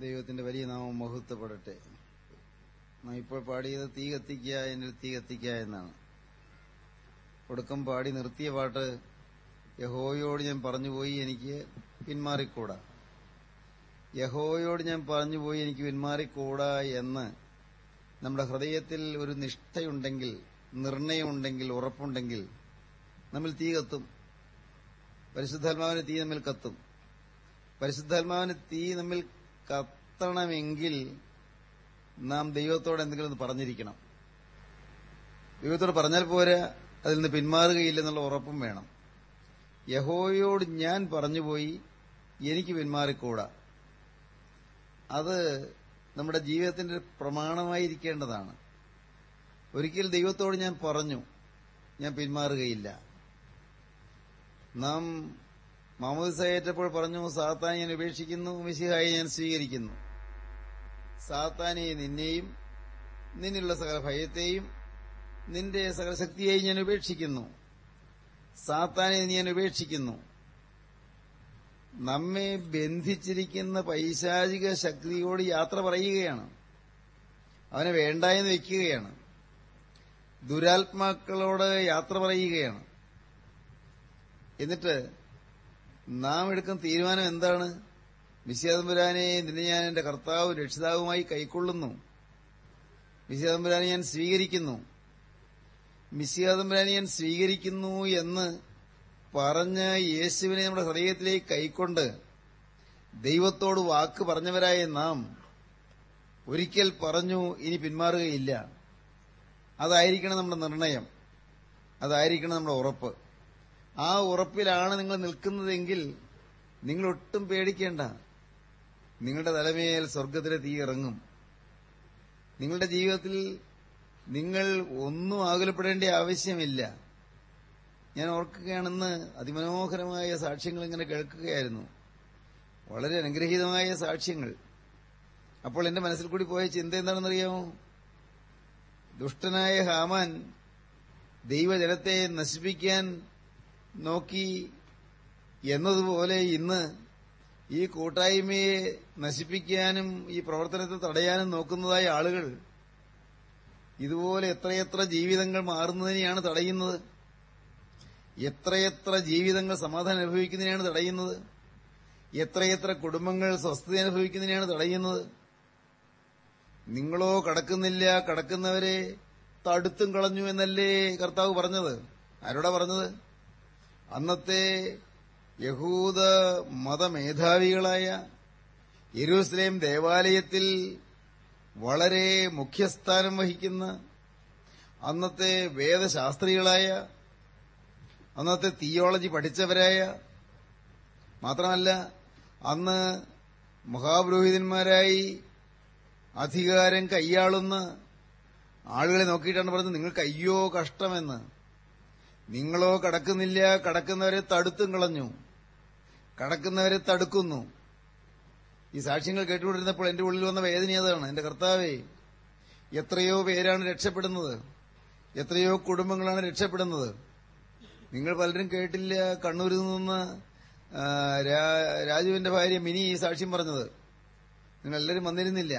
ദൈവത്തിന്റെ വലിയ നാമം മഹത്വപ്പെടട്ടെ. നാം ഇപ്പോൾ പാടിയത് തീ കത്തിക്കുക എന്നിൽ തീ കത്തിക്കുക എന്നാണ്. ഒടുക്കം പാടി നിർത്തിയ പാട്ട് യഹോയോട് ഞാൻ പറഞ്ഞുപോയി എനിക്ക് പിന്മാറിക്കൂടാ. യഹോയോട് ഞാൻ പറഞ്ഞുപോയി എനിക്ക് പിന്മാറിക്കൂടാ എന്ന് നമ്മുടെ ഹൃദയത്തിൽ ഒരു നിഷ്ഠയുണ്ടെങ്കിൽ നിർണയമുണ്ടെങ്കിൽ ഉറപ്പുണ്ടെങ്കിൽ നമ്മൾ തീ കത്തും. പരിശുദ്ധാത്മാവിന് തീ നമ്മിൽ കത്തും. പരിശുദ്ധാത്മാവിന് തീ നമ്മിൽ കത്തണമെങ്കിൽ നാം ദൈവത്തോട് എന്തെങ്കിലും പറഞ്ഞിരിക്കണം. ദൈവത്തോട് പറഞ്ഞാൽ പോരാ അതിൽ നിന്ന് പിന്മാറുകയില്ലെന്നുള്ള ഉറപ്പും വേണം. യഹോയോട് ഞാൻ പറഞ്ഞുപോയി എനിക്ക് പിന്മാറിക്കൂടാ. അത് നമ്മുടെ ജീവിതത്തിന്റെ പ്രമാണമായിരിക്കേണ്ടതാണ്. ഒരിക്കൽ ദൈവത്തോട് ഞാൻ പറഞ്ഞു ഞാൻ പിന്മാറുകയില്ല. നാം മാമോദിസയേറ്റപ്പോൾ പറഞ്ഞു സാത്താൻ ഞാൻ ഉപേക്ഷിക്കുന്നു മിശിഹായി ഞാൻ സ്വീകരിക്കുന്നു. സാത്താനെ നിന്നെയും നിന്നുള്ള സകല ഭയത്തെയും നിന്റെ സകല ശക്തിയെയും ഞാൻ ഉപേക്ഷിക്കുന്നു. സാത്താനെ ഞാൻ ഉപേക്ഷിക്കുന്നു. നമ്മെ ബന്ധിച്ചിരിക്കുന്ന പൈശാചിക ശക്തിയോട് യാത്ര പറയുകയാണ്. അവനെ വേണ്ട എന്ന് വെക്കുകയാണ്. ദുരാത്മാക്കളോട് യാത്ര പറയുകയാണ്. എന്നിട്ട് നാം എടുക്കുന്ന തീരുമാനം എന്താണ്? വിശ്വതമ്പുരാനെ നിന്നെ ഞാൻ എന്റെ കർത്താവും രക്ഷിതാവുമായി കൈക്കൊള്ളുന്നു. വിശ്വതമ്പുരാനെ ഞാൻ സ്വീകരിക്കുന്നു. മിസ്സിയാതമ്പുരാനെ ഞാൻ സ്വീകരിക്കുന്നു എന്ന് പറഞ്ഞ് യേശുവിനെ നമ്മുടെ ഹൃദയത്തിലേക്ക് കൈക്കൊണ്ട് ദൈവത്തോട് വാക്ക് പറഞ്ഞവരായ നാം ഒരിക്കൽ പറഞ്ഞു ഇനി പിന്മാറുകയില്ല. അതായിരിക്കണം നമ്മുടെ നിർണയം. അതായിരിക്കണം നമ്മുടെ ഉറപ്പ്. ആ ഉറപ്പിലാണ് നിങ്ങൾ നിൽക്കുന്നതെങ്കിൽ നിങ്ങൾ ഒട്ടും പേടിക്കേണ്ട. നിങ്ങളുടെ തലമേൽ സ്വർഗത്തിലെ തീ ഇറങ്ങും. നിങ്ങളുടെ ജീവിതത്തിൽ നിങ്ങൾ ഒന്നും ആകുലപ്പെടേണ്ട ആവശ്യമില്ല. ഞാൻ ഓർക്കുകയാണെന്ന് അതിമനോഹരമായ സാക്ഷ്യങ്ങൾ ഇങ്ങനെ കേൾക്കുകയായിരുന്നു. വളരെ അനുഗ്രഹീതമായ സാക്ഷ്യങ്ങൾ. അപ്പോൾ എന്റെ മനസ്സിൽ കൂടി പോയ ചിന്ത എന്താണെന്നറിയാമോ? ദുഷ്ടനായ ഹാമാൻ ദൈവജനത്തെ നശിപ്പിക്കാൻ നോക്കി എന്നതുപോലെ ഇന്ന് ഈ കൂട്ടായ്മയെ നശിപ്പിക്കാനും ഈ പ്രവർത്തനത്തെ തടയാനും നോക്കുന്നതായ ആളുകൾ ഇതുപോലെ എത്രയെത്ര ജീവിതങ്ങൾ മാറുന്നതിനെയാണ് തടയുന്നത്? എത്രയെത്ര ജീവിതങ്ങൾ സമാധാനം അനുഭവിക്കുന്നതിനെയാണ് തടയുന്നത്? എത്രയെത്ര കുടുംബങ്ങൾ സ്വസ്ഥത അനുഭവിക്കുന്നതിനെയാണ് തടയുന്നത്? നിങ്ങളോ കടക്കുന്നില്ല കടക്കുന്നവരെ തടുത്തും കളഞ്ഞു എന്നല്ലേ കർത്താവ് പറഞ്ഞത്? ആരോടാ പറഞ്ഞത്? അന്നത്തെ യഹൂദ മതമേധാവികളായ യെരൂസലേം ദേവാലയത്തിൽ വളരെ മുഖ്യസ്ഥാനം വഹിക്കുന്ന അന്നത്തെ വേദശാസ്ത്രികളായ അന്നത്തെ തിയോളജി പഠിച്ചവരായ മാത്രമല്ല അന്ന് മഹാപുരോഹിതന്മാരായി അധികാരം കൈയാളുന്ന ആളുകളെ നോക്കിയിട്ടാണ് പറഞ്ഞത് നിങ്ങൾക്ക് അയ്യോ കഷ്ടമെന്ന്. നിങ്ങളോ കടക്കുന്നില്ല കടക്കുന്നവരെ തടുത്തും കളഞ്ഞു. കടക്കുന്നവരെ തടുക്കുന്നു. ഈ സാക്ഷ്യങ്ങൾ കേട്ടുകൊണ്ടിരുന്നപ്പോൾ എന്റെ ഉള്ളിൽ വന്ന വേദന അതാണ് എന്റെ കർത്താവേ എത്രയോ പേരാണ് രക്ഷപ്പെടുന്നത്. എത്രയോ കുടുംബങ്ങളാണ് രക്ഷപ്പെടുന്നത്. നിങ്ങൾ പലരും കേട്ടില്ല കണ്ണൂരിൽ നിന്ന് രാജുവിന്റെ ഭാര്യ മിനി ഈ സാക്ഷ്യം പറഞ്ഞത്. നിങ്ങൾ എല്ലാവരും വന്നിരുന്നില്ല.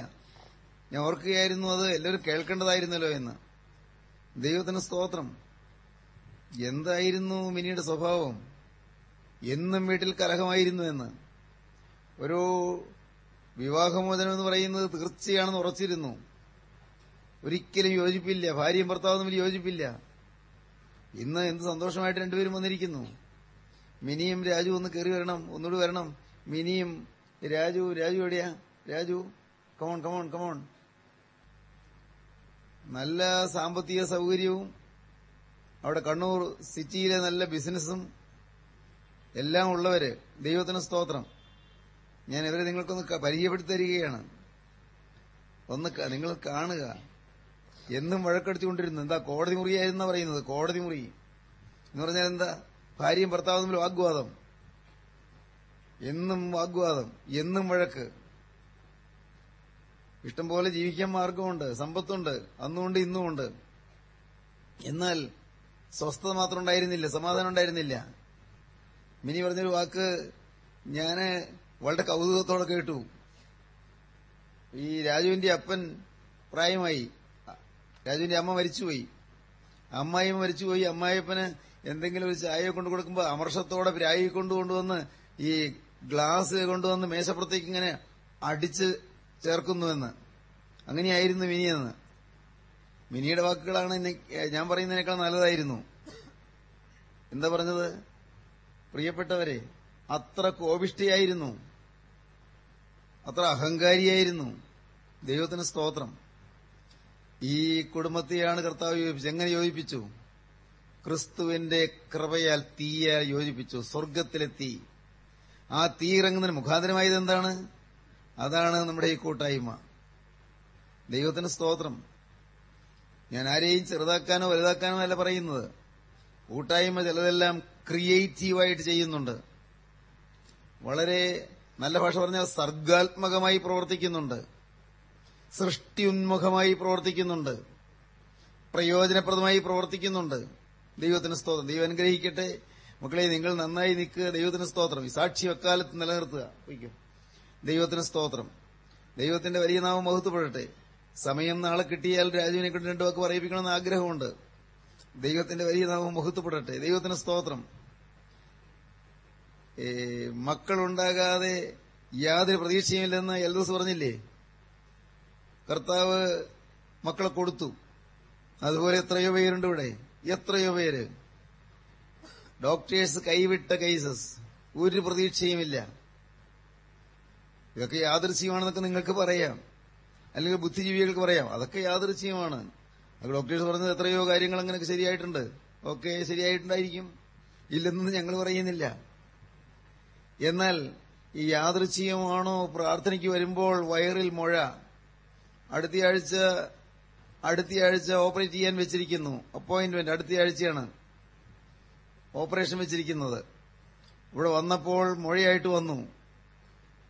ഞാൻ ഓർക്കുകയായിരുന്നു അത് എല്ലാവരും കേൾക്കേണ്ടതായിരുന്നല്ലോ എന്ന്. ദൈവത്തിന് സ്തോത്രം. എന്തായിരുന്നു മിനിയുടെ സ്വഭാവം? എന്നും വീട്ടിൽ കലഹമായിരുന്നു എന്ന്. ഒരു വിവാഹമോചനം എന്ന് പറയുന്നത് തീർച്ചയാണെന്ന് ഉറച്ചിരുന്നു. ഒരിക്കലും യോജിപ്പില്ല. ഭാര്യയും ഭർത്താവും തമ്മിൽ യോജിപ്പില്ല. ഇന്ന് എന്ത് സന്തോഷമായിട്ട് രണ്ടുപേരും വന്നിരിക്കുന്നു. മിനിയും രാജു ഒന്ന് കയറി വരണം ഒന്നുകൂടി വരണം. മിനിയും രാജു രാജു എവിടെയാ? രാജു കമോൺ കമോൺ കമോൺ നല്ല സാമ്പത്തിക സൗകര്യവും അവിടെ കണ്ണൂർ സിറ്റിയിലെ നല്ല ബിസിനസ്സും എല്ലാം ഉള്ളവര് ദൈവത്തിന് സ്തോത്രം. ഞാൻ ഇവരെ നിങ്ങൾക്കൊന്ന് പരിചയപ്പെടുത്തി തരികയാണ് ഒന്ന് നിങ്ങൾ കാണുക. എന്നും വഴക്കടിച്ചുകൊണ്ടിരുന്നു. എന്താ കോടതി മുറിയായിരുന്ന പറയുന്നത്? കോടതി മുറി. എന്ന് പറഞ്ഞാൽ എന്താ? ഭാര്യയും ഭർത്താവും തമ്മിൽ വാഗ്വാദം. എന്നും വാഗ്വാദം. എന്നും വഴക്ക്. ഇഷ്ടംപോലെ ജീവിക്കാൻ മാർഗമുണ്ട്. സമ്പത്തുണ്ട്. അന്നുമുണ്ട് ഇന്നുമുണ്ട്. എന്നാൽ സ്വസ്ഥത മാത്രം ഉണ്ടായിരുന്നില്ല സമാധാനം ഉണ്ടായിരുന്നില്ല. മിനി പറഞ്ഞൊരു വാക്ക് ഞാൻ വളരെ കൗതുകത്തോടെ കേട്ടു. ഈ രാജുവിന്റെ അപ്പൻ പ്രായമായി. രാജുവിന്റെ അമ്മ മരിച്ചുപോയി. അമ്മായിമ്മ മരിച്ചുപോയി. അമ്മായിപ്പന് എന്തെങ്കിലും ഒരു ചായ കൊണ്ടു കൊടുക്കുമ്പോൾ അമർഷത്തോടെ പ്രായി കൊണ്ടുകൊണ്ടുവന്ന് ഈ ഗ്ലാസ് കൊണ്ടുവന്ന് മേശപ്പുറത്തേക്ക് ഇങ്ങനെ അടിച്ച് ചേർക്കുന്നുവെന്ന്. അങ്ങനെയായിരുന്നു മിനിയെന്ന്. മിനിയുടെ വാക്കുകളാണ് ഞാൻ പറയുന്നതിനേക്കാൾ നല്ലതായിരുന്നു. എന്താ പറഞ്ഞത്? പ്രിയപ്പെട്ടവരെ അത്ര കോപിഷ്ടിയായിരുന്നു അത്ര അഹങ്കാരിയായിരുന്നു. ദൈവത്തിന് സ്തോത്രം. ഈ കുടുംബത്തെയാണ് കർത്താവ് യോജിപ്പിച്ചത്. എങ്ങനെ യോജിപ്പിച്ചു? ക്രിസ്തുവിന്റെ കൃപയാൽ തീയാൽ യോജിപ്പിച്ചു. സ്വർഗത്തിലെ തീ ആ തീ ഇറങ്ങുന്നതിന് മുഖാന്തരമായത് എന്താണ്? അതാണ് നമ്മുടെ ഈ കൂട്ടായ്മ. ദൈവത്തിന് സ്തോത്രം. ഞാൻ ആരെയും ചെറുതാക്കാനോ വലുതാക്കാനോ അല്ല പറയുന്നത്. കൂട്ടായ്മ ചിലതെല്ലാം ക്രിയേറ്റീവായിട്ട് ചെയ്യുന്നുണ്ട്. വളരെ നല്ല ഭാഷ പറഞ്ഞാൽ സർഗാത്മകമായി പ്രവർത്തിക്കുന്നുണ്ട്. സൃഷ്ടിയുന്മുഖമായി പ്രവർത്തിക്കുന്നുണ്ട്. പ്രയോജനപ്രദമായി പ്രവർത്തിക്കുന്നുണ്ട്. ദൈവത്തിന് സ്തോത്രം. ദൈവം അനുഗ്രഹിക്കട്ടെ. മക്കളെ നിങ്ങൾ നന്നായി നിൽക്കുക. ദൈവത്തിന് സ്തോത്രം. സാക്ഷി വെക്കാലത്ത് നിലനിർത്തുക. ദൈവത്തിന് സ്തോത്രം. ദൈവത്തിന്റെ വലിയ നാമം മഹത്വപ്പെടട്ടെ. സമയം നാളെ കിട്ടിയാൽ രാജുവിനെ കൊണ്ട് രണ്ടു വാക്ക് പറയിപ്പിക്കണമെന്ന് ആഗ്രഹമുണ്ട്. ദൈവത്തിന്റെ വലിയ നാമം മുഹത്തുപ്പെടട്ടെ ദൈവത്തിന് സ്തോത്രം. മക്കളുണ്ടാകാതെ യാതൊരു പ്രതീക്ഷയുമില്ലെന്ന് എൽദോസ് പറഞ്ഞില്ലേ? കർത്താവ് മക്കളെ കൊടുത്തു. അതുപോലെ എത്രയോ പേരുണ്ട് ഇവിടെ. എത്രയോ പേര്. ഡോക്ടേഴ്സ് കൈവിട്ട കേസസ്. ഒരു പ്രതീക്ഷയുമില്ല. ഇതൊക്കെ യാദൃശ്യമാണെന്നൊക്കെ നിങ്ങൾക്ക് പറയാം. അല്ലെങ്കിൽ ബുദ്ധിജീവികൾക്ക് പറയാം. അതൊക്കെ യാദൃശ്യമാണ് അത് ഡോക്ടേഴ്സ് പറഞ്ഞത് എത്രയോ കാര്യങ്ങൾ അങ്ങനെയൊക്കെ ശരിയായിട്ടുണ്ട്. ഓക്കെ ശരിയായിട്ടുണ്ടായിരിക്കും. ഇല്ലെന്ന് ഞങ്ങൾ പറയുന്നില്ല. എന്നാൽ ഈ യാദൃച്ഛികമാണോ പ്രാർത്ഥനയ്ക്ക് വരുമ്പോൾ വയറിൽ മുഴ? അടുത്തയാഴ്ച അടുത്തയാഴ്ച ഓപ്പറേറ്റ് ചെയ്യാൻ വെച്ചിരിക്കുന്നു. അപ്പോയിന്റ്മെന്റ് അടുത്തയാഴ്ചയാണ് ഓപ്പറേഷൻ വെച്ചിരിക്കുന്നത്. ഇവിടെ വന്നപ്പോൾ മുഴയായിട്ട് വന്നു.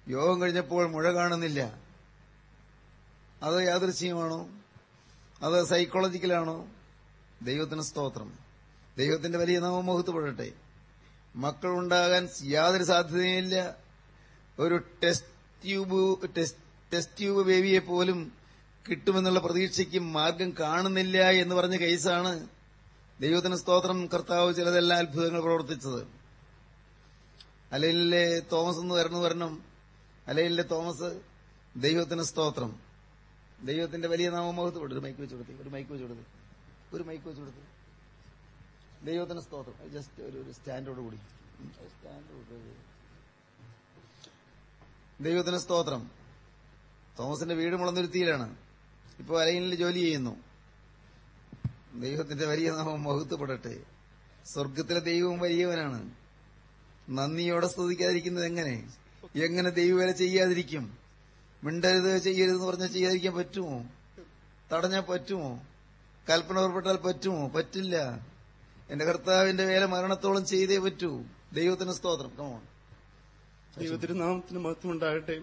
യോഗം കഴിഞ്ഞപ്പോൾ മുഴ കാണുന്നില്ല. അത് യാദൃശ്യമാണോ അത് സൈക്കോളജിക്കലാണോ ദൈവത്തിന് സ്തോത്രം. ദൈവത്തിന്റെ വലിയ നാമമുഹത്തുപെടട്ടെ മക്കളുണ്ടാകാൻ യാതൊരു സാധ്യതയില്ല ഒരു ടെസ്റ്റ് ട്യൂബ് ടെസ്റ്റ് ട്യൂബ് ബേബിയെ പോലും കിട്ടുമെന്നുള്ള പ്രതീക്ഷയ്ക്ക് മാർഗം കാണുന്നില്ല എന്ന് പറഞ്ഞ കേസാണ് ദൈവത്തിന് സ്തോത്രം കർത്താവ് ചിലതെല്ലാം അത്ഭുതങ്ങൾ പ്രവർത്തിച്ചത്. അലയിലെ തോമസ് എന്ന് വരണം വരണം അലയിലെ തോമസ് ദൈവത്തിന് സ്തോത്രം. ദൈവത്തിന്റെ വലിയ നാമമുഖത്ത് ഒരു മൈക്ക് വെച്ച് കൊടുത്തു ഒരു മൈക്ക് വെച്ച് കൊടുത്തു ഒരു മൈക്ക് വെച്ച് കൊടുത്തു. ദൈവത്തിന്റെ സ്തോത്രം. ജസ്റ്റ് ഒരു ഒരു സ്റ്റാൻഡോട് കൂടി. ദൈവത്തിന് സ്തോത്രം. തോമസിന്റെ വീട് മുളന്തുരുത്തിയിലാണ് ഇപ്പോൾ അലൈനിൽ ജോലി ചെയ്യുന്നു. ദൈവത്തിന്റെ വലിയ നാമം മഹത്വപ്പെടട്ടെ സ്വർഗത്തിലെ ദൈവവും വലിയവനാണ്. നന്ദിയോടെ സ്തുതിക്കാതിരിക്കുന്നത് എങ്ങനെ? എങ്ങനെ ദൈവവേല ചെയ്യാതിരിക്കും? മിണ്ടരുത് ചെയ്യരുതെന്ന് പറഞ്ഞാൽ ചെയ്യാതിരിക്കാൻ പറ്റുമോ? തടഞ്ഞാൽ പറ്റുമോ? കൽപ്പന ഉറപ്പെട്ടാൽ പറ്റുമോ? പറ്റില്ല. എന്റെ കർത്താവിന്റെ വേല മരണത്തോളം ചെയ്തേ പറ്റൂ. ദൈവത്തിന് സ്തോത്രം. കമോൺ ദൈവത്തിന് നാമത്തിന് മഹത്വം ഉണ്ടാകട്ടെ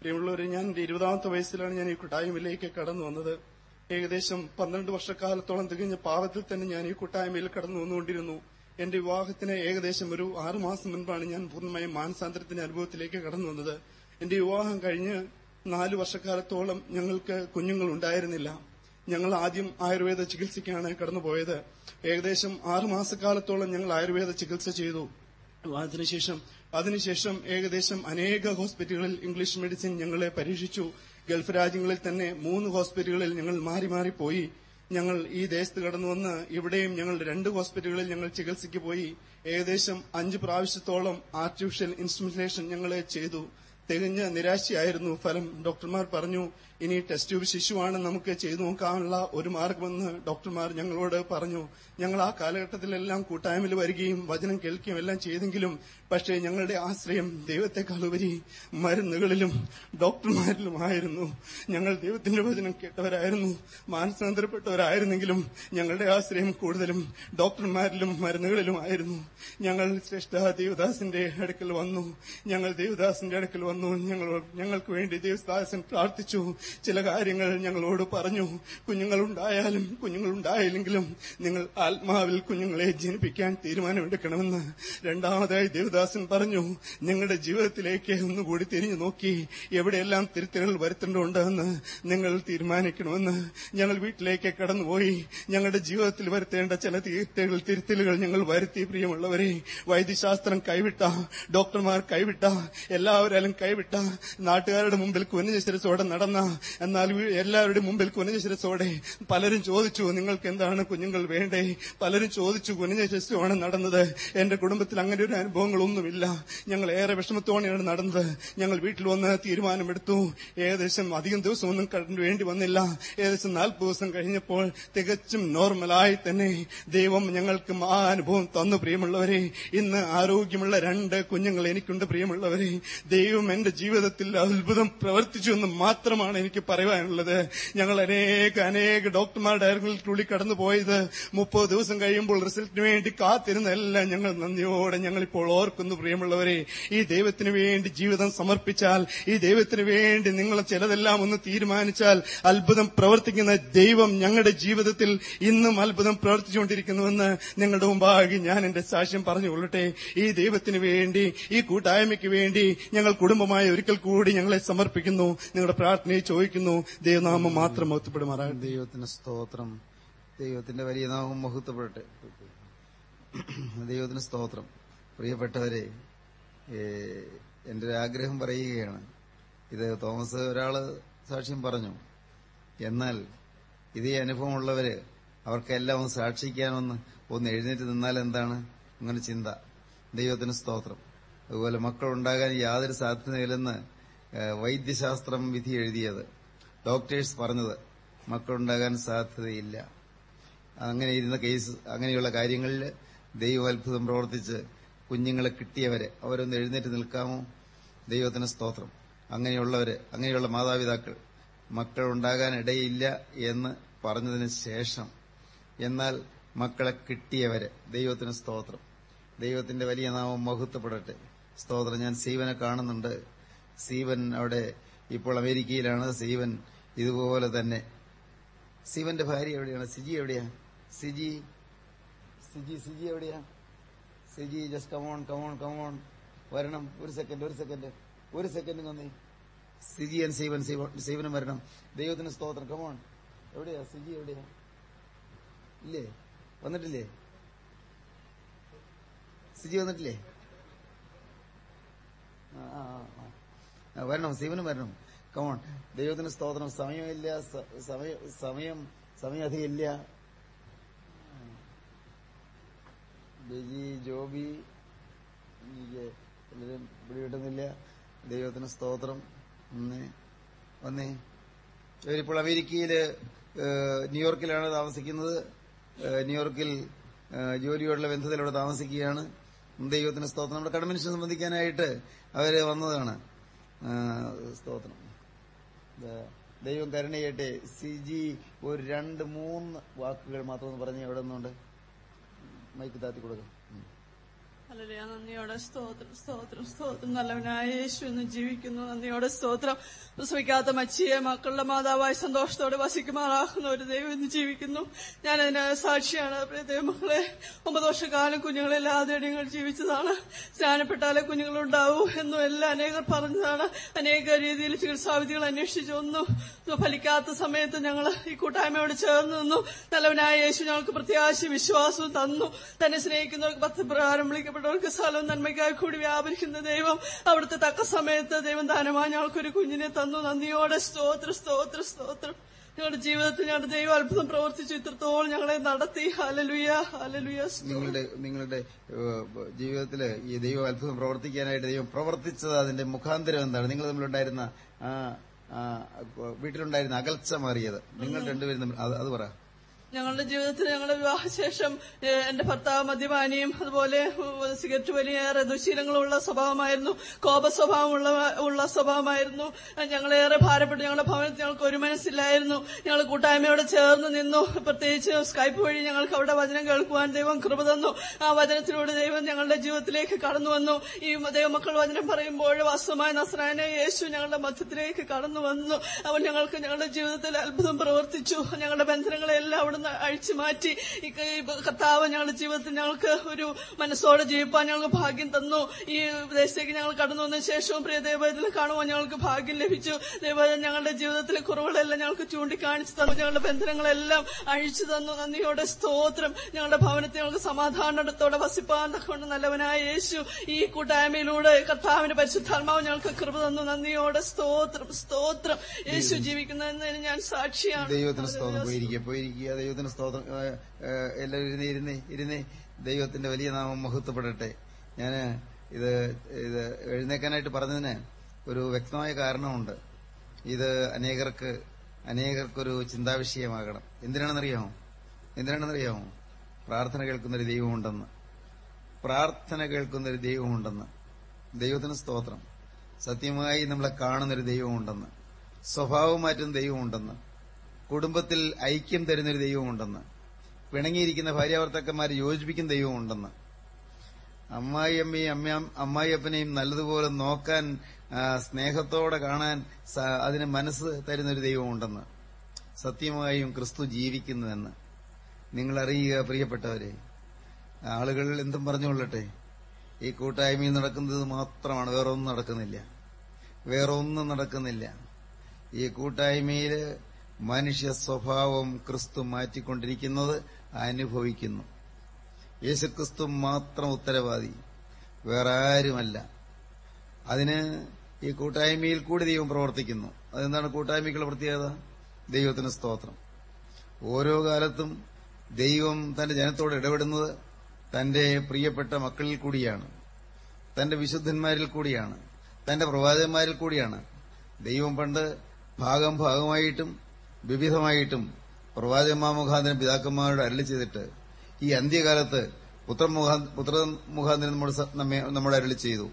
പ്രിയമുള്ളവരെ ഞാൻ എന്റെ ഇരുപതാമത്തെ വയസ്സിലാണ് ഞാൻ ഈ കൂട്ടായ്മയിലേക്ക് കടന്നു വന്നത്. ഏകദേശം പന്ത്രണ്ട് വർഷക്കാലത്തോളം തികഞ്ഞ പാവത്തിൽ തന്നെ ഞാൻ ഈ കൂട്ടായ്മയിൽ കടന്നു വന്നുകൊണ്ടിരുന്നു. എന്റെ വിവാഹത്തിന് ഏകദേശം ഒരു ആറുമാസം മുൻപാണ് ഞാൻ പൂർണമായും മാനസാന്തരത്തിന്റെ അനുഭവത്തിലേക്ക് കടന്നു വന്നത്. എന്റെ വിവാഹം കഴിഞ്ഞ് നാലു വർഷക്കാലത്തോളം ഞങ്ങൾക്ക് കുഞ്ഞുങ്ങൾ ഉണ്ടായിരുന്നില്ല ഞങ്ങൾ ആദ്യം ആയുർവേദ ചികിത്സയ്ക്കാണ് കടന്നുപോയത്. ഏകദേശം ആറുമാസക്കാലത്തോളം ഞങ്ങൾ ആയുർവേദ ചികിത്സ ചെയ്തു. അതിനുശേഷം അതിനുശേഷം ഏകദേശം അനേക ഹോസ്പിറ്റലുകളിൽ ഇംഗ്ലീഷ് മെഡിസിൻ ഞങ്ങളെ പരീക്ഷിച്ചു. ഗൾഫ് രാജ്യങ്ങളിൽ തന്നെ മൂന്ന് ഹോസ്പിറ്റലുകളിൽ ഞങ്ങൾ മാറി മാറി പോയി. ഞങ്ങൾ ഈ ദേശത്ത് കടന്നു വന്ന് ഇവിടെയും ഞങ്ങൾ രണ്ട് ഹോസ്പിറ്റലുകളിൽ ഞങ്ങൾ ചികിത്സയ്ക്ക് പോയി. ഏകദേശം അഞ്ച് പ്രാവശ്യത്തോളം ആർട്ടിഫിഷ്യൽ ഇൻസ്റ്റിമുലേഷൻ ഞങ്ങളെ ചെയ്തു. തികഞ്ഞ നിരാശയായിരുന്നു ഫലം. ഡോക്ടർമാർ പറഞ്ഞു ഇനി ടെസ്റ്റ് ട്യൂബ് ശിശുവാണ് നമുക്ക് ചെയ്തു നോക്കാനുള്ള ഒരു മാർഗമെന്ന് ഡോക്ടർമാർ ഞങ്ങളോട് പറഞ്ഞു. ഞങ്ങൾ ആ കാലഘട്ടത്തിലെല്ലാം കൂട്ടായ്മയിൽ വരികയും വചനം കേൾക്കുകയും എല്ലാം ചെയ്തെങ്കിലും പക്ഷേ ഞങ്ങളുടെ ആശ്രയം ദൈവത്തെക്കാൾ ഉപരി മരുന്നുകളിലും ഡോക്ടർമാരിലുമായിരുന്നു. ഞങ്ങൾ ദൈവത്തിന്റെ വചനം കേട്ടവരായിരുന്നു മാനസാന്തരപ്പെട്ടവരായിരുന്നെങ്കിലും ഞങ്ങളുടെ ആശ്രയം കൂടുതലും ഡോക്ടർമാരിലും മരുന്നുകളിലുമായിരുന്നു. ഞങ്ങൾ ശ്രേഷ്ഠ ദേവദാസിന്റെ അടുക്കൽ വന്നു. ഞങ്ങൾ ദേവദാസിന്റെ അടുക്കൽ വന്നു. ഞങ്ങൾ ഞങ്ങൾക്ക് വേണ്ടി ദേവദാസൻ പ്രാർത്ഥിച്ചു. ചില കാര്യങ്ങൾ ഞങ്ങളോട് പറഞ്ഞു. കുഞ്ഞുങ്ങളുണ്ടായാലും കുഞ്ഞുങ്ങളുണ്ടായില്ലെങ്കിലും നിങ്ങൾ ആത്മാവിൽ കുഞ്ഞുങ്ങളെ ജനിപ്പിക്കാൻ തീരുമാനമെടുക്കണമെന്ന് രണ്ടാമതായി ദേവദാസ് ദേവദാസൻ പറഞ്ഞു. നിങ്ങളുടെ ജീവിതത്തിലേക്ക് ഒന്നുകൂടി തിരിഞ്ഞു നോക്കി എവിടെയെല്ലാം തിരുത്തലുകൾ വരുത്തേണ്ടതുണ്ടെന്ന് നിങ്ങൾ തീരുമാനിക്കണമെന്ന് ഞങ്ങൾ വീട്ടിലേക്ക് കടന്നുപോയി. ഞങ്ങളുടെ ജീവിതത്തിൽ വരുത്തേണ്ട ചില തീർത്തകൾ തിരുത്തലുകൾ ഞങ്ങൾ വരുത്തി. പ്രിയമുള്ളവരെ വൈദ്യശാസ്ത്രം കൈവിട്ട ഡോക്ടർമാർ കൈവിട്ട എല്ലാവരും കൈവിട്ട നാട്ടുകാരുടെ മുമ്പിൽ കുനിഞ്ഞ ശിരസോടെ നടന്ന എന്നാൽ എല്ലാവരുടെ മുമ്പിൽ കുനിഞ്ഞശിരസോടെ പലരും ചോദിച്ചു നിങ്ങൾക്ക് എന്താണ് കുഞ്ഞുങ്ങൾ വേണ്ടേ? പലരും ചോദിച്ചു കുനിഞ്ഞ ശിരസോടെ നടന്നത്. എന്റെ കുടുംബത്തിൽ അങ്ങനെ ഒരു അനുഭവങ്ങളൊന്നുമില്ല. ഞങ്ങൾ ഏറെ വിഷമത്തോടെയാണ് നടന്നത്. ഞങ്ങൾ വീട്ടിൽ വന്ന് തീരുമാനമെടുത്തു. ഏകദേശം അധികം ദിവസമൊന്നും കടന്നു വേണ്ടി വന്നില്ല. ഏകദേശം നാൽപ്പത് ദിവസം കഴിഞ്ഞപ്പോൾ തികച്ചും നോർമലായി തന്നെ ദൈവം ഞങ്ങൾക്ക് ആ അനുഭവം തന്നു പ്രിയമുള്ളവരെ. ഇന്ന് ആരോഗ്യമുള്ള രണ്ട് കുഞ്ഞുങ്ങൾ എനിക്കുണ്ട് പ്രിയമുള്ളവരെ. ദൈവം എന്റെ ജീവിതത്തിൽ അത്ഭുതം പ്രവർത്തിച്ചു എന്ന് മാത്രമാണ് എനിക്ക് പറയുവാനുള്ളത് ഞങ്ങൾ അനേക അനേക ഡോക്ടർമാരുടെ അയൽക്കുള്ളിൽ കടന്നു പോയത് മുപ്പത് ദിവസം കഴിയുമ്പോൾ റിസൾട്ടിന് വേണ്ടി കാത്തിരുന്നെല്ലാം ഞങ്ങൾ നന്ദിയോടെ ഞങ്ങൾ ഇപ്പോൾ ഓർക്കുന്നു പ്രിയമുള്ളവരെ. ഈ ദൈവത്തിന് വേണ്ടി ജീവിതം സമർപ്പിച്ചാൽ ഈ ദൈവത്തിന് വേണ്ടി നിങ്ങൾ ചിലതെല്ലാം ഒന്ന് തീരുമാനിച്ചാൽ അത്ഭുതം പ്രവർത്തിക്കുന്ന ദൈവം ഞങ്ങളുടെ ജീവിതത്തിൽ ഇന്നും അത്ഭുതം പ്രവർത്തിച്ചുകൊണ്ടിരിക്കുന്നുവെന്ന് നിങ്ങളുടെ മുമ്പാകെ ഞാൻ എന്റെ സാക്ഷ്യം പറഞ്ഞുകൊള്ളട്ടെ. ഈ ദൈവത്തിന് വേണ്ടി ഈ കൂട്ടായ്മയ്ക്ക് വേണ്ടി ഞങ്ങൾ കുടുംബമായി ഒരിക്കൽ കൂടി ഞങ്ങളെ സമർപ്പിക്കുന്നു. നിങ്ങളുടെ പ്രാർത്ഥനയെ ചോദിക്കുന്നു ദൈവനാമം മാത്രം ഒത്തുപ്പെടുമാറാകട്ടെ ദൈവത്തിന് സ്തോത്രം. ദൈവത്തിന്റെ വലിയ നാമം മഹത്വപ്പെടട്ടെ. ദൈവത്തിന് സ്തോത്രം. പ്രിയപ്പെട്ടവരെ എന്റെ ഒരു ആഗ്രഹം പറയുകയാണ്. ഇത് തോമസ് ഒരാൾ സാക്ഷ്യം പറഞ്ഞു. എന്നാൽ ഇതേ അനുഭവമുള്ളവര് അവർക്കെല്ലാം സാക്ഷിക്കാനൊന്ന് ഒന്ന് എഴുന്നേറ്റ് നിന്നാൽ എന്താണ്? അങ്ങനെ ചിന്ത. ദൈവത്തിന് സ്തോത്രം. അതുപോലെ മക്കളുണ്ടാകാൻ യാതൊരു സാധ്യതയില്ലെന്ന് വൈദ്യശാസ്ത്രം വിധി എഴുതിയത്. ഡോക്ടേഴ്സ് പറഞ്ഞത് മക്കളുണ്ടാകാൻ സാധ്യതയില്ല. അങ്ങനെ ഇരുന്ന കേസ് അങ്ങനെയുള്ള കാര്യങ്ങളിൽ ദൈവം അത്ഭുതം പ്രവർത്തിച്ച് കുഞ്ഞുങ്ങളെ കിട്ടിയവരെ അവരൊന്ന് എഴുന്നേറ്റ് നിൽക്കാമോ? ദൈവത്തിന് സ്തോത്രം. അങ്ങനെയുള്ളവര് അങ്ങനെയുള്ള മാതാപിതാക്കൾ മക്കളുണ്ടാകാൻ ഇടയില്ല എന്ന് പറഞ്ഞതിന് ശേഷം എന്നാൽ മക്കളെ കിട്ടിയവരെ ദൈവത്തിന് സ്തോത്രം. ദൈവത്തിന്റെ വലിയ നാമം മഹത്വപ്പെടട്ടെ. സ്തോത്രം. ഞാൻ സീവനെ കാണുന്നുണ്ട്. സീവൻ അവിടെ ഇപ്പോൾ അമേരിക്കയിലാണ്. സീവൻ ഇതുപോലെ തന്നെ. സീവന്റെ ഭാര്യ എവിടെയാണ്? സിജി എവിടെയാ? സിജി സിജി സിജി എവിടെയാ? Siji just come on come on come on വരണം. ഒരു സെക്കൻഡ് ഒരു സെക്കൻഡ് ഒരു സെക്കൻഡ് നന്ദി സിജി ആൻഡ് സീവൻ സീവനും വരണം. ദൈവത്തിന് സ്തോത്രം. കമോൺ എവിടെയാ? സിജി എവിടെയാ? ഇല്ലേ? വന്നിട്ടില്ലേ? സിജി വന്നിട്ടില്ലേ? ആ. വരണം സീവനും വരണം. കമോൺ ദൈവത്തിന് സ്തോത്രം. സമയമില്ല സമയം സമയം അധികം ഇല്ല ബിജി ജോബി എല്ലാവരും ഇവിടെ കിട്ടുന്നില്ല. ദൈവത്തിന് സ്തോത്രം. വന്നേ വന്നേ ഇവരിപ്പോൾ അമേരിക്കയിൽ ന്യൂയോർക്കിലാണ് താമസിക്കുന്നത്. ന്യൂയോർക്കിൽ ജോലിയോടുള്ള ബന്ധത്തിലൂടെ താമസിക്കുകയാണ്. ദൈവത്തിന് സ്തോത്രം. നമ്മുടെ കൺവെൻഷൻ സംബന്ധിക്കാനായിട്ട് അവർ വന്നതാണ്. സ്തോത്രം. ദൈവം കരുണയട്ടെ സിജി ഒരു രണ്ട് മൂന്ന് വാക്കുകൾ മാത്രം പറഞ്ഞ് എവിടെ നിന്നുണ്ട്? മൈക്ക് താത്തി കൊടുക്കും. ഉം. ഹല്ലേലൂയ. നന്ദിയോടെ സ്തോത്രം സ്തോത്രം സ്തോത്രം. നല്ലവനായ യേശു എന്ന് ജീവിക്കുന്നു. നന്ദിയോടെ സ്തോത്രം. പ്രസവിക്കാത്ത മച്ചിയെ മക്കളുടെ മാതാവായി സന്തോഷത്തോടെ വസിക്കുമാറാകുന്ന ഒരു ദൈവം എന്ന് ജീവിക്കുന്നു. ഞാൻ അതിന് സാക്ഷിയാണ് ദൈവമക്കളെ ഒമ്പത് വർഷക്കാലം കുഞ്ഞുങ്ങളെല്ലാതെ ഞങ്ങൾ ജീവിച്ചതാണ്. സ്നാനപ്പെട്ടാലേ കുഞ്ഞുങ്ങളുണ്ടാവൂ എന്നും എല്ലാം അനേകർ പറഞ്ഞതാണ്. അനേക രീതിയിൽ ചികിത്സാവിധികൾ അന്വേഷിച്ചു ഒന്നും ഫലിക്കാത്ത സമയത്ത് ഞങ്ങൾ ഈ കൂട്ടായ്മയോട് ചേർന്ന് നിന്നു. നല്ലവനായ യേശു ഞങ്ങൾക്ക് പ്രത്യാശ വിശ്വാസവും തന്നു. തന്നെ സ്നേഹിക്കുന്നവർക്ക് പത്ത് പ്രകാരം വിളിക്കപ്പെട്ടവർക്ക് സ്ഥലം നന്മയ്ക്കായി കൂടി വ്യാപരിക്കുന്ന ദൈവം അവിടുത്തെ തക്ക സമയത്ത് ദൈവം ദാനമായി ഞങ്ങൾക്കൊരു കുഞ്ഞിനെ തന്നു. നന്ദിയോടെ സ്തോത്ര സ്തോത്ര സ്തോത്രം. ഞങ്ങളുടെ ജീവിതത്തിൽ ഞങ്ങളുടെ ദൈവം അത്ഭുതം പ്രവർത്തിച്ചു. ഇത്രത്തോളം ഞങ്ങളെ നടത്തി. ഹലലുയ ഹലലുയ നിങ്ങളുടെ നിങ്ങളുടെ ജീവിതത്തിൽ ഈ ദൈവം അത്ഭുതം പ്രവർത്തിക്കാനായിട്ട് ദൈവം പ്രവർത്തിച്ചത് അതിന്റെ മുഖാന്തരം എന്താണ്? നിങ്ങൾ തമ്മിലുണ്ടായിരുന്ന വീട്ടിലുണ്ടായിരുന്ന അകൽച്ച മാറിയത്. നിങ്ങൾ രണ്ടുപേരും അത് അത് പറ. ഞങ്ങളുടെ ജീവിതത്തിൽ ഞങ്ങളുടെ വിവാഹശേഷം എന്റെ ഭർത്താവ് മദ്യപാനിയും അതുപോലെ സിഗരറ്റ് വലിയേറെ ദുശീലങ്ങളുള്ള സ്വഭാവമായിരുന്നു. കോപ സ്വഭാവമുള്ള ഉള്ള സ്വഭാവമായിരുന്നു. ഞങ്ങളേറെ ഭാരപ്പെട്ടു. ഞങ്ങളുടെ ഭവനത്തിൽ ഞങ്ങൾക്ക് ഒരു മനസ്സില്ലായിരുന്നു. ഞങ്ങൾ കൂട്ടായ്മയോടെ ചേർന്ന് നിന്നു. പ്രത്യേകിച്ച് സ്കൈപ്പ് വഴി ഞങ്ങൾക്ക് അവിടെ വചനം കേൾക്കുവാൻ ദൈവം കൃപ തന്നു. ആ വചനത്തിലൂടെ ദൈവം ഞങ്ങളുടെ ജീവിതത്തിലേക്ക് കടന്നു വന്നു. ഈ ദൈവമക്കൾ വചനം പറയുമ്പോൾ വാസ്തവമായ നസ്രായനെ യേശു ഞങ്ങളുടെ മധ്യത്തിലേക്ക് കടന്നു വന്നു. അവൻ ഞങ്ങൾക്ക് ഞങ്ങളുടെ ജീവിതത്തിൽ അത്ഭുതം പ്രവർത്തിച്ചു. ഞങ്ങളുടെ ബന്ധനങ്ങളെല്ലാം അവിടുന്ന് അഴിച്ചു മാറ്റി. കർത്താവ് ഞങ്ങളുടെ ജീവിതത്തിൽ ഞങ്ങൾക്ക് ഒരു മനസ്സോടെ ജീവിപ്പാൻ ഞങ്ങൾക്ക് ഭാഗ്യം തന്നു. ഈ ദേശത്തേക്ക് ഞങ്ങൾ കടന്നു വന്ന ശേഷവും പ്രിയ ദൈവത്തിൽ കാണുവാൻ ഞങ്ങൾക്ക് ഭാഗ്യം ലഭിച്ചു. ദൈവം ഞങ്ങളുടെ ജീവിതത്തിലെ കുറവുകളെല്ലാം ഞങ്ങൾക്ക് ചൂണ്ടിക്കാണിച്ചു തന്നു. ഞങ്ങളുടെ ബന്ധനങ്ങളെല്ലാം അഴിച്ചു തന്നു. നന്ദിയോടെ സ്തോത്രം. ഞങ്ങളുടെ ഭവനത്തിൽ ഞങ്ങൾക്ക് സമാധാനത്തോടെ വസിപ്പാൻ തക്കൊണ്ട് നല്ലവനായ യേശു ഈ കൂട്ടായ്മയിലൂടെ കർത്താവിന്റെ പരിശുദ്ധാത്മാവ് ഞങ്ങൾക്ക് കൃപ തന്നു. നന്ദിയോടെ സ്തോത്രം. സ്തോത്രം. യേശു ജീവിക്കുന്നതിന് ഞാൻ സാക്ഷിയാണ്. ദൈവത്തിന് സ്തോത്രം. പോയിരിക്കുക പോയിരിക്കുക. ദൈവത്തിന് സ്തോത്രം എല്ലാവരും ഇരുന്ന് ഇരുന്ന് ഇരുന്ന് ദൈവത്തിന്റെ വലിയ നാമം മഹത്വപ്പെടട്ടെ. ഞാൻ ഇത് ഇത് എഴുന്നേക്കാനായിട്ട് പറഞ്ഞതിന് ഒരു വ്യക്തമായ കാരണമുണ്ട്. ഇത് അനേകർക്ക് അനേകർക്കൊരു ചിന്താവിഷയമാകണം. എന്തിനാണെന്നറിയാമോ? എന്തിനാണെന്നറിയാമോ? പ്രാർത്ഥന കേൾക്കുന്നൊരു ദൈവമുണ്ടെന്ന്. പ്രാർത്ഥന കേൾക്കുന്നൊരു ദൈവമുണ്ടെന്ന്. ദൈവത്തിന് സ്തോത്രം. സത്യമായി നമ്മളെ കാണുന്നൊരു ദൈവമുണ്ടെന്ന്. സ്വഭാവം മാറ്റുന്ന ദൈവമുണ്ടെന്ന്. കുടുംബത്തിൽ ഐക്യം തരുന്നൊരു ദൈവമുണ്ടെന്ന്. പിണങ്ങിയിരിക്കുന്ന ഭാര്യാവർത്തക്കന്മാരെ യോജിപ്പിക്കുന്ന ദൈവമുണ്ടെന്ന്. അമ്മായിയമ്മയും അമ്മ അമ്മായിയപ്പനെയും നല്ലതുപോലെ നോക്കാൻ സ്നേഹത്തോടെ കാണാൻ അതിന് മനസ്സ് തരുന്നൊരു ദൈവമുണ്ടെന്ന്. സത്യമായും ക്രിസ്തു ജീവിക്കുന്നുവെന്ന്. നിങ്ങൾ അറിയുക പ്രിയപ്പെട്ടവരെ. ആളുകൾ എന്തും പറഞ്ഞുകൊള്ളട്ടെ. ഈ കൂട്ടായ്മയിൽ നടക്കുന്നത് മാത്രമാണ്. വേറെ ഒന്നും നടക്കുന്നില്ല. വേറെ ഒന്നും നടക്കുന്നില്ല. ഈ കൂട്ടായ്മയിൽ മനുഷ്യ സ്വഭാവം ക്രിസ്തു മാറ്റിക്കൊണ്ടിരിക്കുന്നത് അനുഭവിക്കുന്നു. യേശുക്രിസ്തു മാത്രം ഉത്തരവാദി. വേറെ ആരുമല്ല. അതിന് ഈ കൂട്ടായ്മയിൽ കൂടി ദൈവം പ്രവർത്തിക്കുന്നു. അതെന്താണ് കൂട്ടായ്മയ്ക്കുള്ള പ്രത്യേകത? ദൈവത്തിന് സ്തോത്രം. ഓരോ കാലത്തും ദൈവം തന്റെ ജനത്തോട് ഇടപെടുന്നത് തന്റെ പ്രിയപ്പെട്ട മക്കളിൽ കൂടിയാണ്. തന്റെ വിശുദ്ധന്മാരിൽ കൂടിയാണ്. തന്റെ പ്രവാചകന്മാരിൽ കൂടിയാണ്. ദൈവം പണ്ട് ഭാഗം ഭാഗമായിട്ടും വിവിധമായിട്ടും പ്രവാചകമാ മുഖാന്തരം പിതാക്കന്മാരോട് അരളി ചെയ്തിട്ട് ഈ അന്ത്യകാലത്ത് പുത്ര മുഖാന്തരം നമ്മുടെ നമ്മോട് അരളി ചെയ്തു.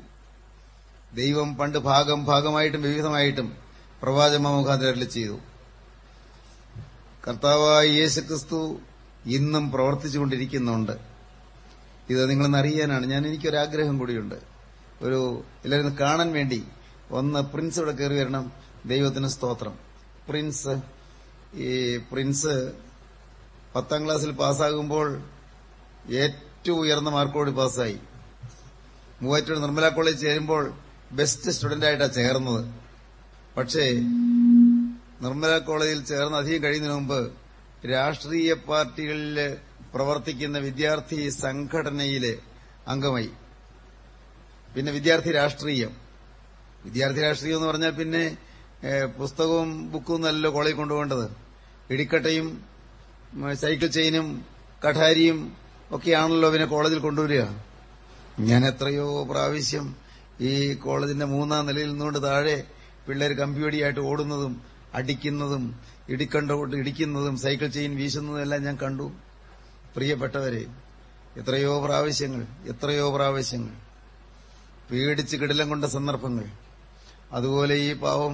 ദൈവം പണ്ട് ഭാഗം ഭാഗമായിട്ടും വിവിധമായിട്ടും പ്രവാചകമാ മുഖാന്തരം അരളി ചെയ്തു. കർത്താവായ യേശുക്രിസ്തു ഇന്നും പ്രവർത്തിച്ചുകൊണ്ടിരിക്കുന്നുണ്ട്. ഇത് നിങ്ങളൊന്ന് അറിയാനാണ്. ഞാൻ എനിക്കൊരാഗ്രഹം കൂടിയുണ്ട്. ഒരു എല്ലാവരും കാണാൻ വേണ്ടി ഒന്ന് പ്രിൻസ് ഇവിടെ കയറി വരണം. ദൈവത്തിന് സ്തോത്രം. പ്രിൻസ് ഈ പ്രിൻസ് പത്താം ക്ലാസ്സിൽ പാസ്സാകുമ്പോൾ ഏറ്റവും ഉയർന്ന മാർക്കോട് പാസ്സായി. മൂവാറ്റൂർ നിർമ്മല കോളേജ് ചേരുമ്പോൾ ബെസ്റ്റ് സ്റ്റുഡന്റായിട്ടാണ് ചേർന്നത്. പക്ഷേ നിർമ്മല കോളേജിൽ ചേർന്ന് അധികം കഴിയുന്നതിന് മുമ്പ് രാഷ്ട്രീയ പാർട്ടികളിൽ പ്രവർത്തിക്കുന്ന വിദ്യാർത്ഥി സംഘടനയിലെ അംഗമായി. പിന്നെ വിദ്യാർത്ഥി രാഷ്ട്രീയം. വിദ്യാർത്ഥി രാഷ്ട്രീയം എന്ന് പറഞ്ഞാൽ പിന്നെ പുസ്തകവും ബുക്കും നല്ലല്ലോ കോളേജിൽ കൊണ്ടുപോകേണ്ടത്. ഇടിക്കട്ടയും സൈക്കിൾ ചെയിനും കഠാരിയും ഒക്കെയാണല്ലോ പിന്നെ കോളേജിൽ കൊണ്ടുവരിക. ഞാൻ എത്രയോ പ്രാവശ്യം ഈ കോളേജിന്റെ മൂന്നാം നിലയിൽ നിന്നുകൊണ്ട് താഴെ പിള്ളേർ കമ്പിയടിയായിട്ട് ഓടുന്നതും അടിക്കുന്നതും ഇടിക്കണ്ടോട്ട് ഇടിക്കുന്നതും സൈക്കിൾ ചെയിൻ വീശുന്നതും എല്ലാം ഞാൻ കണ്ടു. പ്രിയപ്പെട്ടവരെ എത്രയോ പ്രാവശ്യങ്ങൾ എത്രയോ പ്രാവശ്യങ്ങൾ പേടിച്ച് കിടിലം കൊണ്ട സന്ദർഭങ്ങൾ. അതുപോലെ ഈ പാവം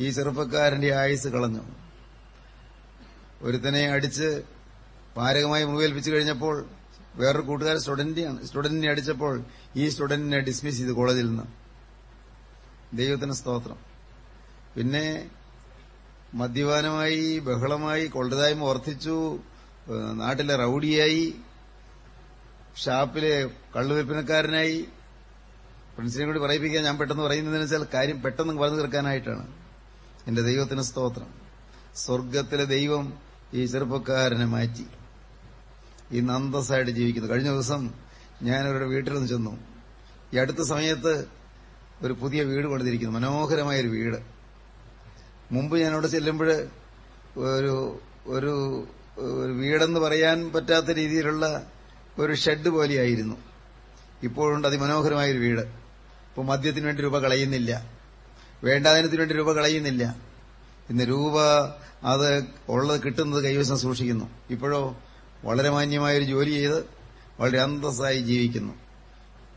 ഈ ചെറുപ്പക്കാരന്റെ ആയുസ് കളഞ്ഞു. ഒരുത്തനെ അടിച്ച് പാരകമായി മുറിവേൽപ്പിച്ചു കഴിഞ്ഞപ്പോൾ വേറൊരു കൂട്ടുകാരൻ സ്റ്റുഡന്റിയാണ് സ്റ്റുഡന്റിനെ അടിച്ചപ്പോൾ ഈ സ്റ്റുഡന്റിനെ ഡിസ്മിസ് ചെയ്ത് കോളേജിൽ നിന്ന്. ദൈവത്തിന് സ്തോത്രം. പിന്നെ മദ്യപാനമായി ബഹളമായി കൊള്ളതായ്മ വർദ്ധിച്ചു നാട്ടിലെ റൌഡിയായി ഷാപ്പിലെ കള്ളുവെപ്പിനക്കാരനായി ഫ്രണ്ട്സിനെ കൂടി പറയിപ്പിക്കാൻ ഞാൻ പെട്ടെന്ന് പറയുന്നതെന്ന് വെച്ചാൽ കാര്യം പെട്ടെന്ന് പറഞ്ഞു തീർക്കാനായിട്ടാണ്. എന്റെ ദൈവത്തിന് സ്തോത്രം. സ്വർഗത്തിലെ ദൈവം ഈ ചെറുപ്പക്കാരനെ മാറ്റി. ഈ നന്ദസായിട്ട് ജീവിക്കുന്നു. കഴിഞ്ഞ ദിവസം ഞാൻ അവരുടെ വീട്ടിലൊന്ന് ചെന്നു. ഈ അടുത്ത സമയത്ത് ഒരു പുതിയ വീട് പണിതിരിക്കുന്നു. മനോഹരമായൊരു വീട്. മുമ്പ് ഞാൻ അവിടെ ചെല്ലുമ്പോൾ ഒരു ഒരു ഒരു വീടെന്ന് പറയാൻ പറ്റാത്ത രീതിയിലുള്ള ഒരു ഷെഡ് പോലെയായിരുന്നു. ഇപ്പോഴുണ്ട് അതിമനോഹരമായൊരു വീട്. ഇപ്പോൾ മദ്യത്തിന് വേണ്ടി രൂപ കളയുന്നില്ല. വേണ്ടാതിനത്തിന് വേണ്ടി രൂപ കളയുന്നില്ല. ഇന്ന് രൂപ അത് ഉള്ളത് കിട്ടുന്നത് കൈവശം സൂക്ഷിക്കുന്നു. ഇപ്പോഴോ വളരെ മാന്യമായൊരു ജോലി ചെയ്ത് വളരെ അന്തസ്സായി ജീവിക്കുന്നു.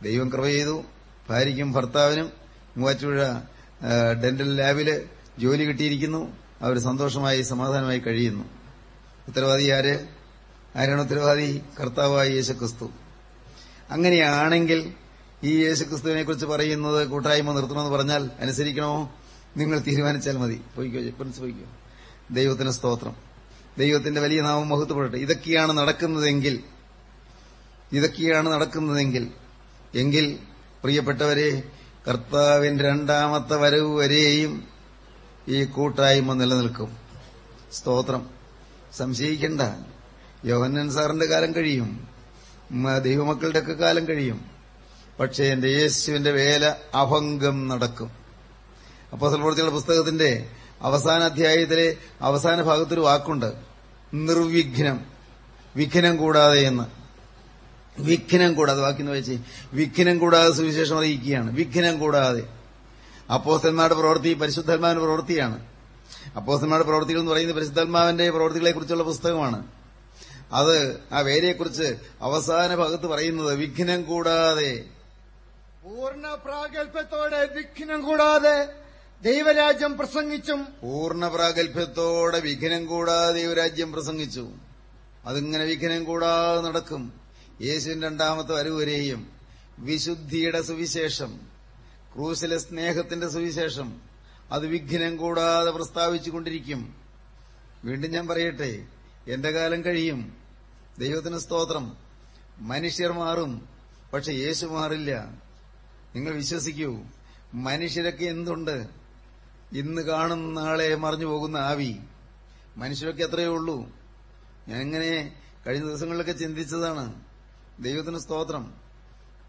ദൈവം കൃപ ചെയ്തു ഭാര്യയ്ക്കും ഭർത്താവിനും മൂവാറ്റുപുഴ ഡെന്റൽ ലാബിൽ ജോലി കിട്ടിയിരിക്കുന്നു. അവർ സന്തോഷമായി സമാധാനമായി കഴിയുന്നു. ഉത്തരവാദി ആര്? ആരാണ് ഉത്തരവാദി? കർത്താവായ യേശുക്രിസ്തു. അങ്ങനെയാണെങ്കിൽ ഈ യേശുക്രിസ്തുവിനെ കുറിച്ച് പറയുന്നത് കൂട്ടായ്മ നിർത്തണമെന്ന് പറഞ്ഞാൽ അനുസരിക്കണമോ നിങ്ങൾ തീരുമാനിച്ചാൽ മതി. പോയിക്കോ പ്രിൻസ് പോയിക്കോ. ദൈവത്തിന് സ്തോത്രം. ദൈവത്തിന്റെ വലിയ നാമം മഹത്വപ്പെടട്ടെ. ഇതൊക്കെയാണ് നടക്കുന്നതെങ്കിൽ ഇതൊക്കെയാണ് നടക്കുന്നതെങ്കിൽ എങ്കിൽ പ്രിയപ്പെട്ടവരെ കർത്താവിന്റെ രണ്ടാമത്തെ വരവ് വരെയും ഈ കൂട്ടായ്മ നിലനിൽക്കും. സ്തോത്രം. സംശയിക്കണ്ട. യോഹന്നൻ സാറിന്റെ കാലം കഴിയും. ദൈവമക്കളുടെയൊക്കെ കാലം കഴിയും. പക്ഷേ എന്റെ യേശുവിന്റെ വേല അഭംഗം നടക്കും. അപ്പോസ്തല പ്രവൃത്തികളുടെ പുസ്തകത്തിന്റെ അവസാന അധ്യായത്തിലെ അവസാന ഭാഗത്തൊരു വാക്കുണ്ട്. നിർവിഘ്നം. വിഘ്നം കൂടാതെ എന്ന്. വിഘ്നം കൂടാതെ വാക്കിന്ന് വെച്ച് വിഘ്നം കൂടാതെ സുവിശേഷം അറിയിക്കുകയാണ്. വിഘ്നം കൂടാതെ. അപ്പോസ്തന്മാരുടെ പ്രവൃത്തി പരിശുദ്ധാത്മാവിന്റെ പ്രവൃത്തിയാണ്. അപ്പോസ്തന്മാരുടെ പ്രവൃത്തികൾ എന്ന് പറയുന്നത് പരിശുദ്ധാത്മാവിന്റെ പ്രവൃത്തികളെ കുറിച്ചുള്ള പുസ്തകമാണ്. അത് ആ വേലയെക്കുറിച്ച് അവസാന ഭാഗത്ത് പറയുന്നത് വിഘ്നം കൂടാതെ. പൂർണ പ്രാഗൽഭ്യത്തോടെ വിഘ്നം കൂടാതെ ദൈവരാജ്യം പ്രസംഗിച്ചും പൂർണ പ്രാഗൽഭ്യത്തോടെ വിഘ്നം കൂടാതെ ദൈവരാജ്യം രാജ്യം പ്രസംഗിച്ചു. അതിങ്ങനെ വിഘ്നം കൂടാതെ നടക്കും. യേശുവിന്റെ രണ്ടാമത്തെ വരവുവരെയും വിശുദ്ധിയുടെ സുവിശേഷം ക്രൂശിലെ സ്നേഹത്തിന്റെ സുവിശേഷം അത് വിഘ്നം കൂടാതെ പ്രസ്താവിച്ചുകൊണ്ടിരിക്കും. വീണ്ടും ഞാൻ പറയട്ടെ എന്റെ കാലം കഴിയും. ദൈവത്തിന് സ്തോത്രം. മനുഷ്യർ മാറും പക്ഷെ യേശു മാറില്ല. നിങ്ങൾ വിശ്വസിക്കൂ മനുഷ്യരൊക്കെ എന്തുണ്ട്? ഇന്ന് കാണുന്ന നാളെ മറിഞ്ഞു പോകുന്ന ആവി. മനുഷ്യരൊക്കെ എത്രയേ ഉള്ളൂ. ഞാൻ എങ്ങനെ കഴിഞ്ഞ ദിവസങ്ങളിലൊക്കെ ചിന്തിച്ചതാണ്. ദൈവത്തിന് സ്തോത്രം.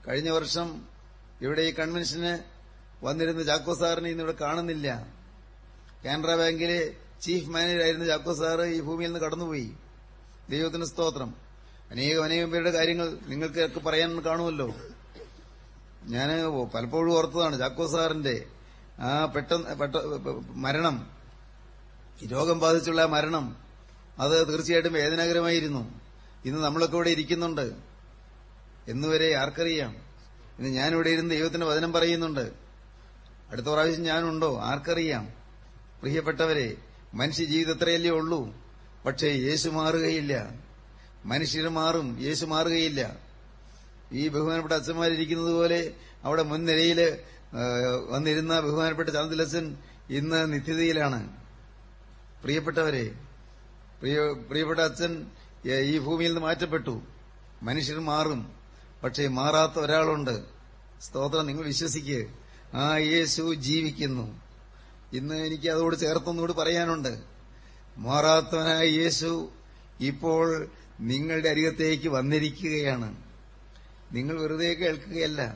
കഴിഞ്ഞ വർഷം ഇവിടെ ഈ കൺവെൻഷന് വന്നിരുന്ന ചാക്കോ സാറിനെ ഇന്നിവിടെ കാണുന്നില്ല. കാനറ ബാങ്കിലെ ചീഫ് മാനേജറായിരുന്ന ചാക്കോ സാറ് ഈ ഭൂമിയിൽ നിന്ന് കടന്നുപോയി. ദൈവത്തിന് സ്തോത്രം. അനേകം അനേകം പേരുടെ കാര്യങ്ങൾ നിങ്ങൾക്ക് പറയാൻ കാണുമല്ലോ. ഞാൻ പലപ്പോഴും ഓർത്തതാണ് ചാക്കോ സാറിന്റെ ആ പെട്ടെന്ന് പെട്ട മരണം. രോഗം ബാധിച്ചുള്ള മരണം. അത് തീർച്ചയായിട്ടും വേദനാകരമായിരുന്നു. ഇന്ന് നമ്മളൊക്കെ ഇവിടെ ഇരിക്കുന്നുണ്ട്. എന്നുവരെ ആർക്കറിയാം? ഇന്ന് ഞാനിവിടെ ഇരുന്ന് ദൈവത്തിന്റെ വചനം പറയുന്നുണ്ട്. അടുത്ത പ്രാവശ്യം ഞാനുണ്ടോ? ആർക്കറിയാം? പ്രിയപ്പെട്ടവരെ മനുഷ്യ ജീവിതത്രയല്ലേ ഉള്ളൂ. പക്ഷേ യേശു മാറുകയില്ല. മനുഷ്യർ മാറും യേശു മാറുകയില്ല. ഈ ബഹുമാനപ്പെട്ട അച്ഛന്മാരിരിക്കുന്നത് പോലെ അവിടെ മുൻനിരയിൽ വന്നിരുന്ന ബഹുമാനപ്പെട്ട ചാന്തിലസൻ ഇന്ന് നിത്യതയിലാണ്. പ്രിയപ്പെട്ടവരെ പ്രിയ പ്രിയപ്പെട്ട അച്ഛൻ ഈ ഭൂമിയിൽ നിന്ന് മാറ്റപ്പെട്ടു. മനുഷ്യർ മാറും. പക്ഷേ മാറാത്ത ഒരാളുണ്ട്. സ്തോത്രം നിങ്ങൾ വിശ്വസിക്ക്. ആ യേശു ജീവിക്കുന്നു. ഇന്ന് എനിക്ക് അതോട് ചേർത്തൊന്നുകൂടി പറയാനുണ്ട്. മാറാത്തവനായ യേശു ഇപ്പോൾ നിങ്ങളുടെ അരികത്തേക്ക് വന്നിരിക്കുകയാണ്. നിങ്ങൾ വെറുതെ കേൾക്കുകയല്ല.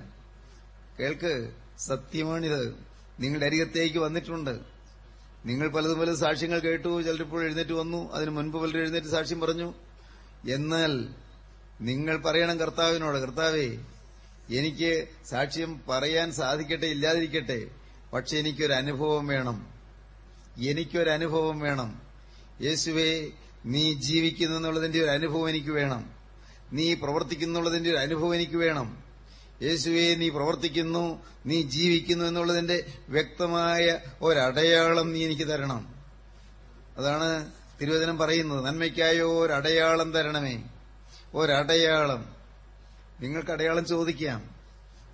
കേൾക്ക്. സത്യമാണിത്. നിങ്ങളുടെ അരികത്തേക്ക് വന്നിട്ടുണ്ട്. നിങ്ങൾ പലതും പല സാക്ഷ്യങ്ങൾ കേട്ടു. ചിലരിപ്പോൾ എഴുന്നേറ്റ് വന്നു. അതിന് മുൻപ് പലരും എഴുന്നേറ്റ് സാക്ഷ്യം പറഞ്ഞു. എന്നാൽ നിങ്ങൾ പറയണം കർത്താവിനോട് കർത്താവേ എനിക്ക് സാക്ഷ്യം പറയാൻ സാധിക്കട്ടെ ഇല്ലാതിരിക്കട്ടെ. പക്ഷെ എനിക്കൊരു അനുഭവം വേണം. എനിക്കൊരു അനുഭവം വേണം. യേശുവേ നീ ജീവിക്കുന്നുള്ളതിന്റെ ഒരു അനുഭവം എനിക്ക് വേണം. നീ പ്രവർത്തിക്കുന്നുള്ളതിന്റെ ഒരു അനുഭവം എനിക്ക് വേണം. യേശുവേ നീ പ്രവർത്തിക്കുന്നു നീ ജീവിക്കുന്നു എന്നുള്ളതിന്റെ വ്യക്തമായ ഒരടയാളം നീ എനിക്ക് തരണം. അതാണ് തിരുവചനം പറയുന്നത്. നന്മയ്ക്കായോ ഒരടയാളം തരണമേ. ഒരടയാളം. നിങ്ങൾക്ക് അടയാളം ചോദിക്കാം.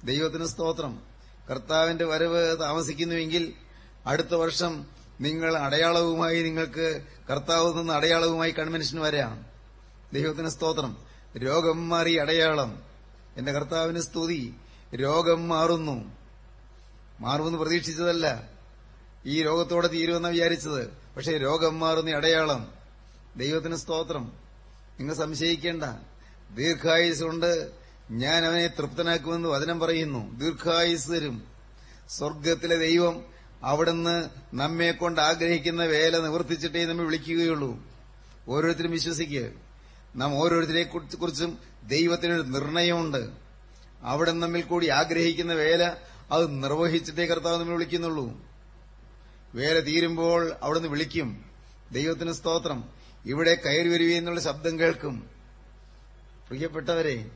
ദൈവത്തിന് സ്തോത്രം. കർത്താവിന്റെ വരവ് താമസിക്കുന്നുവെങ്കിൽ അടുത്ത വർഷം നിങ്ങൾ അടയാളവുമായി നിങ്ങൾക്ക് കർത്താവ് നിന്ന് അടയാളവുമായി കൺവെൻഷന് വരാം. ദൈവത്തിന് സ്തോത്രം. രോഗം മാറി അടയാളം. എന്റെ കർത്താവിന് സ്തുതി. രോഗം മാറുന്നു. മാറുമെന്ന് പ്രതീക്ഷിച്ചതല്ല. ഈ രോഗത്തോടെ തീരുമെന്ന വിചാരിച്ചത്. പക്ഷേ രോഗം മാറുന്ന അടയാളം. ദൈവത്തിന് സ്തോത്രം. നിങ്ങൾ സംശയിക്കേണ്ട. ദീർഘായുസ് കൊണ്ട് ഞാൻ അവനെ തൃപ്തനാക്കുമെന്ന് വചനം പറയുന്നു. ദീർഘായുസ് തരും. സ്വർഗത്തിലെ ദൈവം അവിടുന്ന് നമ്മെ കൊണ്ട് ആഗ്രഹിക്കുന്ന വേല നിവർത്തിച്ചിട്ടേ നമ്മെ വിളിക്കുകയുള്ളൂ. ഓരോരുത്തരും വിശ്വസിക്കുക നാം ഓരോരുത്തരെ കുറിച്ചും ദൈവത്തിനൊരു നിർണയമുണ്ട്. അവിടെ നമ്മിൽ കൂടി ആഗ്രഹിക്കുന്ന വേല അത് നിർവഹിച്ചിട്ടേ കർത്താവ് നമ്മൾ വിളിക്കുന്നുള്ളൂ. വേല തീരുമ്പോൾ അവിടുന്ന് വിളിക്കും. ദൈവത്തിന് സ്തോത്രം. ഇവിടെ കയറി വരുവെന്നുള്ള ശബ്ദം കേൾക്കും. പ്രിയപ്പെട്ടവരെ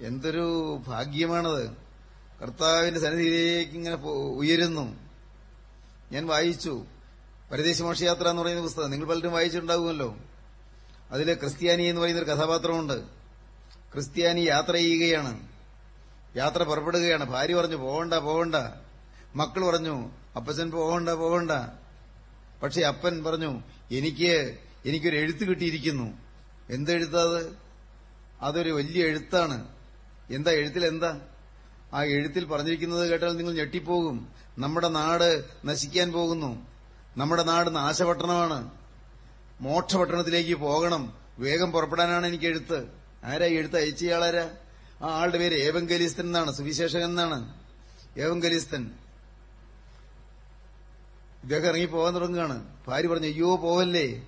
എന്തൊരു ഭാഗ്യമാണത്. കർത്താവിന്റെ സന്നിധിയിലേക്ക് ഇങ്ങനെ ഉയരുന്നു. ഞാൻ വായിച്ചു. പരദേശ മോക്ഷയാത്ര എന്ന് പറയുന്ന പുസ്തകം. നിങ്ങൾ പലരും വായിച്ചിട്ടുണ്ടാകുമല്ലോ അതിൽ ക്രിസ്ത്യാനി എന്ന് പറയുന്ന ഒരു കഥാപാത്രമുണ്ട്. ക്രിസ്ത്യാനി യാത്ര ചെയ്യുകയാണ്. യാത്ര പുറപ്പെടുകയാണ്. ഭാര്യ പറഞ്ഞു പോകണ്ട പോകണ്ട. മക്കൾ പറഞ്ഞു അപ്പച്ചൻ പോകണ്ട പോകണ്ട. പക്ഷെ അപ്പൻ പറഞ്ഞു എനിക്ക് എനിക്കൊരു എഴുത്ത് കിട്ടിയിരിക്കുന്നു. എന്തെഴുത്താത് അതൊരു വലിയ എഴുത്താണ്. എന്താ എഴുത്തിൽ എന്താ? ആ എഴുത്തിൽ പറഞ്ഞിരിക്കുന്നത് കേട്ടാൽ നിങ്ങൾ ഞെട്ടിപ്പോകും. നമ്മുടെ നാട് നശിക്കാൻ പോകുന്നു. നമ്മുടെ നാട് നാശപട്ടണമാണ്. മോക്ഷപട്ടണത്തിലേക്ക് പോകണം. വേഗം പുറപ്പെടാനാണ് എനിക്ക് എഴുത്ത്. ആരാ എഴുത്ത് അയച്ചയാളാരാ ആ ആളുടെ പേര് ഏവങ്കലിസ്തൻ എന്നാണ് സുവിശേഷകൻ എന്നാണ്. ഏവങ്കലിസ്തൻ ഇദ്ദേഹം ഇറങ്ങി പോകാൻ തുടങ്ങുകയാണ്. ഭാര്യ പറഞ്ഞു അയ്യോ പോവല്ലേ?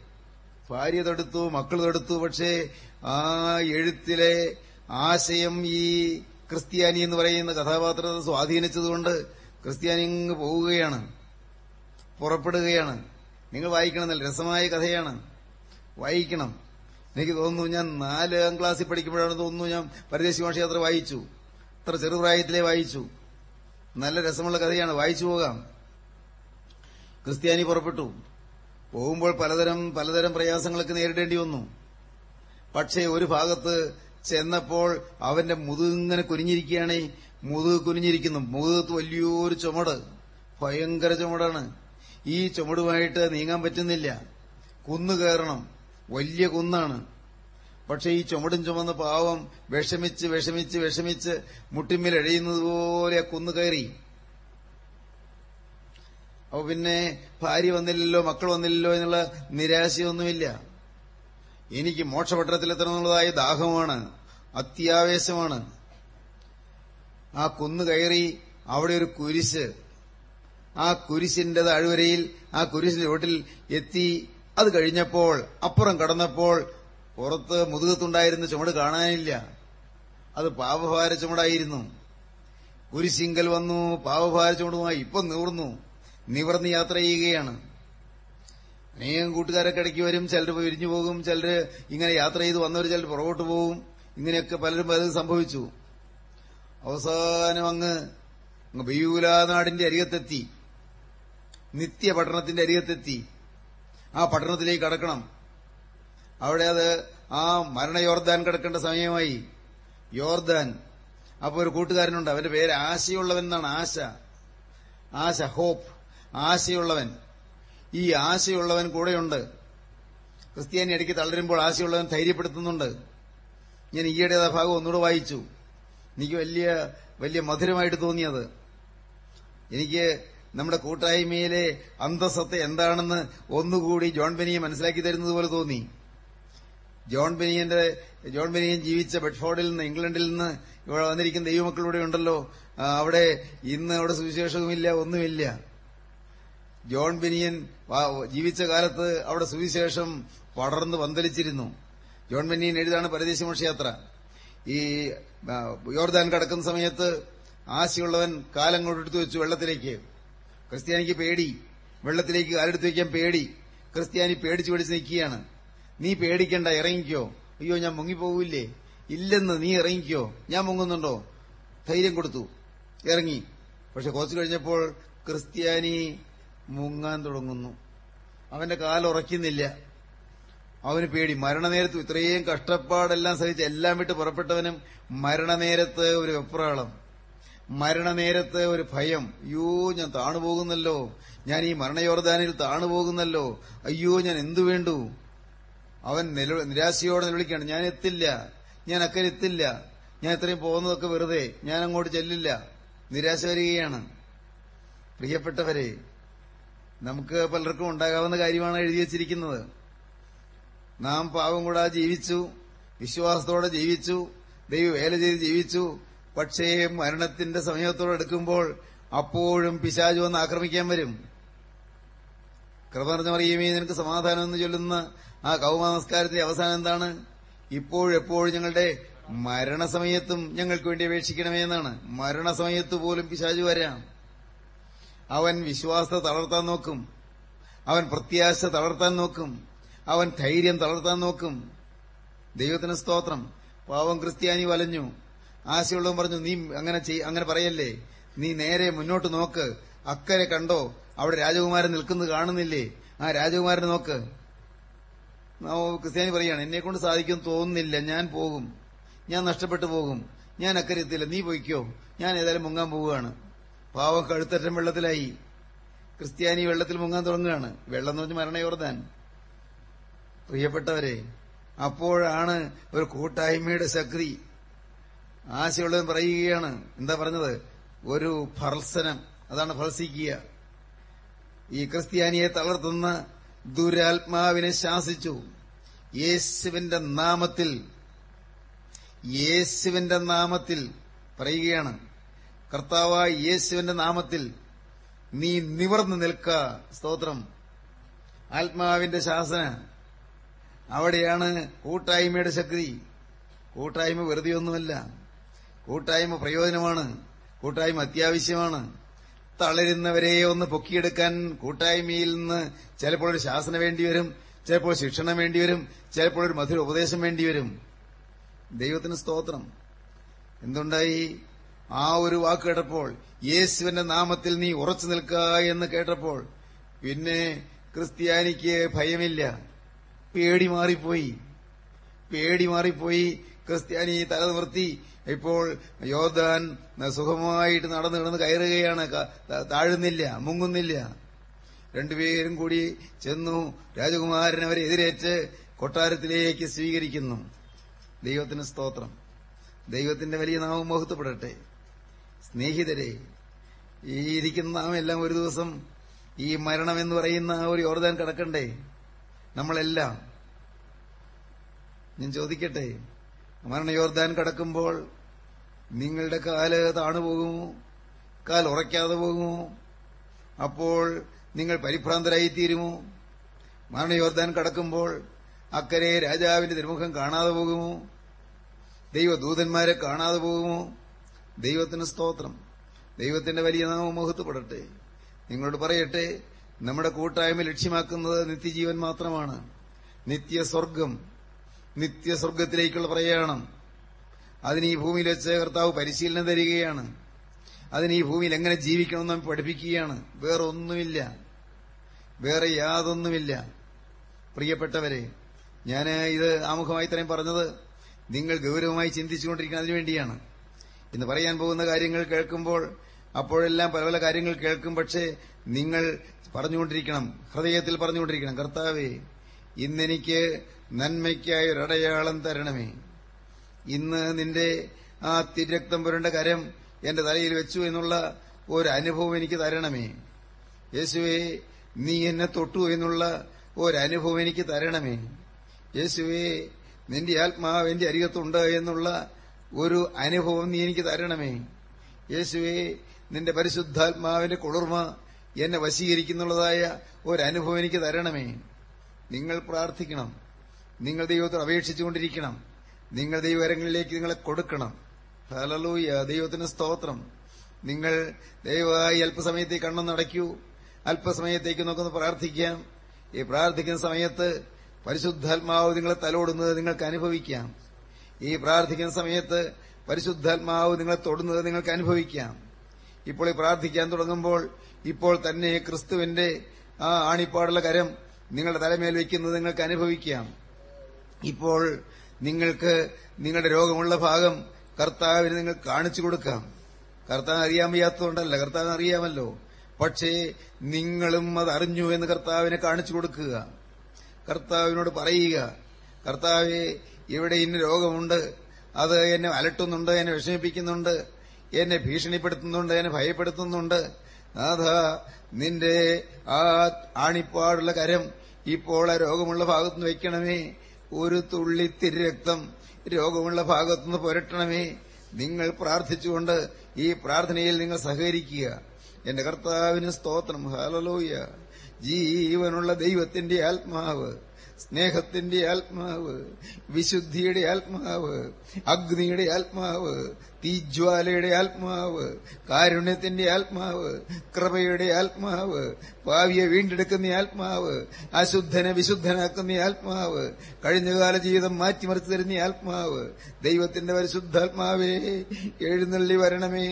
ഭാര്യ തൊടുത്തു മക്കൾ തൊടുത്തു പക്ഷേ ആ എഴുത്തിലെ ആശയം ഈ ക്രിസ്ത്യാനി എന്ന് പറയുന്ന കഥാപാത്രത്തെ സ്വാധീനിച്ചതുകൊണ്ട് ക്രിസ്ത്യാനി അങ്ങ് പോവുകയാണ് പുറപ്പെടുകയാണ്. നിങ്ങൾ വായിക്കണം നല്ല രസമായ കഥയാണ്. വായിക്കണം. എനിക്ക് തോന്നുന്നു ഞാൻ നാലാം ക്ലാസ്സിൽ പഠിക്കുമ്പോഴാണ് തോന്നുന്നു ഞാൻ പരദേശി ഭാഷയാത്ര വായിച്ചു. അത്ര ചെറുപ്രായത്തിലേ വായിച്ചു. നല്ല രസമുള്ള കഥയാണ്. വായിച്ചു പോകാം. ക്രിസ്ത്യാനി പുറപ്പെട്ടു. പോകുമ്പോൾ പലതരം പലതരം പ്രയാസങ്ങളൊക്കെ നേരിടേണ്ടി വന്നു. പക്ഷേ ഒരു ഭാഗത്ത് ചെന്നപ്പോൾ അവന്റെ മുതുകിങ്ങനെ കുനിഞ്ഞിരിക്കുകയാണേ. മുതുക് കുനിഞ്ഞിരിക്കുന്നു. മുതുകത്ത് വലിയൊരു ചുമട്. ഭയങ്കര ചുമടാണ്. ഈ ചുമടുമായിട്ട് നീങ്ങാൻ പറ്റുന്നില്ല. കുന്നു കയറണം വലിയ കുന്നാണ്. പക്ഷേ ഈ ചുമടും ചുമന്ന പാവം വിഷമിച്ച് വിഷമിച്ച് വിഷമിച്ച് മുട്ടിമ്മിൽ എഴയുന്നത് പോലെ കുന്നു കയറി. അപ്പൊ പിന്നെ ഭാര്യ വന്നില്ലല്ലോ മക്കൾ വന്നില്ലല്ലോ എന്നുള്ള നിരാശയൊന്നുമില്ല. എനിക്ക് മോക്ഷപട്ടണത്തിലെത്തണമെന്നുള്ളതായ ദാഹമാണ് അത്യാവേശമാണ്. ആ കുന്നു കയറി അവിടെ ഒരു കുരിശ്. ആ കുരിശിന്റെ താഴ്വരയിൽ ആ കുരിശിന്റെ ചോട്ടിൽ എത്തി അത് കഴിഞ്ഞപ്പോൾ അപ്പുറം കടന്നപ്പോൾ പുറത്ത് മുതുകത്തുണ്ടായിരുന്ന ചുമട് കാണാനില്ല. അത് പാപഭാര ചുമടായിരുന്നു. ഒരു കുരിശിങ്കൽ വന്നു പാപഭാര ചുമടുമായി ഇപ്പൊ നിവർന്നു നിവർന്ന് യാത്ര ചെയ്യുകയാണ്. അനേകം കൂട്ടുകാരൊക്കെ ഇടയ്ക്ക് വരും ചിലർ വിരിഞ്ഞു പോകും ചിലർ ഇങ്ങനെ യാത്ര ചെയ്ത് വന്നവർ ചിലർ പുറകോട്ട് പോകും. ഇങ്ങനെയൊക്കെ പലരും പലതും സംഭവിച്ചു. അവസാനം അങ്ങ് ബിയൂലാനാടിന്റെ അരികത്തെത്തി. നിത്യ പട്ടണത്തിന്റെ അരികത്തെത്തി. ആ പട്ടണത്തിലേക്ക് കടക്കണം. അവിടെ അത് ആ മരണ യോർദാൻ കിടക്കേണ്ട സമയമായി. യോർദാൻ. അപ്പൊ ഒരു കൂട്ടുകാരനുണ്ട്. അവന്റെ പേര് ആശയുള്ളവൻ എന്നാണ് ആശ. ആശ ഹോപ്പ്. ആശയുള്ളവൻ. ഈ ആശയുള്ളവൻ കൂടെയുണ്ട്. ക്രിസ്ത്യാനി ഇടയ്ക്ക് തളരുമ്പോൾ ആശയുള്ളവൻ ധൈര്യപ്പെടുത്തുന്നുണ്ട്. ഞാൻ ഈയിടെ ഭാഗം ഒന്നുകൂടെ വായിച്ചു. എനിക്ക് വലിയ വലിയ മധുരമായിട്ട് തോന്നിയത്. എനിക്ക് നമ്മുടെ കൂട്ടായ്മയിലെ അന്തസ്സത്തെ എന്താണെന്ന് ഒന്നുകൂടി ജോൺ ബെനിയെ മനസ്സിലാക്കി തരുന്നത് പോലെ തോന്നി. ജോൺ ബെനിയന്റെ ജോൺ ബെനിയൻ ജീവിച്ച ബെഡ്ഫോർഡിൽ നിന്ന് ഇംഗ്ലണ്ടിൽ നിന്ന് ഇവിടെ വന്നിരിക്കുന്ന ദൈവമക്കളിവിടെ ഉണ്ടല്ലോ. അവിടെ ഇന്ന് അവിടെ സുവിശേഷവുമില്ല ഒന്നുമില്ല. ജോൺ ബെനിയൻ ജീവിച്ച കാലത്ത് അവിടെ സുവിശേഷം പടർന്ന് പന്തലിച്ചിരുന്നു. ജോൺ ബെനിയൻ എഴുതാണ് പരദേശി മോക്ഷയാത്ര ഈ യോർദാൻ കടക്കുന്ന സമയത്ത് ആശയുള്ളവൻ കാലം കൊണ്ടെടുത്തു വെച്ചു വെള്ളത്തിലേക്ക്. ക്രിസ്ത്യാനിക്ക് പേടി. വെള്ളത്തിലേക്ക് കാലെടുത്ത് വയ്ക്കാൻ പേടി. ക്രിസ്ത്യാനി പേടിച്ച് പേടിച്ച് നിൽക്കുകയാണ്. നീ പേടിക്കണ്ട ഇറങ്ങിക്കോ. അയ്യോ ഞാൻ മുങ്ങിപ്പോവില്ലേ ഇല്ലെന്ന് നീ ഇറങ്ങിക്കോ. ഞാൻ മുങ്ങുന്നുണ്ടോ? ധൈര്യം കൊടുത്തു. ഇറങ്ങി. പക്ഷെ കുറച്ചു കഴിഞ്ഞപ്പോൾ ക്രിസ്ത്യാനി മുങ്ങാൻ തുടങ്ങുന്നു. അവന്റെ കാലുറയ്ക്കുന്നില്ല അവന് പേടി. മരണനേരത്ത് ഇത്രയും കഷ്ടപ്പാടെല്ലാം സഹിച്ച് എല്ലാം വിട്ട് പുറപ്പെട്ടവനും മരണനേരത്ത് ഒരു വെപ്രാളം. മരണനേരത്ത് ഒരു ഭയം. അയ്യോ ഞാൻ താണുപോകുന്നല്ലോ. ഞാൻ ഈ മരണയോർദാനിൽ താണുപോകുന്നല്ലോ. അയ്യോ ഞാൻ എന്തു വേണ്ടു? അവൻ നിരാശയോടെ നിലവിളിക്കുകയാണ്. ഞാൻ എത്തില്ല. ഞാൻ അക്കരെ എത്തില്ല ഞാൻ ഇത്രയും പോകുന്നതൊക്കെ വെറുതെ. ഞാൻ അങ്ങോട്ട് ചെല്ലില്ല. നിരാശ വരികയാണ്. പ്രിയപ്പെട്ടവരെ നമുക്ക് പലർക്കും ഉണ്ടാകാവുന്ന കാര്യമാണ് എഴുതി വച്ചിരിക്കുന്നത്. നാം പാവം കൂടാതെ ജീവിച്ചു. വിശ്വാസത്തോടെ ജീവിച്ചു. ദൈവ വേല ചെയ്ത് ജീവിച്ചു. പക്ഷേ മരണത്തിന്റെ സമയത്തോടെ എടുക്കുമ്പോൾ അപ്പോഴും പിശാചു വന്ന് ആക്രമിക്കാൻ വരും. കൃപ നിറഞ്ഞ നിനക്ക് സമാധാനം എന്ന് ചൊല്ലുന്ന ആ കൗമ നമസ്കാരത്തിന്റെ അവസാനം എന്താണ്? ഇപ്പോഴെപ്പോഴും ഞങ്ങളുടെ മരണസമയത്തും ഞങ്ങൾക്ക് വേണ്ടി അപേക്ഷിക്കണമേ എന്നാണ്. മരണസമയത്ത് പോലും പിശാചു വരാം. അവൻ വിശ്വാസത്തെ തളർത്താൻ നോക്കും. അവൻ പ്രത്യാശ തളർത്താൻ നോക്കും. അവൻ ധൈര്യം തളർത്താൻ നോക്കും. ദൈവത്തിന് സ്തോത്രം. പാവം ക്രിസ്ത്യാനി വലഞ്ഞു. ആശയുള്ളവൻ പറഞ്ഞു നീ അങ്ങനെ അങ്ങനെ പറയല്ലേ? നീ നേരെ മുന്നോട്ട് നോക്ക്. അക്കരെ കണ്ടോ? അവിടെ രാജകുമാരൻ നിൽക്കുന്നത് കാണുന്നില്ലേ? ആ രാജകുമാരനെ നോക്ക്. ക്രിസ്ത്യാനി പറയാണ് എന്നെ കൊണ്ട് സാധിക്കും തോന്നുന്നില്ല. ഞാൻ പോകും. ഞാൻ നഷ്ടപ്പെട്ടു പോകും. ഞാൻ അക്കരെ എത്തില്ല. നീ പോയിക്കോ. ഞാൻ ഏതായാലും മുങ്ങാൻ പോവുകയാണ്. പാവം കഴുത്തറ്റം വെള്ളത്തിലായി. ക്രിസ്ത്യാനി വെള്ളത്തിൽ മുങ്ങാൻ തുടങ്ങുകയാണ്. വെള്ളം എന്ന് പറഞ്ഞ് പ്രിയപ്പെട്ടവരെ അപ്പോഴാണ് ഒരു കൂട്ടായ്മയുടെ ശക്തി. ആശയുള്ളവൻ പറയുകയാണ്. എന്താ പറഞ്ഞത്? ഒരു ഭർസനം അതാണ് ഭർസിക്കുക ഈ ക്രിസ്ത്യാനിയെ തളർത്തുന്ന ദുരാത്മാവിനെ ശാസിച്ചു. യേശുവിന്റെ നാമത്തിൽ യേശുവിന്റെ നാമത്തിൽ പറയുകയാണ്. കർത്താവായ യേശുവിന്റെ നാമത്തിൽ നീ നിവർന്നു നിൽക്ക. സ്തോത്രം. ആത്മാവിന്റെ ശാസന. അവിടെയാണ് കൂട്ടായ്മയുടെ ശക്തി. കൂട്ടായ്മ വെറുതെയൊന്നുമല്ല. കൂട്ടായ്മ പ്രയോജനമാണ് കൂട്ടായ്മ അത്യാവശ്യമാണ്. തളരുന്നവരെ ഒന്ന് പൊക്കിയെടുക്കാൻ കൂട്ടായ്മയിൽ നിന്ന് ചിലപ്പോൾ ഒരു ശാസന വേണ്ടിവരും ചിലപ്പോൾ ശിക്ഷണം വേണ്ടിവരും ചിലപ്പോൾ ഒരു മധുര ഉപദേശം വേണ്ടിവരും ദൈവത്തിന് സ്തോത്രം. എന്തുണ്ടായി? ആ ഒരു വാക്ക് കേട്ടപ്പോൾ യേശുവിന്റെ നാമത്തിൽ നീ ഉറച്ചു നിൽക്ക എന്ന് കേട്ടപ്പോൾ പിന്നെ ക്രിസ്ത്യാനിക്ക് ഭയമില്ല. പേടി മാറിപ്പോയി. പേടി മാറിപ്പോയി. ക്രിസ്ത്യാനി തല നിവർത്തി. ഇപ്പോൾ യോദ്ധാൻ സുഖമായിട്ട് നടന്നു കിടന്ന് കയറുകയാണ്. താഴുന്നില്ല മുങ്ങുന്നില്ല. രണ്ടുപേരും കൂടി ചെന്നു രാജകുമാരൻ അവരെ എതിരേറ്റ് കൊട്ടാരത്തിലേക്ക് സ്വീകരിക്കുന്നു. ദൈവത്തിന് സ്തോത്രം. ദൈവത്തിന്റെ വലിയ നാമം മഹത്വപ്പെടട്ടെ. സ്നേഹിതരെ ഈ ഇരിക്കുന്ന നാം എല്ലാം ഒരു ദിവസം ഈ മരണം എന്ന് പറയുന്ന ഒരു യോർദാൻ കിടക്കണ്ടേ? നമ്മളെല്ലാം. ഞാൻ ചോദിക്കട്ടെ? മരണ യോർദാൻ കടക്കുമ്പോൾ നിങ്ങളുടെ കാൽ താണുപോകുമോ കാൽ ഉറയ്ക്കാതെ പോകുമോ? അപ്പോൾ നിങ്ങൾ പരിഭ്രാന്തരായിത്തീരുമോ? മരണയോർദാൻ കടക്കുമ്പോൾ അക്കരെ രാജാവിന്റെ തിരുമുഖം കാണാതെ പോകുമോ? ദൈവദൂതന്മാരെ കാണാതെ പോകുമോ? ദൈവത്തിന് സ്തോത്രം. ദൈവത്തിന്റെ വലിയ നാമം മുഹത്തുപെടട്ടെ നിങ്ങളോട് പറയട്ടെ നമ്മുടെ കൂട്ടായ്മ ലക്ഷ്യമാക്കുന്നത് നിത്യജീവൻ മാത്രമാണ്. നിത്യസ്വർഗം. നിത്യസ്വർഗത്തിലേക്കുള്ള പ്രയാണം. അതിന് ഈ ഭൂമിയിൽ വെച്ച് കർത്താവ് പരിശീലനം തരികയാണ്. അതിന് ഈ ഭൂമിയിൽ എങ്ങനെ ജീവിക്കണമെന്ന് എന്ന് പഠിപ്പിക്കുകയാണ്. വേറെ ഒന്നുമില്ല. വേറെ യാതൊന്നുമില്ല. പ്രിയപ്പെട്ടവരെ ഞാൻ ഇത് ആമുഖമായി തന്നെ പറഞ്ഞത് നിങ്ങൾ ഗൗരവമായി ചിന്തിച്ചുകൊണ്ടിരിക്കുന്നതിന് വേണ്ടിയാണ്. ഇന്ന് പറയാൻ പോകുന്ന കാര്യങ്ങൾ കേൾക്കുമ്പോൾ അപ്പോഴെല്ലാം പല പല കാര്യങ്ങൾ കേൾക്കും പക്ഷേ നിങ്ങൾ പറഞ്ഞുകൊണ്ടിരിക്കണം ഹൃദയത്തിൽ പറഞ്ഞുകൊണ്ടിരിക്കണം കർത്താവേ ഇന്നെനിക്ക് നന്മയ്ക്കായി ഒരടയാളം തരണമേ. ഇന്ന് നിന്റെ ആ തിരക്തം പുരണ്ട കരം എന്റെ തലയിൽ വെച്ചു എന്നുള്ള ഒരു അനുഭവം എനിക്ക് തരണമേ. യേശുവെ നീ എന്നെ തൊട്ടു എന്നുള്ള ഒരു അനുഭവം എനിക്ക് തരണമേ. യേശുവെ നിന്റെ ആത്മാവ് എന്റെ അരികത്തുണ്ട് എന്നുള്ള ഒരു അനുഭവം നീ എനിക്ക് തരണമേ. യേശുവെ നിന്റെ പരിശുദ്ധാത്മാവിന്റെ കുളിർമ എന്നെ വശീകരിക്കുന്നുള്ളതായ ഒരനുഭവം എനിക്ക് തരണമേ. നിങ്ങൾ പ്രാർത്ഥിക്കണം. നിങ്ങൾ ദൈവത്തോട് അപേക്ഷിച്ചുകൊണ്ടിരിക്കണം. നിങ്ങൾ ദൈവകരങ്ങളിലേക്ക് നിങ്ങളെ കൊടുക്കണം. ഹലലൂയ ദൈവത്തിന് സ്തോത്രം. നിങ്ങൾ ദയവായി അല്പസമയത്തേക്ക് കണ്ണൊന്നടയ്ക്കൂ അല്പസമയത്തേക്ക് നമുക്കൊന്ന് പ്രാർത്ഥിക്കാം. ഈ പ്രാർത്ഥിക്കുന്ന സമയത്ത് പരിശുദ്ധാത്മാവ് നിങ്ങളെ തലോടുന്നത് നിങ്ങൾക്ക് അനുഭവിക്കാം. ഈ പ്രാർത്ഥിക്കുന്ന സമയത്ത് പരിശുദ്ധാത്മാവ് നിങ്ങളെ തൊടുന്നത് നിങ്ങൾക്ക് അനുഭവിക്കാം. ഇപ്പോൾ ഈ പ്രാർത്ഥിക്കാൻ തുടങ്ങുമ്പോൾ ഇപ്പോൾ തന്നെ ക്രിസ്തുവിന്റെ ആ ആണിപ്പാടുള്ള കരം നിങ്ങളുടെ തലമേൽ വയ്ക്കുന്നത് നിങ്ങൾക്ക് അനുഭവിക്കാം. ഇപ്പോൾ നിങ്ങൾക്ക് നിങ്ങളുടെ രോഗമുള്ള ഭാഗം കർത്താവിന് നിങ്ങൾ കാണിച്ചു കൊടുക്കാം. കർത്താവിന് അറിയാൻ വയ്യാത്തതുകൊണ്ടല്ല കർത്താവിന് അറിയാമല്ലോ. പക്ഷേ നിങ്ങളും അത് എന്ന് കർത്താവിനെ കാണിച്ചു കൊടുക്കുക. കർത്താവിനോട് പറയുക കർത്താവെ ഇവിടെ ഇന്ന രോഗമുണ്ട്? അത് എന്നെ അലട്ടുന്നുണ്ട് എന്നെ വിഷമിപ്പിക്കുന്നുണ്ട് എന്നെ ഭീഷണിപ്പെടുത്തുന്നുണ്ട് എന്നെ ഭയപ്പെടുത്തുന്നുണ്ട്. നാഥ നിന്റെ ആ ആണിപ്പാടുള്ള കരം ഇപ്പോൾ ആ രോഗമുള്ള ഭാഗത്തുനിന്ന് വയ്ക്കണമേ. ഒരു തുള്ളി തിരക്തം രോഗമുള്ള ഭാഗത്തുനിന്ന് പുരട്ടണമേ. നിങ്ങൾ പ്രാർത്ഥിച്ചുകൊണ്ട് ഈ പ്രാർത്ഥനയിൽ നിങ്ങൾ സഹകരിക്കുക. എന്റെ കർത്താവിന് സ്തോത്രം. ഹാലലോയ ജീവനുള്ള ദൈവത്തിന്റെ ആത്മാവ് സ്നേഹത്തിന്റെ ആത്മാവ് വിശുദ്ധിയുടെ ആത്മാവ് അഗ്നിയുടെ ആത്മാവ് തീജ്വാലയുടെ ആത്മാവ് കാരുണ്യത്തിന്റെ ആത്മാവ് കൃപയുടെ ആത്മാവ് ഭാവിയെ വീണ്ടെടുക്കുന്ന ആത്മാവ് അശുദ്ധനെ വിശുദ്ധനാക്കുന്ന ആത്മാവ് കഴിഞ്ഞകാല ജീവിതം മാറ്റിമറിച്ചു തരുന്ന ആത്മാവ് ദൈവത്തിന്റെ പരിശുദ്ധാത്മാവേ എഴുന്നള്ളി വരണമേ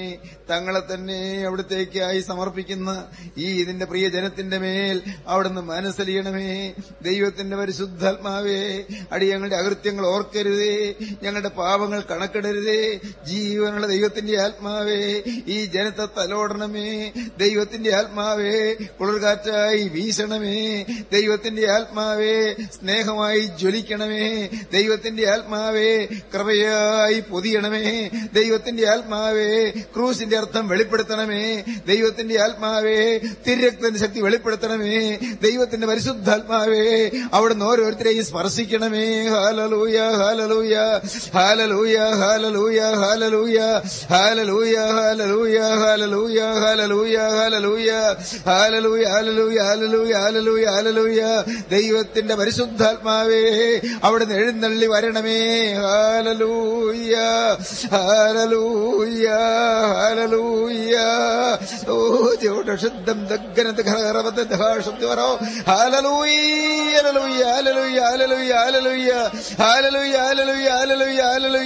തങ്ങളെ തന്നെ അവിടത്തേക്കായി സമർപ്പിക്കുന്ന ഈ ഇതിന്റെ പ്രിയ ജനത്തിന്റെ മേൽ അവിടുന്ന് മനസ്സലിയണമേ. ദൈവത്തിന്റെ പരിശുദ്ധാത്മാവേ അടിയങ്ങളുടെ അകൃത്യങ്ങൾ ഓർക്കരുതേ ഞങ്ങളുടെ പാപങ്ങൾ കണക്കിടരുതേ ജീവ ജീവനുള്ള ദൈവത്തിന്റെ ആത്മാവേ ഈ ജനത്തെ തലോടണമേ. ദൈവത്തിന്റെ ആത്മാവേ കുളിർകാറ്റായി വീശണമേ. ദൈവത്തിന്റെ ആത്മാവേ സ്നേഹമായി ജ്വലിക്കണമേ. ദൈവത്തിന്റെ ആത്മാവേ കൃപയായി പൊതിയണമേ. ദൈവത്തിന്റെ ആത്മാവേ ക്രൂസിന്റെ അർത്ഥം വെളിപ്പെടുത്തണമേ. ദൈവത്തിന്റെ ആത്മാവേ തിരക്തന്റെ ശക്തി വെളിപ്പെടുത്തണമേ. ദൈവത്തിന്റെ പരിശുദ്ധാത്മാവേ അവിടുന്ന് ഓരോരുത്തരെയും സ്പർശിക്കണമേ. Hallelujah hallelujah hallelujah hallelujah hallelujah ദൈവത്തിന്റെ പരിശുദ്ധാത്മാവേ അവിടെ എഴുന്നള്ളി വരണമേ ഹാലലൂയ്യ ഹാലലൂയ്യ ഹാലലൂയ്യ ഓ ജോട ശുദ്ധം ദഗ്ഗനത് ഖരഖരവത്തെ ദഹാശുദ്ധി പറോ hallelujah hallelujah hallelujah hallelujah hallelujah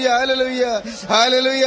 hallelujah hallelujah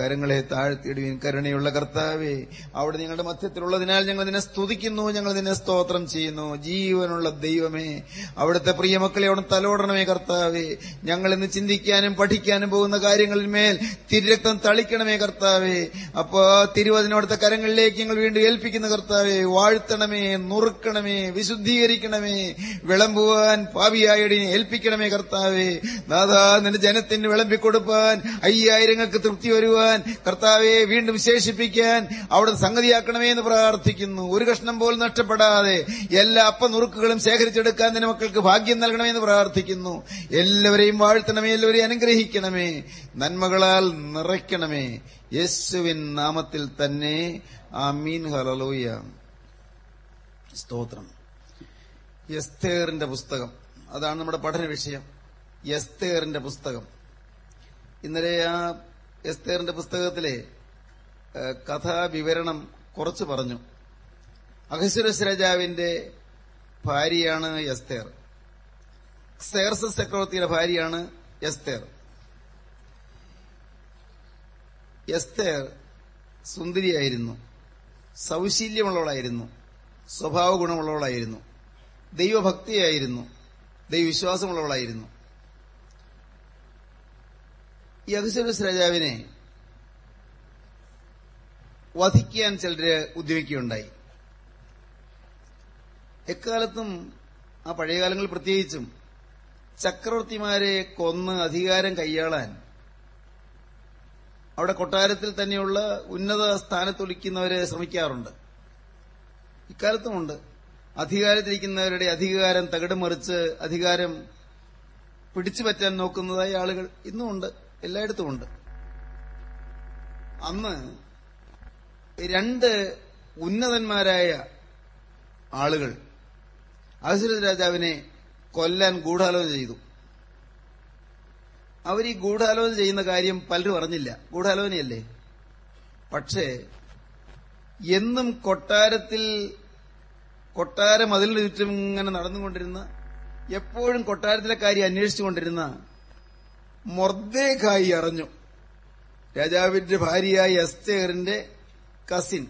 കരങ്ങളെ താഴ്ത്തിയിടുവിൻ കരുണയുള്ള കർത്താവേ അവിടെ നിങ്ങളുടെ മധ്യത്തിലുള്ളതിനാൽ ഞങ്ങൾ നിന്നെ സ്തുതിക്കുന്നു ഞങ്ങൾ നിന്നെ സ്തോത്രം ചെയ്യുന്നു. ജീവനുള്ള ദൈവമേ അവിടുത്തെ പ്രിയമക്കളെ അവിടെ തലോടണമേ കർത്താവേ. ഞങ്ങൾ ഇന്ന് ചിന്തിക്കാനും പഠിക്കാനും പോകുന്ന കാര്യങ്ങളിന്മേൽ തിരുരക്തം തളിക്കണമേ കർത്താവേ. അപ്പോ തിരുവതിനോടത്തെ കരങ്ങളിലേക്ക് ഞങ്ങൾ വീണ്ടും ഏൽപ്പിക്കുന്ന കർത്താവേ വാഴ്ത്തണമേ നുറുക്കണമേ വിശുദ്ധീകരിക്കണമേ വിളമ്പുവാൻ പാപിയായടി ഏൽപ്പിക്കണമേ കർത്താവേ. ദാദാ നിന്റെ ജനത്തിന് വിളമ്പിക്കൊടുപ്പാൻ അയ്യായിരങ്ങൾക്ക് തൃപ്തി വരുവാൻ കർത്താവെ വീണ്ടും വിശേഷിപ്പിക്കാൻ അവിടെ സംഗതിയാക്കണമേ എന്ന് പ്രാർത്ഥിക്കുന്നു. ഒരു കഷ്ണം പോലും നഷ്ടപ്പെടാതെ എല്ലാ അപ്പ നുറുക്കുകളും ശേഖരിച്ചെടുക്കാൻ തന്നെ മക്കൾക്ക് ഭാഗ്യം നൽകണമേ എന്ന് പ്രാർത്ഥിക്കുന്നു. എല്ലാവരെയും വാഴ്ത്തണമേ എല്ലാവരെയും അനുഗ്രഹിക്കണമേ. നന്മകളാൽ നിറയ്ക്കണമേ. യേശുവിൻ നാമത്തിൽ തന്നെ. ആമീൻ. ഹലലോയ സ്തോത്രം. എസ്തേറിന്റെ പുസ്തകം. അതാണ് നമ്മുടെ പഠന വിഷയം. എസ്തേറിന്റെ പുസ്തകം. ഇന്നലെ ആ എസ്തേറിന്റെ പുസ്തകത്തിലെ കഥാവിവരണം കുറച്ച് പറഞ്ഞു. അഹസുരസ് രാജാവിന്റെ ഭാര്യയാണ് എസ്തേർ. സേർസസ് ചക്രവർത്തിയുടെ ഭാര്യയാണ് എസ്തേർ. എസ്തേർ സുന്ദരിയായിരുന്നു. സൗശീല്യമുള്ളവളായിരുന്നു. സ്വഭാവ ഗുണമുള്ളവളായിരുന്നു ദൈവഭക്തിയായിരുന്നു. ദൈവവിശ്വാസമുള്ളവളായിരുന്നു. ഈ അഹസുരസ് രാജാവിനെ വധിക്കാൻ ചിലര് ഉദ്യമിക്കുകയുണ്ടായി. എക്കാലത്തും ആ പഴയകാലങ്ങളിൽ പ്രത്യേകിച്ചും ചക്രവർത്തിമാരെ കൊന്ന് അധികാരം കൈയാളാൻ അവിടെ കൊട്ടാരത്തിൽ തന്നെയുള്ള ഉന്നത സ്ഥാനത്തൊലിക്കുന്നവരെ ശ്രമിക്കാറുണ്ട്. ഇക്കാലത്തുമുണ്ട്. അധികാരത്തിരിക്കുന്നവരുടെ അധികാരം തകിടുമറിച്ച് അധികാരം പിടിച്ചു പറ്റാൻ നോക്കുന്നതായ ആളുകൾ ഇന്നുമുണ്ട്. എല്ലായിടത്തുമുണ്ട് അന്ന് രണ്ട് ഉന്നതന്മാരായ ആളുകൾ അസുരത് രാജാവിനെ കൊല്ലാൻ ഗൂഢാലോചന ചെയ്തു. അവർ ഈ ഗൂഢാലോചന ചെയ്യുന്ന കാര്യം പലരും അറിഞ്ഞില്ല. ഗൂഢാലോചനയല്ലേ? പക്ഷേ എന്നും കൊട്ടാരത്തിൽ കൊട്ടാര മതിലിന് ചുറ്റും ഇങ്ങനെ നടന്നുകൊണ്ടിരുന്ന എപ്പോഴും കൊട്ടാരത്തിലെ കാര്യം അന്വേഷിച്ചുകൊണ്ടിരുന്ന മൊർദ്ദേഖായി അറിഞ്ഞു. രാജാവിന്റെ ഭാര്യയായ എസ്തേറിന്റെ കസിൻ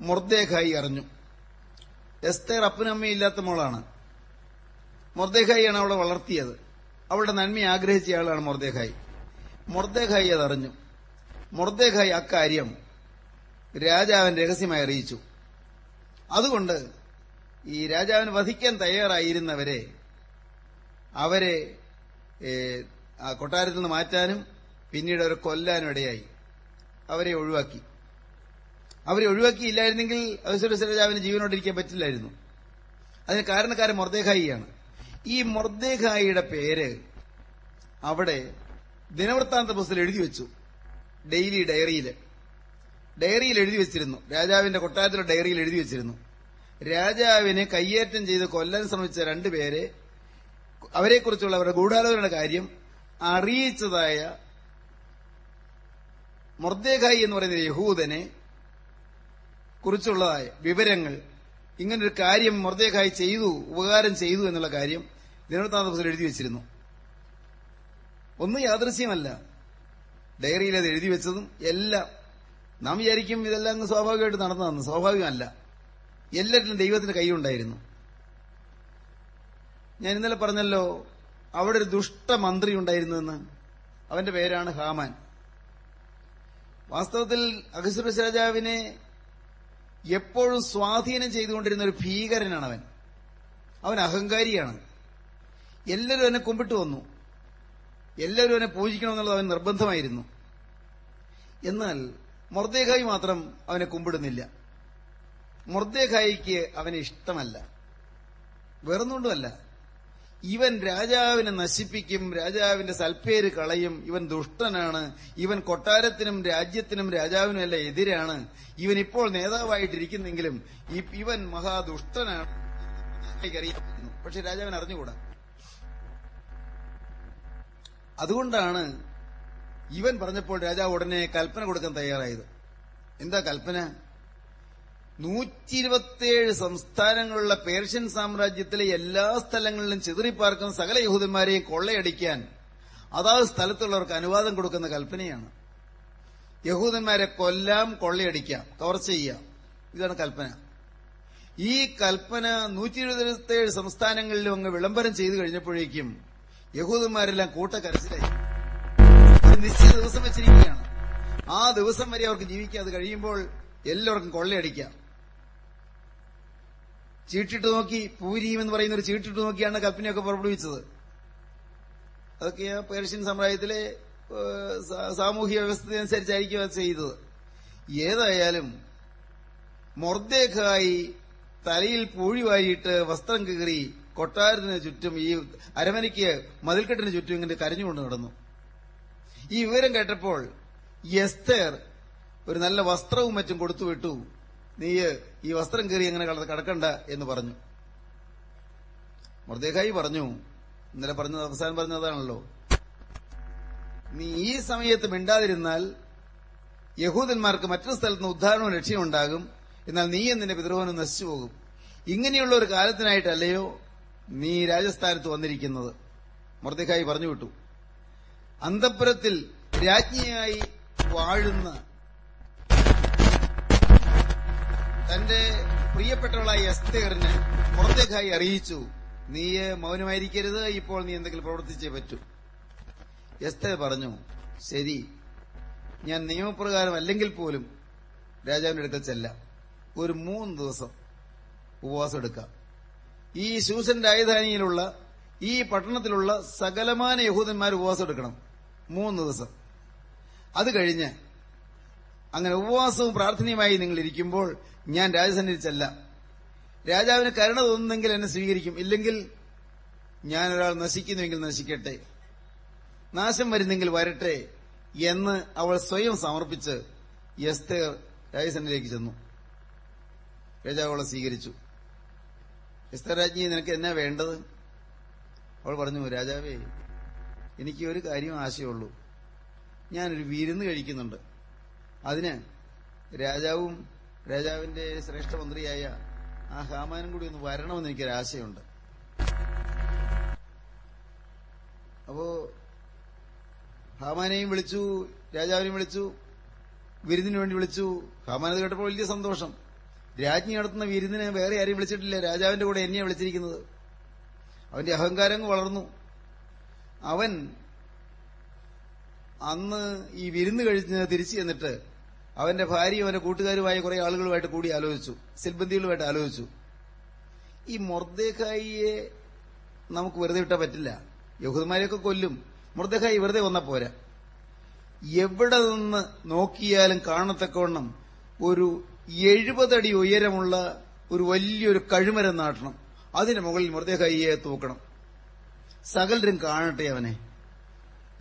മൊർദ്ദേഖായി അറിഞ്ഞു. എസ്തേർ അപ്പനും അമ്മയും ഇല്ലാത്ത മോളാണ്. മൊർദ്ദേഖായിയാണ് അവളെ വളർത്തിയത്. അവളുടെ നന്മ ആഗ്രഹിച്ച ആളാണ് മൊർദ്ദേഖായി. മൊർദ്ദേഖായി അതറിഞ്ഞു മൊർദ്ദേഖായി അക്കാര്യം രാജാവൻ രഹസ്യമായി അറിയിച്ചു. അതുകൊണ്ട് ഈ രാജാവിന് വധിക്കാൻ തയ്യാറായിരുന്നവരെ അവരെ കൊട്ടാരത്തിൽ നിന്ന് മാറ്റാനും പിന്നീട് അവരെ കൊല്ലാനും ഇടയായി. അവരെ ഒഴിവാക്കി. അവരെ ഒഴിവാക്കിയില്ലായിരുന്നെങ്കിൽ അവസരസ് രാജാവിന് ജീവനോടിരിക്കാൻ പറ്റില്ലായിരുന്നു. അതിന് കാരണക്കാരൻ മൊർദേഖായിയാണ് ഈ മൊർദേഖായിയുടെ പേര് അവിടെ ദിനവൃത്താന്ത പുസ്തകം എഴുതി വെച്ചു. ഡെയിലി ഡയറിയിൽ ഡയറിയിൽ എഴുതി വെച്ചിരുന്നു. രാജാവിന്റെ കൊട്ടാരത്തിലെ ഡയറിയിൽ എഴുതി വെച്ചിരുന്നു. രാജാവിനെ കയ്യേറ്റം ചെയ്ത് കൊല്ലാൻ ശ്രമിച്ച രണ്ടുപേരെ അവരെക്കുറിച്ചുള്ള അവരുടെ ഗൂഢാലോചനയുടെ കാര്യം അറിയിച്ചതായ മൊർദ്ദേഖായി എന്ന് പറയുന്ന യഹൂദനെ കുറിച്ചുള്ളതായ വിവരങ്ങൾ ഇങ്ങനൊരു കാര്യം മൊർദ്ദേഖായി ചെയ്തു ഉപകാരം ചെയ്തു എന്നുള്ള കാര്യം ദിനവൃത്താന്ത പുസ്തകം എഴുതി വെച്ചിരുന്നു. ഒന്നും യാദൃശ്യമല്ല. ഡയറിയിൽ അത് എഴുതി വെച്ചതും എല്ലാം നാം വിചാരിക്കും ഇതെല്ലാം അങ്ങ് സ്വാഭാവികമായിട്ട് നടന്നതെന്ന് സ്വാഭാവികമല്ല. എല്ലാറ്റിലും ദൈവത്തിന്റെ കൈയുണ്ടായിരുന്നു ഞാൻ ഇന്നലെ പറഞ്ഞല്ലോ അവിടെ ഒരു ദുഷ്ടമന്ത്രി ഉണ്ടായിരുന്നെന്ന്. അവന്റെ പേരാണ് ഹാമാൻ. വാസ്തവത്തിൽ അഹസുരസ് രാജാവിനെ എപ്പോഴും സ്വാധീനം ചെയ്തുകൊണ്ടിരുന്ന ഒരു ഭീകരനാണ് അവൻ അവൻ അഹങ്കാരിയാണ്. എല്ലാവരും അവനെ കുമ്പിട്ട് വന്നു. എല്ലാവരും അവനെ പൂജിക്കണമെന്നുള്ളത് അവൻ നിർബന്ധമായിരുന്നു. എന്നാൽ മൊർദേഖായി മാത്രം അവനെ കുമ്പിടുന്നില്ല. മൊർദേഖായിക്ക് അവനെ ഇഷ്ടമല്ല. വേറൊന്നുകൊണ്ടുമല്ല ഇവൻ രാജാവിനെ നശിപ്പിക്കും രാജാവിന്റെ സൽപ്പേര് കളയും ഇവൻ ദുഷ്ടനാണ് ഇവൻ കൊട്ടാരത്തിനും രാജ്യത്തിനും രാജാവിനും അല്ല എതിരാണ്. ഇവൻ ഇപ്പോൾ നേതാവായിട്ടിരിക്കുന്നെങ്കിലും ഇവൻ മഹാദുഷ്ടനാണ്. അറിയാമായിരുന്നു പക്ഷെ രാജാവിൻ അറിഞ്ഞുകൂടാ. അതുകൊണ്ടാണ് ഇവൻ പറഞ്ഞപ്പോൾ രാജാവ് ഉടനെ കൽപ്പന കൊടുക്കാൻ തയ്യാറായത്. എന്താ കൽപ്പന? നൂറ്റി ഇരുപത്തിയേഴ് സംസ്ഥാനങ്ങളുള്ള പേർഷ്യൻ സാമ്രാജ്യത്തിലെ എല്ലാ സ്ഥലങ്ങളിലും ചിതറിപ്പാർക്കുന്ന സകല യഹൂദന്മാരെയും കൊള്ളയടിക്കാൻ അതാത് സ്ഥലത്തുള്ളവർക്ക് അനുവാദം കൊടുക്കുന്ന കൽപ്പനയാണ്. യഹൂദന്മാരെ കൊല്ലാം കൊള്ളയടിക്കാം കവർച്ച ചെയ്യാം. ഇതാണ് കൽപ്പന. ഈ കൽപ്പന നൂറ്റി ഇരുപത്തിയേഴ് സംസ്ഥാനങ്ങളിലും അങ്ങ് വിളംബരം ചെയ്തു കഴിഞ്ഞപ്പോഴേക്കും യഹൂദന്മാരെല്ലാം കൂട്ടക്കരച്ചിലായി. നിശ്ചിത ദിവസം വെച്ചിരിക്കുകയാണ്. ആ ദിവസം വരെ അവർക്ക് ജീവിക്കാതെ കഴിയുമ്പോൾ എല്ലാവർക്കും കൊള്ളയടിക്കാം. ചീട്ടിട്ട് നോക്കി പൂരിയും എന്ന് പറയുന്ന ഒരു ചീട്ടിട്ട് നോക്കിയാണ് കൽപ്പനയൊക്കെ പുറപ്പെടുവിച്ചത്. അതൊക്കെ പേർഷ്യൻ സാമ്രാജ്യത്തിലെ ഏഹ്, സാ- സാമൂഹ്യ വ്യവസ്ഥയനുസരിച്ചായിരിക്കും അത് ചെയ്തത്. ഏതായാലും മൊർദേഖായി തലയിൽ പൂഴി വാരിയിട്ട് വസ്ത്രം കീറി കൊട്ടാരത്തിന് ചുറ്റും ഈ അരമനയ്ക്ക് മതിൽക്കെട്ടിന് ചുറ്റും ഇങ്ങനെ കരഞ്ഞുകൊണ്ട് നടന്നു. ഈ വിവരം കേട്ടപ്പോൾ എസ്തേർ ഒരു നല്ല വസ്ത്രവും മറ്റും കൊടുത്തു വിട്ടു നീ ഈ വസ്ത്രം കയറി എങ്ങനെ കടക്കണ്ട എന്ന് പറഞ്ഞു. മൃദേഹായി പറഞ്ഞു ഇന്നലെ പറഞ്ഞത് അവസാനം പറഞ്ഞതാണല്ലോ. നീ ഈ സമയത്ത് മിണ്ടാതിരുന്നാൽ യഹൂദന്മാർക്ക് മറ്റൊരു സ്ഥലത്ത് നിന്ന് ഉദ്ധാരണവും ലക്ഷ്യമുണ്ടാകും എന്നാൽ നീ എന്നിന്റെ പിതൃഭവനം നശിച്ചു പോകും. ഇങ്ങനെയുള്ള ഒരു കാലത്തിനായിട്ടല്ലയോ നീ രാജസ്ഥാനത്ത് വന്നിരിക്കുന്നത്. മർദ്ദിഖായി പറഞ്ഞു വിട്ടു. രാജ്ഞിയായി വാഴുന്ന തന്റെ പ്രിയപ്പെട്ടവളായ എസ്തേറിന് പുറത്തേക്കായി അറിയിച്ചു. നീ മൗനമായിരിക്കരുത്. ഇപ്പോൾ നീ എന്തെങ്കിലും പ്രവർത്തിച്ചേ പറ്റൂ. എസ്തേർ പറഞ്ഞു ശരി. ഞാൻ നിയമപ്രകാരം അല്ലെങ്കിൽ പോലും രാജാവിന്റെ അടുത്ത് ചെല്ല. ഒരു മൂന്ന് ദിവസം ഉപവാസം എടുക്കാം. ഈ ശൂസൻ രാജധാനിയിലുള്ള ഈ പട്ടണത്തിലുള്ള സകലമാന യഹൂദന്മാർ ഉപവാസം എടുക്കണം. മൂന്ന് ദിവസം. അത് കഴിഞ്ഞ് അങ്ങനെ ഉപവാസവും പ്രാർത്ഥനയുമായി നിങ്ങൾ ഇരിക്കുമ്പോൾ ഞാൻ രാജസന്നിധിച്ചല്ല ചെല്ലാം. രാജാവിന് കരുണ തോന്നുന്നെങ്കിൽ എന്നെ സ്വീകരിക്കും. ഇല്ലെങ്കിൽ ഞാൻ ഒരാൾ നശിക്കുന്നുവെങ്കിൽ നശിക്കട്ടെ. നാശം വരുന്നെങ്കിൽ വരട്ടെ എന്ന് അവൾ സ്വയം സമർപ്പിച്ച് എസ്തേർ രാജസന്നിധിയിലേക്ക് ചെന്നു. രാജാവ് അവളെ സ്വീകരിച്ചു. എസ്തേർ രാജ്ഞി നിനക്ക് എന്നാ വേണ്ടത്? അവൾ പറഞ്ഞു രാജാവേ എനിക്ക് ഒരു കാര്യം ആശയമുള്ളൂ ഞാനൊരു വിരുന്ന് കഴിക്കുന്നുണ്ട്. അതിന് രാജാവും രാജാവിന്റെ ശ്രേഷ്ഠ മന്ത്രിയായ ആ ഹാമാനും കൂടി ഒന്ന് വരണമെന്ന് എനിക്കൊരു ആശയമുണ്ട്. അപ്പോ ഹാമാനെയും വിളിച്ചു രാജാവിനെയും വിളിച്ചു വിരുന്നിന് വേണ്ടി വിളിച്ചു. ഹാമാനത് കേട്ടപ്പോൾ വലിയ സന്തോഷം. രാജ്ഞി നടത്തുന്ന വിരുന്നിനെ വേറെ ആരെയും വിളിച്ചിട്ടില്ല. രാജാവിന്റെ കൂടെ എന്നെയാണ് വിളിച്ചിരിക്കുന്നത്. അവന്റെ അഹങ്കാരം വളർന്നു. അവൻ അന്ന് ഈ വിരുന്ന് കഴിഞ്ഞ് തിരിച്ചു ചെന്നിട്ട് അവന്റെ ഭാര്യയും അവന്റെ കൂട്ടുകാരുമായ കുറെ ആളുകളുമായിട്ട് കൂടി ആലോചിച്ചു. സിൽബന്ധികളുമായിട്ട് ആലോചിച്ചു. ഈ മൊർദ്ദേഖായിയെ നമുക്ക് വെറുതെ വിട്ടാൻ പറ്റില്ല. യഹൂദന്മാരെയൊക്കെ കൊല്ലും. മൊർദ്ദേഖായി വെറുതെ വന്ന പോരാ. എവിടെ നിന്ന് നോക്കിയാലും കാണത്തക്കവണ്ണം ഒരു എഴുപതടി ഉയരമുള്ള ഒരു വലിയൊരു കഴുമരം നാട്ടണം. അതിന്റെ മുകളിൽ മൃതകയ്യെ തൂക്കണം. സകലരും കാണട്ടെ അവനെ.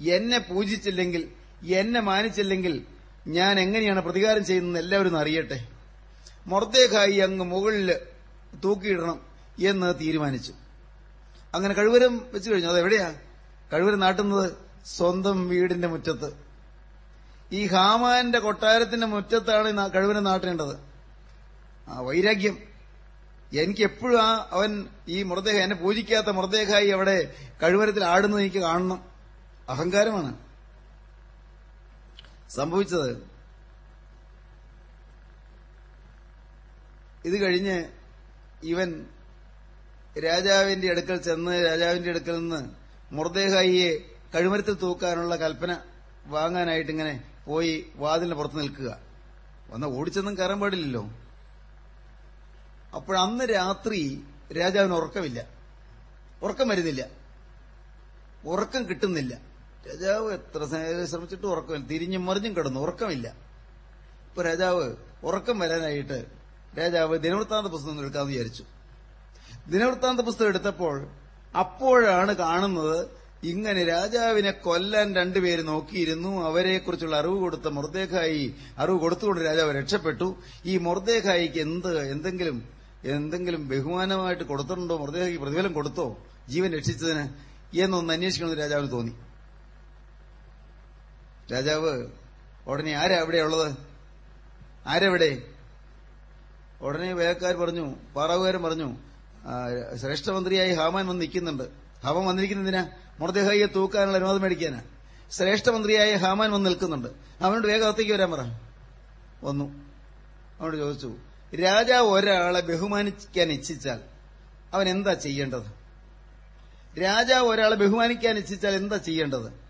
എന്നെ പൂജിച്ചില്ലെങ്കിൽ എന്നെ മാനിച്ചില്ലെങ്കിൽ ഞാൻ എങ്ങനെയാണ് പ്രതികാരം ചെയ്യുന്നത് എല്ലാവരും അറിയട്ടെ. മൊറത്തേക്കായി അങ്ങ് മുകളിൽ തൂക്കിയിടണം എന്ന് തീരുമാനിച്ചു. അങ്ങനെ കഴിവരം വെച്ചു കഴിഞ്ഞു. അതെവിടെയാ കഴിവരം നാട്ടുന്നത് സ്വന്തം വീടിന്റെ മുറ്റത്ത്. ഈ ഹാമാന്റെ കൊട്ടാരത്തിന്റെ മുറ്റത്താണ് കഴിവരം നാട്ടേണ്ടത്. ആ വൈരാഗ്യം. എനിക്ക് എപ്പോഴും ആ അവൻ ഈ മൃതദേഹ എന്നെ പൂജിക്കാത്ത മൃതദേഹായി അവിടെ കഴിവരത്തിൽ ആടുന്നത് എനിക്ക് കാണണം. അഹങ്കാരമാണ്. സംഭവിച്ചത്. ഇത് കഴിഞ്ഞ് ഇവൻ രാജാവിന്റെ അടുക്കൽ ചെന്ന് രാജാവിന്റെ അടുക്കൽ നിന്ന് മൃതദേഹായിയെ കഴിമരത്തിൽ തൂക്കാനുള്ള കൽപ്പന വാങ്ങാനായിട്ട് ഇങ്ങനെ പോയി വാതിലിന് പുറത്ത് നിൽക്കുക. വന്ന ഓടിച്ചെന്നും കയറാൻ പാടില്ലല്ലോ. അപ്പോഴന്ന് രാത്രി രാജാവിന് ഉറക്കമില്ല. ഉറക്കം വരുന്നില്ല. ഉറക്കം കിട്ടുന്നില്ല. രാജാവ് എത്ര ശ്രമിച്ചിട്ട് ഉറക്കമില്ല. തിരിഞ്ഞും മറിഞ്ഞും കിടന്നു. ഉറക്കമില്ല. ഇപ്പൊ രാജാവ് ഉറക്കം വരാനായിട്ട് രാജാവ് ദിനവൃത്താന്ത പുസ്തകം എടുക്കാമെന്ന് വിചാരിച്ചു. ദിനവൃത്താന്ത പുസ്തകം എടുത്തപ്പോൾ അപ്പോഴാണ് കാണുന്നത് ഇങ്ങനെ രാജാവിനെ കൊല്ലാൻ രണ്ടുപേര് നോക്കിയിരുന്നു. അവരെക്കുറിച്ചുള്ള അറിവ് കൊടുത്ത മുർദേഖായി അറിവ് കൊടുത്തുകൊണ്ട് രാജാവ് രക്ഷപ്പെട്ടു. ഈ മുർദേഖായിക്ക് എന്ത് എന്തെങ്കിലും എന്തെങ്കിലും ബഹുമാനമായിട്ട് കൊടുത്തിട്ടുണ്ടോ? മൃതദേഹയ്ക്ക് പ്രതിഫലം കൊടുത്തോ? ജീവൻ രക്ഷിച്ചതിന് എന്നൊന്ന് അന്വേഷിക്കണമെന്ന് രാജാവിന് തോന്നി. രാജാവ് ഉടനെ ആരാ അവിടെയുള്ളത് ആരെവിടെ? ഉടനെ വേലക്കാർ പറഞ്ഞു പാറാവുകാരൻ പറഞ്ഞു ശ്രേഷ്ഠമന്ത്രിയായി ഹാമാൻ വന്ന് നിൽക്കുന്നുണ്ട്. ഹാമൻ വന്നിരിക്കുന്നതിനാ മൃതദേഹയെ തൂക്കാനുള്ള അനുവാദം മേടിക്കാനാ. ശ്രേഷ്ഠമന്ത്രിയായ ഹാമാൻ വന്ന് നിൽക്കുന്നുണ്ട്. അവനോട് വേഗം വരാൻ പറ. വന്നു. അവനോട് ചോദിച്ചു രാജാവ് ഒരാളെ ബഹുമാനിക്കാൻ ഇച്ഛിച്ചാൽ അവൻ എന്താ ചെയ്യേണ്ടത്? രാജാവ് ഒരാളെ ബഹുമാനിക്കാൻ ഇച്ഛിച്ചാൽ എന്താ ചെയ്യേണ്ടത്?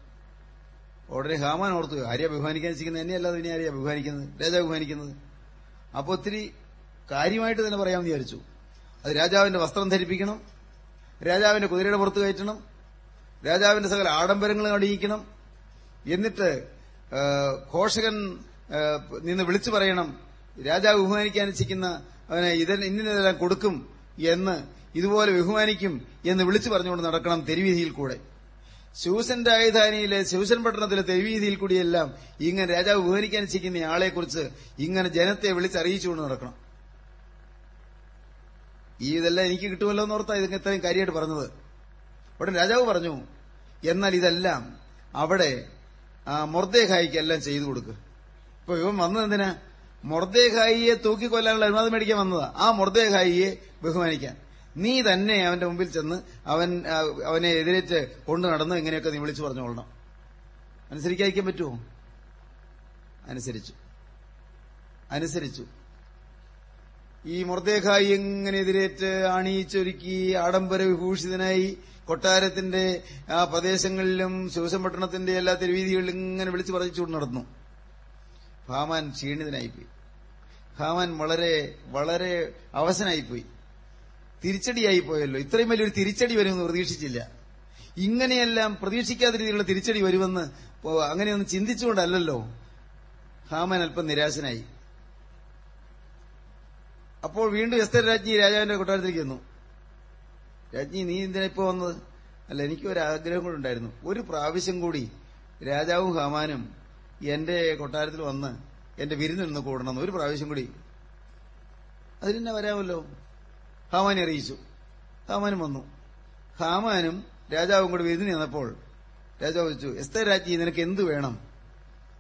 ഉടനെ ഹാമാൻ ഓർത്തു ആര്യ ബഹുമാനിക്കാൻ എന്നെയല്ല എന്നെയല്ലാതെ ഇനി ആര്യ ബഹുമാനിക്കുന്നത് രാജാവ് ബഹുമാനിക്കുന്നത് അപ്പൊ ഒത്തിരി കാര്യമായിട്ട് തന്നെ പറയാമെന്ന് വിചാരിച്ചു. അത് രാജാവിന്റെ വസ്ത്രം ധരിപ്പിക്കണം രാജാവിന്റെ കുതിരയുടെ പുറത്ത് കയറ്റണം രാജാവിന്റെ സകല ആഡംബരങ്ങളും അണിയിക്കണം എന്നിട്ട് ഘോഷകൻ നിന്ന് വിളിച്ചു പറയണം രാജാവ് ബഹുമാനിക്കാൻ ഇച്ഛിക്കുന്ന അവനെ ഇതിന് ഇന്നതെല്ലാം കൊടുക്കും എന്ന് ഇതുപോലെ ബഹുമാനിക്കും എന്ന് വിളിച്ചു പറഞ്ഞുകൊണ്ട് നടക്കണം തെരുവീതിയിൽ കൂടെ. ശൂസൻ രാജധാനിയിലെ ശൂസൻ പട്ടണത്തിലെ തെരുവീതിയിൽ കൂടിയെല്ലാം ഇങ്ങനെ രാജാവ് ബഹുമാനിക്കാൻ ഇച്ഛിക്കുന്ന ആളെക്കുറിച്ച് ഇങ്ങനെ ജനത്തെ വിളിച്ചറിയിച്ചുകൊണ്ട് നടക്കണം. ഈ ഇതെല്ലാം എനിക്ക് കിട്ടുമല്ലോ എന്ന് ഓർത്താ ഇതൊക്കെ ഇത്രയും കാര്യമായിട്ട് പറഞ്ഞത്. ഉടൻ രാജാവ് പറഞ്ഞു എന്നാൽ ഇതെല്ലാം അവിടെ മൊർദേഖായിക്ക് എല്ലാം ചെയ്തു കൊടുക്കുക ഇപ്പൊ ഇവൻ വന്നത് എന്തിനാ? മൊർദേഖായിയെ തൂക്കിക്കൊല്ലാനുള്ള അനുവാദം മേടിക്കാൻ വന്നതാ. ആ മൊർദേഖായിയെ ബഹുമാനിക്കാൻ. നീ തന്നെ അവന്റെ മുമ്പിൽ ചെന്ന് അവൻ അവനെ എതിരേറ്റ് കൊണ്ടു നടന്ന് ഇങ്ങനെയൊക്കെ നീ വിളിച്ചു പറഞ്ഞുകൊള്ളണം അനുസരിക്കാതിരിക്കാൻ പറ്റുമോ? അനുസരിച്ചു. അനുസരിച്ചു. ഈ മൊർദേഖായി എങ്ങനെ എതിരേറ്റ് അണിയിച്ചൊരുക്കി ആഡംബര വിഭൂഷിതനായി കൊട്ടാരത്തിന്റെ ആ പ്രദേശങ്ങളിലും ശിവസം പട്ടണത്തിന്റെ എല്ലാ തെരുവീതികളിലും ഇങ്ങനെ വിളിച്ചു പറഞ്ഞുകൊണ്ട് നടന്നു. ഹാമാൻ ക്ഷീണിതനായിപ്പോയി. ഹാമാൻ വളരെ വളരെ അവസനായിപ്പോയി തിരിച്ചടിയായി പോയല്ലോ. ഇത്രയും വലിയൊരു തിരിച്ചടി വരുമെന്ന് പ്രതീക്ഷിച്ചില്ല. ഇങ്ങനെയെല്ലാം പ്രതീക്ഷിക്കാത്ത രീതിയിലുള്ള തിരിച്ചടി വരുമെന്ന് അങ്ങനെയൊന്നും ചിന്തിച്ചുകൊണ്ടല്ലല്ലോ. ഹാമാൻ അല്പം നിരാശനായി. അപ്പോൾ വീണ്ടും എസ്തർ രാജ്ഞി രാജാവിന്റെ കൊട്ടാരത്തിലേക്ക് വന്നു രാജ്ഞി നീ എന്തിനാ ഇപ്പോ വന്നത്? അല്ല എനിക്ക് ഒരു ആഗ്രഹം കൂടെ ഉണ്ടായിരുന്നു. ഒരു പ്രാവശ്യം കൂടി രാജാവും ഹാമാനും എന്റെ കൊട്ടാരത്തിൽ വന്ന് എന്റെ വിരുന്നിൽ നിന്ന് കൂടണം ഒരു പ്രാവശ്യം കൂടി. അതിനെന്നെ വരാമല്ലോ? ഹാമാനെ അറിയിച്ചു. ഹാമാനും വന്നു. ഹാമാനും രാജാവും കൂടെ വിരുന്ന് ചെന്നപ്പോൾ രാജാവ് ചോദിച്ചു എസ്തർ രാജ്ഞി നിനക്ക് എന്ത് വേണം?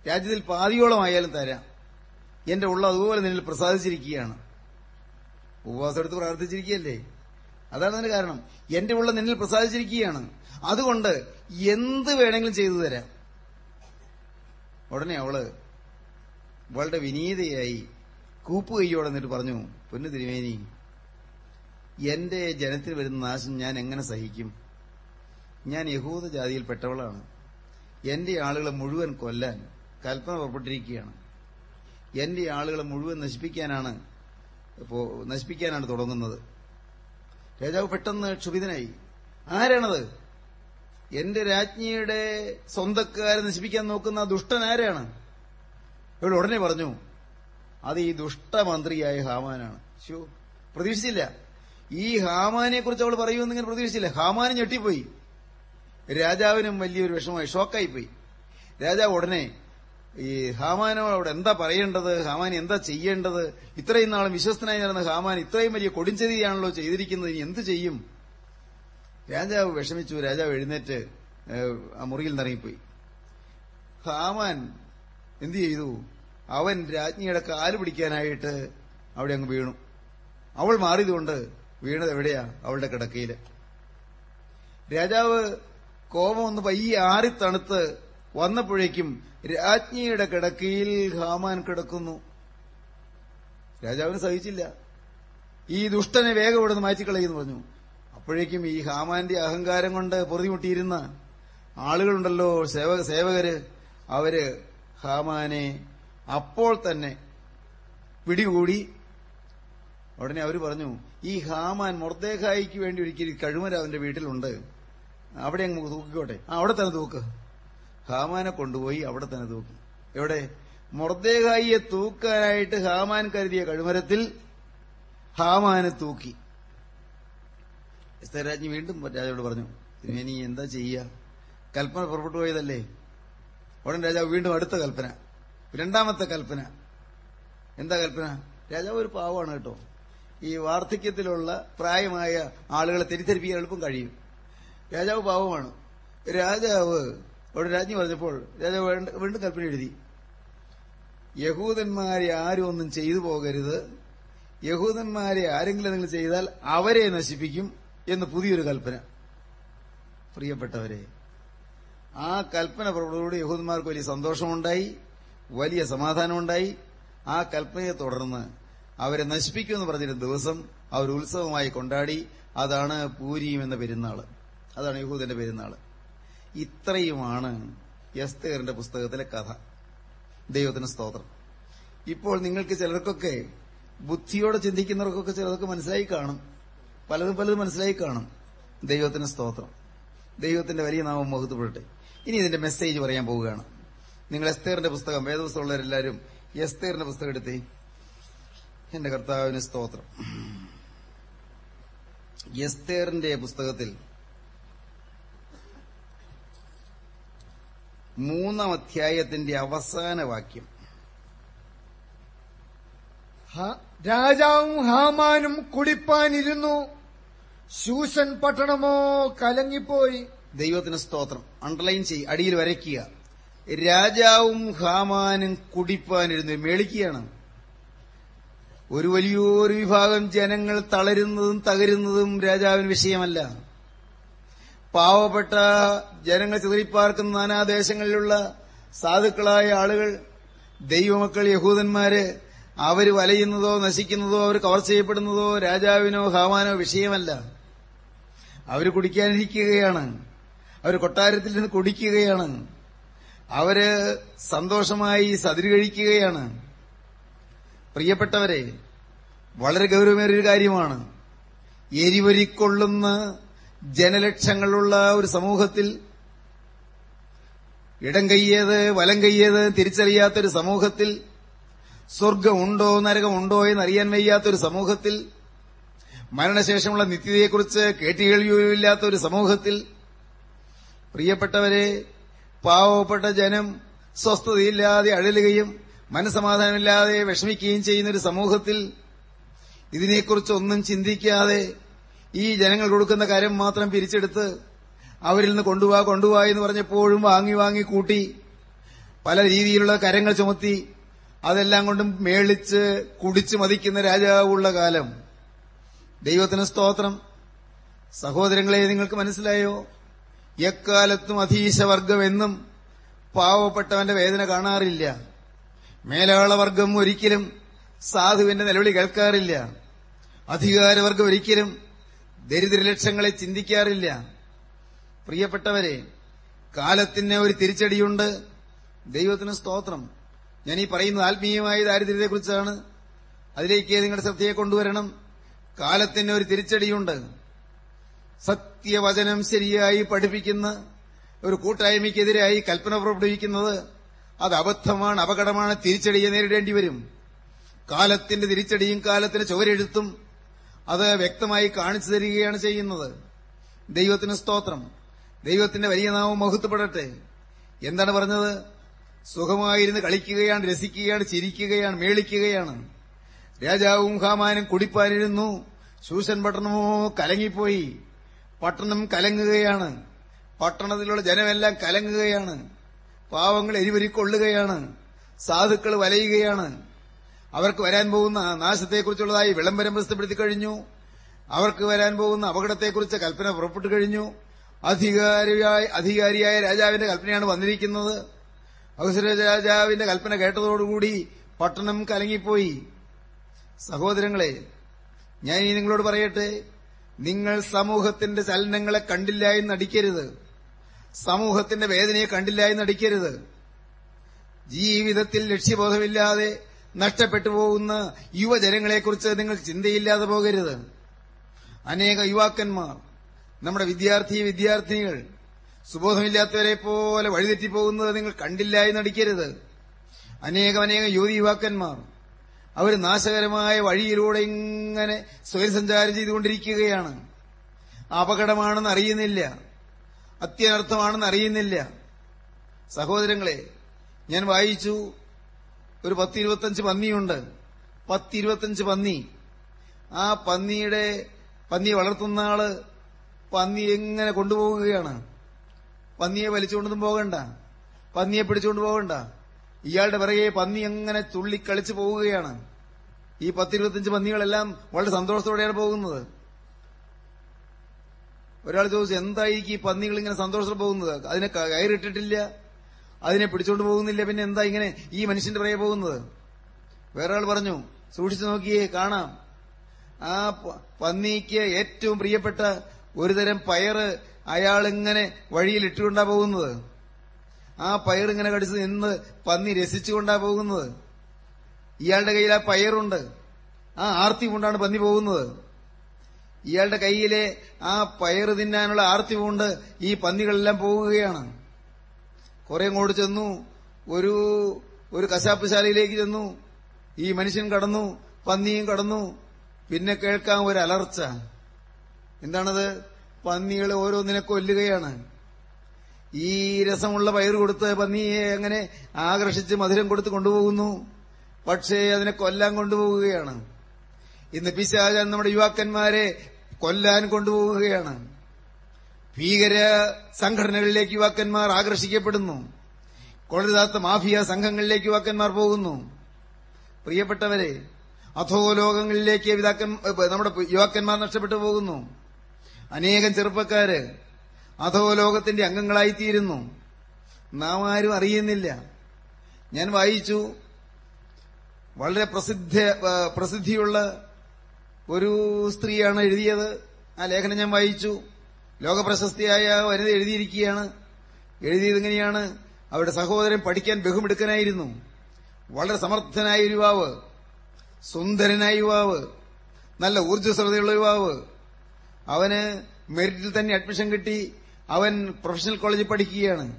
രാജ്യത്തിൽ പാതിയോളം ആയാലും തരാം. എന്റെ ഉള്ള അതുപോലെ നിന്നിൽ പ്രസാദിച്ചിരിക്കുകയാണ്. ഉപവാസം എടുത്ത് പ്രാർത്ഥിച്ചിരിക്കുകയല്ലേ? അതാണ് അതിന് കാരണം. എന്റെ ഉള്ള നിന്നിൽ പ്രസാദിച്ചിരിക്കുകയാണ്. അതുകൊണ്ട് എന്ത് വേണമെങ്കിലും ചെയ്തു തരാം. ഉടനെ അവൾ വളരെ വിനീതയായി കൂപ്പുകയ്യോടെ എന്നിട്ട് പറഞ്ഞു പൊന്നു തിരുമേനി എന്റെ ജനത്തിൽ വരുന്ന നാശം ഞാൻ എങ്ങനെ സഹിക്കും? ഞാൻ യഹൂദ ജാതിയിൽപ്പെട്ടവളാണ് എന്റെ ആളുകളെ മുഴുവൻ കൊല്ലാൻ കൽപ്പന പുറപ്പെട്ടിരിക്കുകയാണ്. എന്റെ ആളുകളെ മുഴുവൻ നശിപ്പിക്കാനാണ് ഇപ്പോൾ നശിപ്പിക്കാനാണ് തുടങ്ങുന്നത്. രാജാവ് പെട്ടെന്ന് ക്ഷുഭിതനായി. ആരാണത്? എന്റെ രാജ്ഞിയുടെ സ്വന്തക്കാരെ നശിപ്പിക്കാൻ നോക്കുന്ന ദുഷ്ടൻ ആരാണ്? ഇവിടെ ഉടനെ പറഞ്ഞു അത് ഈ ദുഷ്ടമന്ത്രിയായ ഹാമാനാണ്. ശോ പ്രതീക്ഷിച്ചില്ല. ഈ ഹാമാനെ കുറിച്ച് അവൾ പറയുമെന്ന് ഇങ്ങനെ പ്രതീക്ഷിച്ചില്ല. ഹാമാനും ഞെട്ടിപ്പോയി. രാജാവിനും വലിയൊരു വിഷമമായി ഷോക്കായിപ്പോയി. രാജാവ് ഉടനെ ഈ ഹാമാനോട് എന്താ പറയേണ്ടത്? ഹാമാൻ എന്താ ചെയ്യേണ്ടത്? ഇത്രയും നാളും വിശ്വസ്തനായി നടന്ന ഹാമാൻ ഇത്രയും വലിയ കൊടുംചതിയാണല്ലോ ചെയ്തിരിക്കുന്നത്. ഇനി എന്ത് ചെയ്യും? രാജാവ് വിഷമിച്ചു. രാജാവ് എഴുന്നേറ്റ് ആ മുറിയിൽ നിറങ്ങിപ്പോയി ഹാമാൻ എന്തു ചെയ്തു? അവൻ രാജ്ഞിയുടെ കാൽ പിടിക്കാനായിട്ട് അവിടെ അങ്ങ് വീണു. അവൾ മാറിയതുകൊണ്ട് വീണത് എവിടെയാ? അവളുടെ കിടക്കയിൽ. രാജാവ് കോപം ഒന്ന് പയ്യെ ആറി തണുത്ത് വന്നപ്പോഴേക്കും രാജ്ഞിയുടെ കിടക്കയിൽ ഹാമാൻ കിടക്കുന്നു. രാജാവിന് സഹിച്ചില്ല. ഈ ദുഷ്ടനെ വേഗം ഇവിടെ നിന്ന് മാറ്റിക്കളയെന്ന് പറഞ്ഞു. അപ്പോഴേക്കും ഈ ഹാമാന്റെ അഹങ്കാരം കൊണ്ട് പൊറുതിമുട്ടിയിരുന്ന ആളുകളുണ്ടല്ലോ സേവക സേവകര്. അവർ ഹാമാനെ അപ്പോൾ തന്നെ പിടികൂടി. ഉടനെ അവർ പറഞ്ഞു ഈ ഹാമാൻ മൊർദേഖായിക്ക് വേണ്ടി ഒരിക്കലും കഴിമര അവന്റെ വീട്ടിലുണ്ട്. അവിടെ അങ്ങ് തൂക്കിക്കോട്ടെ. അവിടെ തന്നെ തൂക്ക്. ഹാമാനെ കൊണ്ടുപോയി അവിടെ തന്നെ തൂക്കി. എവിടെ? മൊർദേഖായിയെ തൂക്കാനായിട്ട് ഹാമാൻ കരുതിയ കഴിമരത്തിൽ ഹാമാനെ തൂക്കി. രാജ്ഞി വീണ്ടും രാജാവോട് പറഞ്ഞു ഇനി എന്താ ചെയ്യുക കൽപ്പന പുറപ്പെട്ടു പോയതല്ലേ? ഉടൻ രാജാവ് വീണ്ടും അടുത്ത കൽപ്പന. രണ്ടാമത്തെ കൽപ്പന. എന്താ കൽപ്പന? രാജാവ് ഒരു പാവമാണ് കേട്ടോ. ഈ വാർദ്ധക്യത്തിലുള്ള പ്രായമായ ആളുകളെ തിരിച്ചറിപ്പിക്കാൻ എളുപ്പം കഴിയും. രാജാവ് പാവമാണ്. രാജാവ് അവിടെ രാജ്ഞി പറഞ്ഞപ്പോൾ രാജാവ് വീണ്ടും- കൽപ്പന എഴുതി. യഹൂദന്മാരെ ആരും ഒന്നും ചെയ്തു പോകരുത്. യഹൂദന്മാരെ ആരെങ്കിലും നിങ്ങൾ ചെയ്താൽ അവരെ നശിപ്പിക്കും എന്ന് പുതിയൊരു കൽപ്പന. പ്രിയപ്പെട്ടവരെ ആ കൽപ്പന പുറപ്പെടുകൂടി യഹൂദന്മാർക്ക് വലിയ സന്തോഷമുണ്ടായി വലിയ സമാധാനമുണ്ടായി. ആ കൽപ്പനയെ തുടർന്ന് അവരെ നശിപ്പിക്കുമെന്ന് പറഞ്ഞിരുന്ന ദിവസം അവർ ഉത്സവമായി കൊണ്ടാടി അതാണ് പൂരിയും എന്ന പെരുന്നാൾ. അതാണ് യഹൂദന്റെ പെരുന്നാൾ. ഇത്രയുമാണ് യസ്തേറിന്റെ പുസ്തകത്തിലെ കഥ. ദൈവത്തിന് സ്തോത്രം. ഇപ്പോൾ നിങ്ങൾക്ക് ചിലർക്കൊക്കെ ബുദ്ധിയോടെ ചിന്തിക്കുന്നവർക്കൊക്കെ ചിലതൊക്കെ മനസ്സിലായി കാണും. പലതും പലതും മനസ്സിലായി കാണും. ദൈവത്തിന് സ്തോത്രം. ദൈവത്തിന്റെ വലിയ നാമം മുഖത്തുപെടട്ടെ ഇനി ഇതിന്റെ മെസ്സേജ് പറയാൻ പോവുകയാണ്. നിങ്ങൾ എസ്തേറിന്റെ പുസ്തകം വേദപുസ്തകമുള്ളവരെല്ലാവരും എസ്തേറിന്റെ പുസ്തകം എടുത്തേ. എന്റെ കർത്താവിന് സ്തോത്രം. എസ്തേറിന്റെ പുസ്തകത്തിൽ മൂന്നാം അധ്യായത്തിന്റെ അവസാന വാക്യം. രാജാവും ഹാമാനും കുടിപ്പാനിരുന്നു. ശൂഷൻ പട്ടണമോ കലങ്ങിപ്പോയി. ദൈവത്തിന് സ്തോത്രം. അണ്ടർലൈൻ ചെയ്യും അടിയിൽ വരയ്ക്കുക. രാജാവും ഹാമാനും കുടിപ്പാനിരുന്നു മേളിക്കുകയാണ്. ഒരു വലിയൊരു വിഭാഗം ജനങ്ങൾ തളരുന്നതും തകരുന്നതും രാജാവിന് വിഷയമല്ല. പാവപ്പെട്ട ജനങ്ങൾ ചിതറിപ്പാർക്കുന്ന നാനാദേശങ്ങളിലുള്ള സാധുക്കളായ ആളുകൾ ദൈവമക്കൾ യഹൂദന്മാര് അവർ വലയുന്നതോ നശിക്കുന്നതോ അവർ കവർ ചെയ്യപ്പെടുന്നതോ രാജാവിനോ ഹാമാനോ വിഷയമല്ല. അവർ കുടിക്കാനിരിക്കുകയാണ്. അവർ കൊട്ടാരത്തിൽ നിന്ന് കുടിക്കുകയാണ്. അവർ സന്തോഷമായി സതിര് കഴിക്കുകയാണ് പ്രിയപ്പെട്ടവരെ വളരെ ഗൗരവമേറിയൊരു കാര്യമാണ്. എരിവരിക്കൊള്ളുന്ന ജനലക്ഷങ്ങളുള്ള ഒരു സമൂഹത്തിൽ ഇടം കയ്യേത് വലം കയ്യേത് തിരിച്ചറിയാത്തൊരു സമൂഹത്തിൽ സ്വർഗമുണ്ടോ നരകമുണ്ടോ എന്നറിയാൻ വയ്യാത്തൊരു സമൂഹത്തിൽ മരണശേഷമുള്ള നിത്യതയെക്കുറിച്ച് കേട്ടുകേൾവിയില്ലാത്ത ഒരു സമൂഹത്തിൽ പ്രിയപ്പെട്ടവരെ പാവപ്പെട്ട ജനം സ്വസ്ഥതയില്ലാതെ അഴലുകയും മനസമാധാനമില്ലാതെ വിഷമിക്കുകയും ചെയ്യുന്ന ഒരു സമൂഹത്തിൽ ഇതിനെക്കുറിച്ച് ഒന്നും ചിന്തിക്കാതെ ഈ ജനങ്ങൾ കൊടുക്കുന്ന കാര്യം മാത്രം പിരിച്ചെടുത്ത് അവരിൽ നിന്ന് കൊണ്ടുപോവാ കൊണ്ടുപോവാ എന്ന് പറഞ്ഞപ്പോഴും വാങ്ങി വാങ്ങി കൂട്ടി പല രീതിയിലുള്ള കരങ്ങൾ ചുമത്തി അതെല്ലാം കൊണ്ടും മേളിച്ച് കുടിച്ച് മതിക്കുന്ന രാജാവുള്ള കാലം. ദൈവത്തിന് സ്തോത്രം. സഹോദരങ്ങളെ നിങ്ങൾക്ക് മനസ്സിലായോ? എക്കാലത്തും അധീശവർഗമെന്നും പാവപ്പെട്ടവന്റെ വേദന കാണാറില്ല. മേലാളവർഗം ഒരിക്കലും സാധുവിന്റെ നിലവിളി കേൾക്കാറില്ല. അധികാരവർഗം ഒരിക്കലും ദരിദ്രലക്ഷങ്ങളെ ചിന്തിക്കാറില്ല. പ്രിയപ്പെട്ടവരെ കാലത്തിന് ഒരു തിരിച്ചടിയുണ്ട്. ദൈവത്തിന് സ്തോത്രം. ഞാൻ ഈ പറയുന്നത് ആത്മീയമായ ദാരിദ്ര്യത്തെക്കുറിച്ചാണ്. അതിലേക്ക് നിങ്ങളുടെ ശ്രദ്ധയെ കൊണ്ടുവരണം. കാലത്തിന് ഒരു തിരിച്ചടിയുണ്ട്. സത്യവചനം ശരിയായി പഠിപ്പിക്കുന്ന ഒരു കൂട്ടായ്മയ്ക്കെതിരായി കൽപ്പന പുറപ്പെടുവിക്കുന്നത് അത് അബദ്ധമാണ് അപകടമാണ് തിരിച്ചടിയെ നേരിടേണ്ടി വരും. കാലത്തിന്റെ തിരിച്ചടിയും കാലത്തിന്റെ ചുവരെഴുത്തും അത് വ്യക്തമായി കാണിച്ചു തരികയാണ് ചെയ്യുന്നത്. ദൈവത്തിന് സ്തോത്രം. ദൈവത്തിന്റെ വലിയ നാമം മഹത്വപ്പെടട്ടെ. എന്താണ് പറഞ്ഞത്? സുഖമായിരുന്ന് കളിക്കുകയാണ് രസിക്കുകയാണ് ചിരിക്കുകയാണ് മേളിക്കുകയാണ്. രാജാവും ഹാമാനും കുടിപ്പാനിരുന്നു. ശൂഷൻ പട്ടണമോ കലങ്ങിപ്പോയി. പട്ടണം കലങ്ങുകയാണ്. പട്ടണത്തിലുള്ള ജനമെല്ലാം കലങ്ങുകയാണ്. പാവങ്ങൾ എരിവരിക്കൊള്ളുകയാണ്. സാധുക്കൾ വലയുകയാണ്. അവർക്ക് വരാൻ പോകുന്ന നാശത്തെക്കുറിച്ചുള്ളതായി വിളംബരം പ്രസിദ്ധപ്പെടുത്തി കഴിഞ്ഞു. അവർക്ക് വരാൻ പോകുന്ന അപകടത്തെക്കുറിച്ച് കൽപ്പന പുറപ്പെട്ടു കഴിഞ്ഞു. അധികാരിയായ അധികാരിയായ രാജാവിന്റെ കൽപ്പനയാണ് വന്നിരിക്കുന്നത്. അവസര രാജാവിന്റെ കൽപ്പന കേട്ടതോടുകൂടി പട്ടണം കലങ്ങിപ്പോയി. സഹോദരങ്ങളെ ഞാൻ ഇനി നിങ്ങളോട് പറയട്ടെ. നിങ്ങൾ സമൂഹത്തിന്റെ ചലനങ്ങളെ കണ്ടില്ല എന്ന് നടിക്കരുത് സമൂഹത്തിന്റെ വേദനയെ കണ്ടില്ല എന്ന് നടിക്കരുത്. ജീവിതത്തിൽ ലക്ഷ്യബോധമില്ലാതെ നഷ്ടപ്പെട്ടു പോകുന്ന യുവജനങ്ങളെക്കുറിച്ച് നിങ്ങൾ ചിന്തയില്ലാതെ പോകരുത്. അനേക യുവാക്കന്മാർ നമ്മുടെ വിദ്യാർത്ഥി വിദ്യാർത്ഥിനികൾ സുബോധമില്ലാത്തവരെ പോലെ വഴിതെറ്റിപ്പോകുന്നത് നിങ്ങൾ കണ്ടില്ല എന്ന് നടിക്കരുത്. അനേകം അനേകം യുവതി യുവാക്കന്മാർ അവർ നാശകരമായ വഴിയിലൂടെ ഇങ്ങനെ സ്വയം സഞ്ചാരം ചെയ്തുകൊണ്ടിരിക്കുകയാണ്. അപകടമാണെന്ന് അറിയുന്നില്ല. അത്യനർത്ഥമാണെന്ന് അറിയുന്നില്ല. സഹോദരങ്ങളെ ഞാൻ വായിച്ചു ഒരു പത്തിരുപത്തഞ്ച് പന്നിയുണ്ട്. പത്തിരുപത്തഞ്ച് പന്നി. ആ പന്നിയുടെ പന്നി വളർത്തുന്ന ആൾ പന്നി എങ്ങനെ കൊണ്ടുപോകുകയാണ്? പന്നിയെ വലിച്ചുകൊണ്ടൊന്നും പോകണ്ട. പന്നിയെ പിടിച്ചുകൊണ്ട് പോകണ്ട. ഇയാളുടെ പിറകെ പന്നി എങ്ങനെ തുള്ളിക്കളിച്ച് പോവുകയാണ്? ഈ പത്തിരുപത്തഞ്ച് പന്നികളെല്ലാം വളരെ സന്തോഷത്തോടെയാണ് പോകുന്നത്. ഒരാൾ ചോദിച്ചു എന്തായിരിക്കും ഈ പന്നികൾ ഇങ്ങനെ സന്തോഷത്തിൽ പോകുന്നത്? അതിനെ കയറിട്ടിട്ടില്ല. അതിനെ പിടിച്ചോണ്ട് പോകുന്നില്ല. പിന്നെ എന്താ ഇങ്ങനെ ഈ മനുഷ്യന്റെ പിറകെ പോകുന്നത്? വേറെ ആൾ പറഞ്ഞു സൂക്ഷിച്ചു നോക്കിയേ കാണാം. ആ പന്നിക്ക് ഏറ്റവും പ്രിയപ്പെട്ട ഒരുതരം പയറ് അയാൾ ഇങ്ങനെ വഴിയിൽ ഇട്ടുകൊണ്ടാ പോകുന്നത്. ആ പയർ ഇങ്ങനെ കടിച്ച് നിന്ന് പന്നി രസിച്ചുകൊണ്ടാ പോകുന്നത്. ഇയാളുടെ കയ്യിൽ ആ പയറുണ്ട്. ആ ആർത്തി കൊണ്ടാണ് പന്നി പോകുന്നത്. ഇയാളുടെ കയ്യിലെ ആ പയറ് തിന്നാനുള്ള ആർത്തി കൊണ്ട് ഈ പന്നികളെല്ലാം പോവുകയാണ്. കുറെ അങ്ങോട്ട് ചെന്നു. ഒരു ഒരു കശാപ്പ് ശാലയിലേക്ക് ചെന്നു. ഈ മനുഷ്യൻ കടന്നു പന്നിയും കടന്നു. പിന്നെ കേൾക്കാം ഒരു അലർച്ച. എന്താണത്? പന്നികൾ ഓരോന്നിനെ കൊല്ലുകയാണ്. ഈ രസമുള്ള പയർ കൊടുത്ത് പന്നിയെ അങ്ങനെ ആകർഷിച്ച് മധുരം കൊടുത്ത് കൊണ്ടുപോകുന്നു. പക്ഷേ അതിനെ കൊല്ലാൻ കൊണ്ടുപോകുകയാണ് ഇന്ന് പിശാചൻ നമ്മുടെ യുവാക്കന്മാരെ കൊല്ലാൻ കൊണ്ടുപോവുകയാണ്. ഭീകര സംഘടനകളിലേക്ക് യുവാക്കന്മാർ ആകർഷിക്കപ്പെടുന്നു. കൊള്ളരുതാത്ത മാഫിയ സംഘങ്ങളിലേക്ക് യുവാക്കന്മാർ പോകുന്നു. പ്രിയപ്പെട്ടവരെ അധോലോകങ്ങളിലേക്ക് പിതാക്കൻ നമ്മുടെ യുവാക്കന്മാർ നഷ്ടപ്പെട്ടു പോകുന്നു. അനേകം ചെറുപ്പക്കാര് അധോ ലോകത്തിന്റെ അംഗങ്ങളായിത്തീരുന്നു. നാം ആരും അറിയുന്നില്ല. ഞാൻ വായിച്ചു. വളരെ പ്രസിദ്ധ പ്രസിദ്ധിയുള്ള ഒരു സ്ത്രീയാണ് എഴുതിയത്. ആ ലേഖനം ഞാൻ വായിച്ചു. ലോകപ്രശസ്തിയായ വനിത എഴുതിയിരിക്കുകയാണ്. എഴുതിയത് എങ്ങനെയാണ്? അവരുടെ സഹോദരൻ പഠിക്കാൻ ബഹുമെടുക്കനായിരുന്നു. വളരെ സമർത്ഥനായ യുവാവ്. സുന്ദരനായ യുവാവ്. നല്ല ഊർജസ്വലതയുള്ള യുവാവ്. അവന് മെറിറ്റിൽ തന്നെ അഡ്മിഷൻ കിട്ടി. അവൻ പ്രൊഫഷണൽ കോളേജിൽ പഠിക്കുകയാണ്.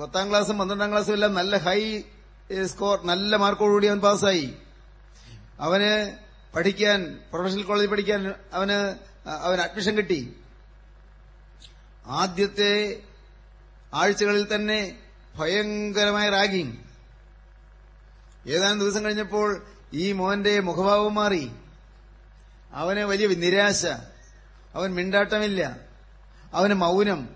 പത്താം ക്ലാസ്സും പന്ത്രണ്ടാം ക്ലാസ്സും എല്ലാം നല്ല ഹൈ സ്കോർ നല്ല മാർക്കോടുകൂടി അവൻ പാസ്സായി. അവന് പഠിക്കാൻ പ്രൊഫഷണൽ കോളേജിൽ പഠിക്കാൻ അവന് അവന് അഡ്മിഷൻ കിട്ടി. ആദ്യത്തെ ആഴ്ചകളിൽ തന്നെ ഭയങ്കരമായ റാഗിങ് ഏതാനും ദിവസം കഴിഞ്ഞപ്പോൾ ഈ മോന്റെ മുഖഭാവം മാറി. അവന് വലിയ നിരാശ. അവൻ മിണ്ടാട്ടമില്ല. അവന് മൗനം.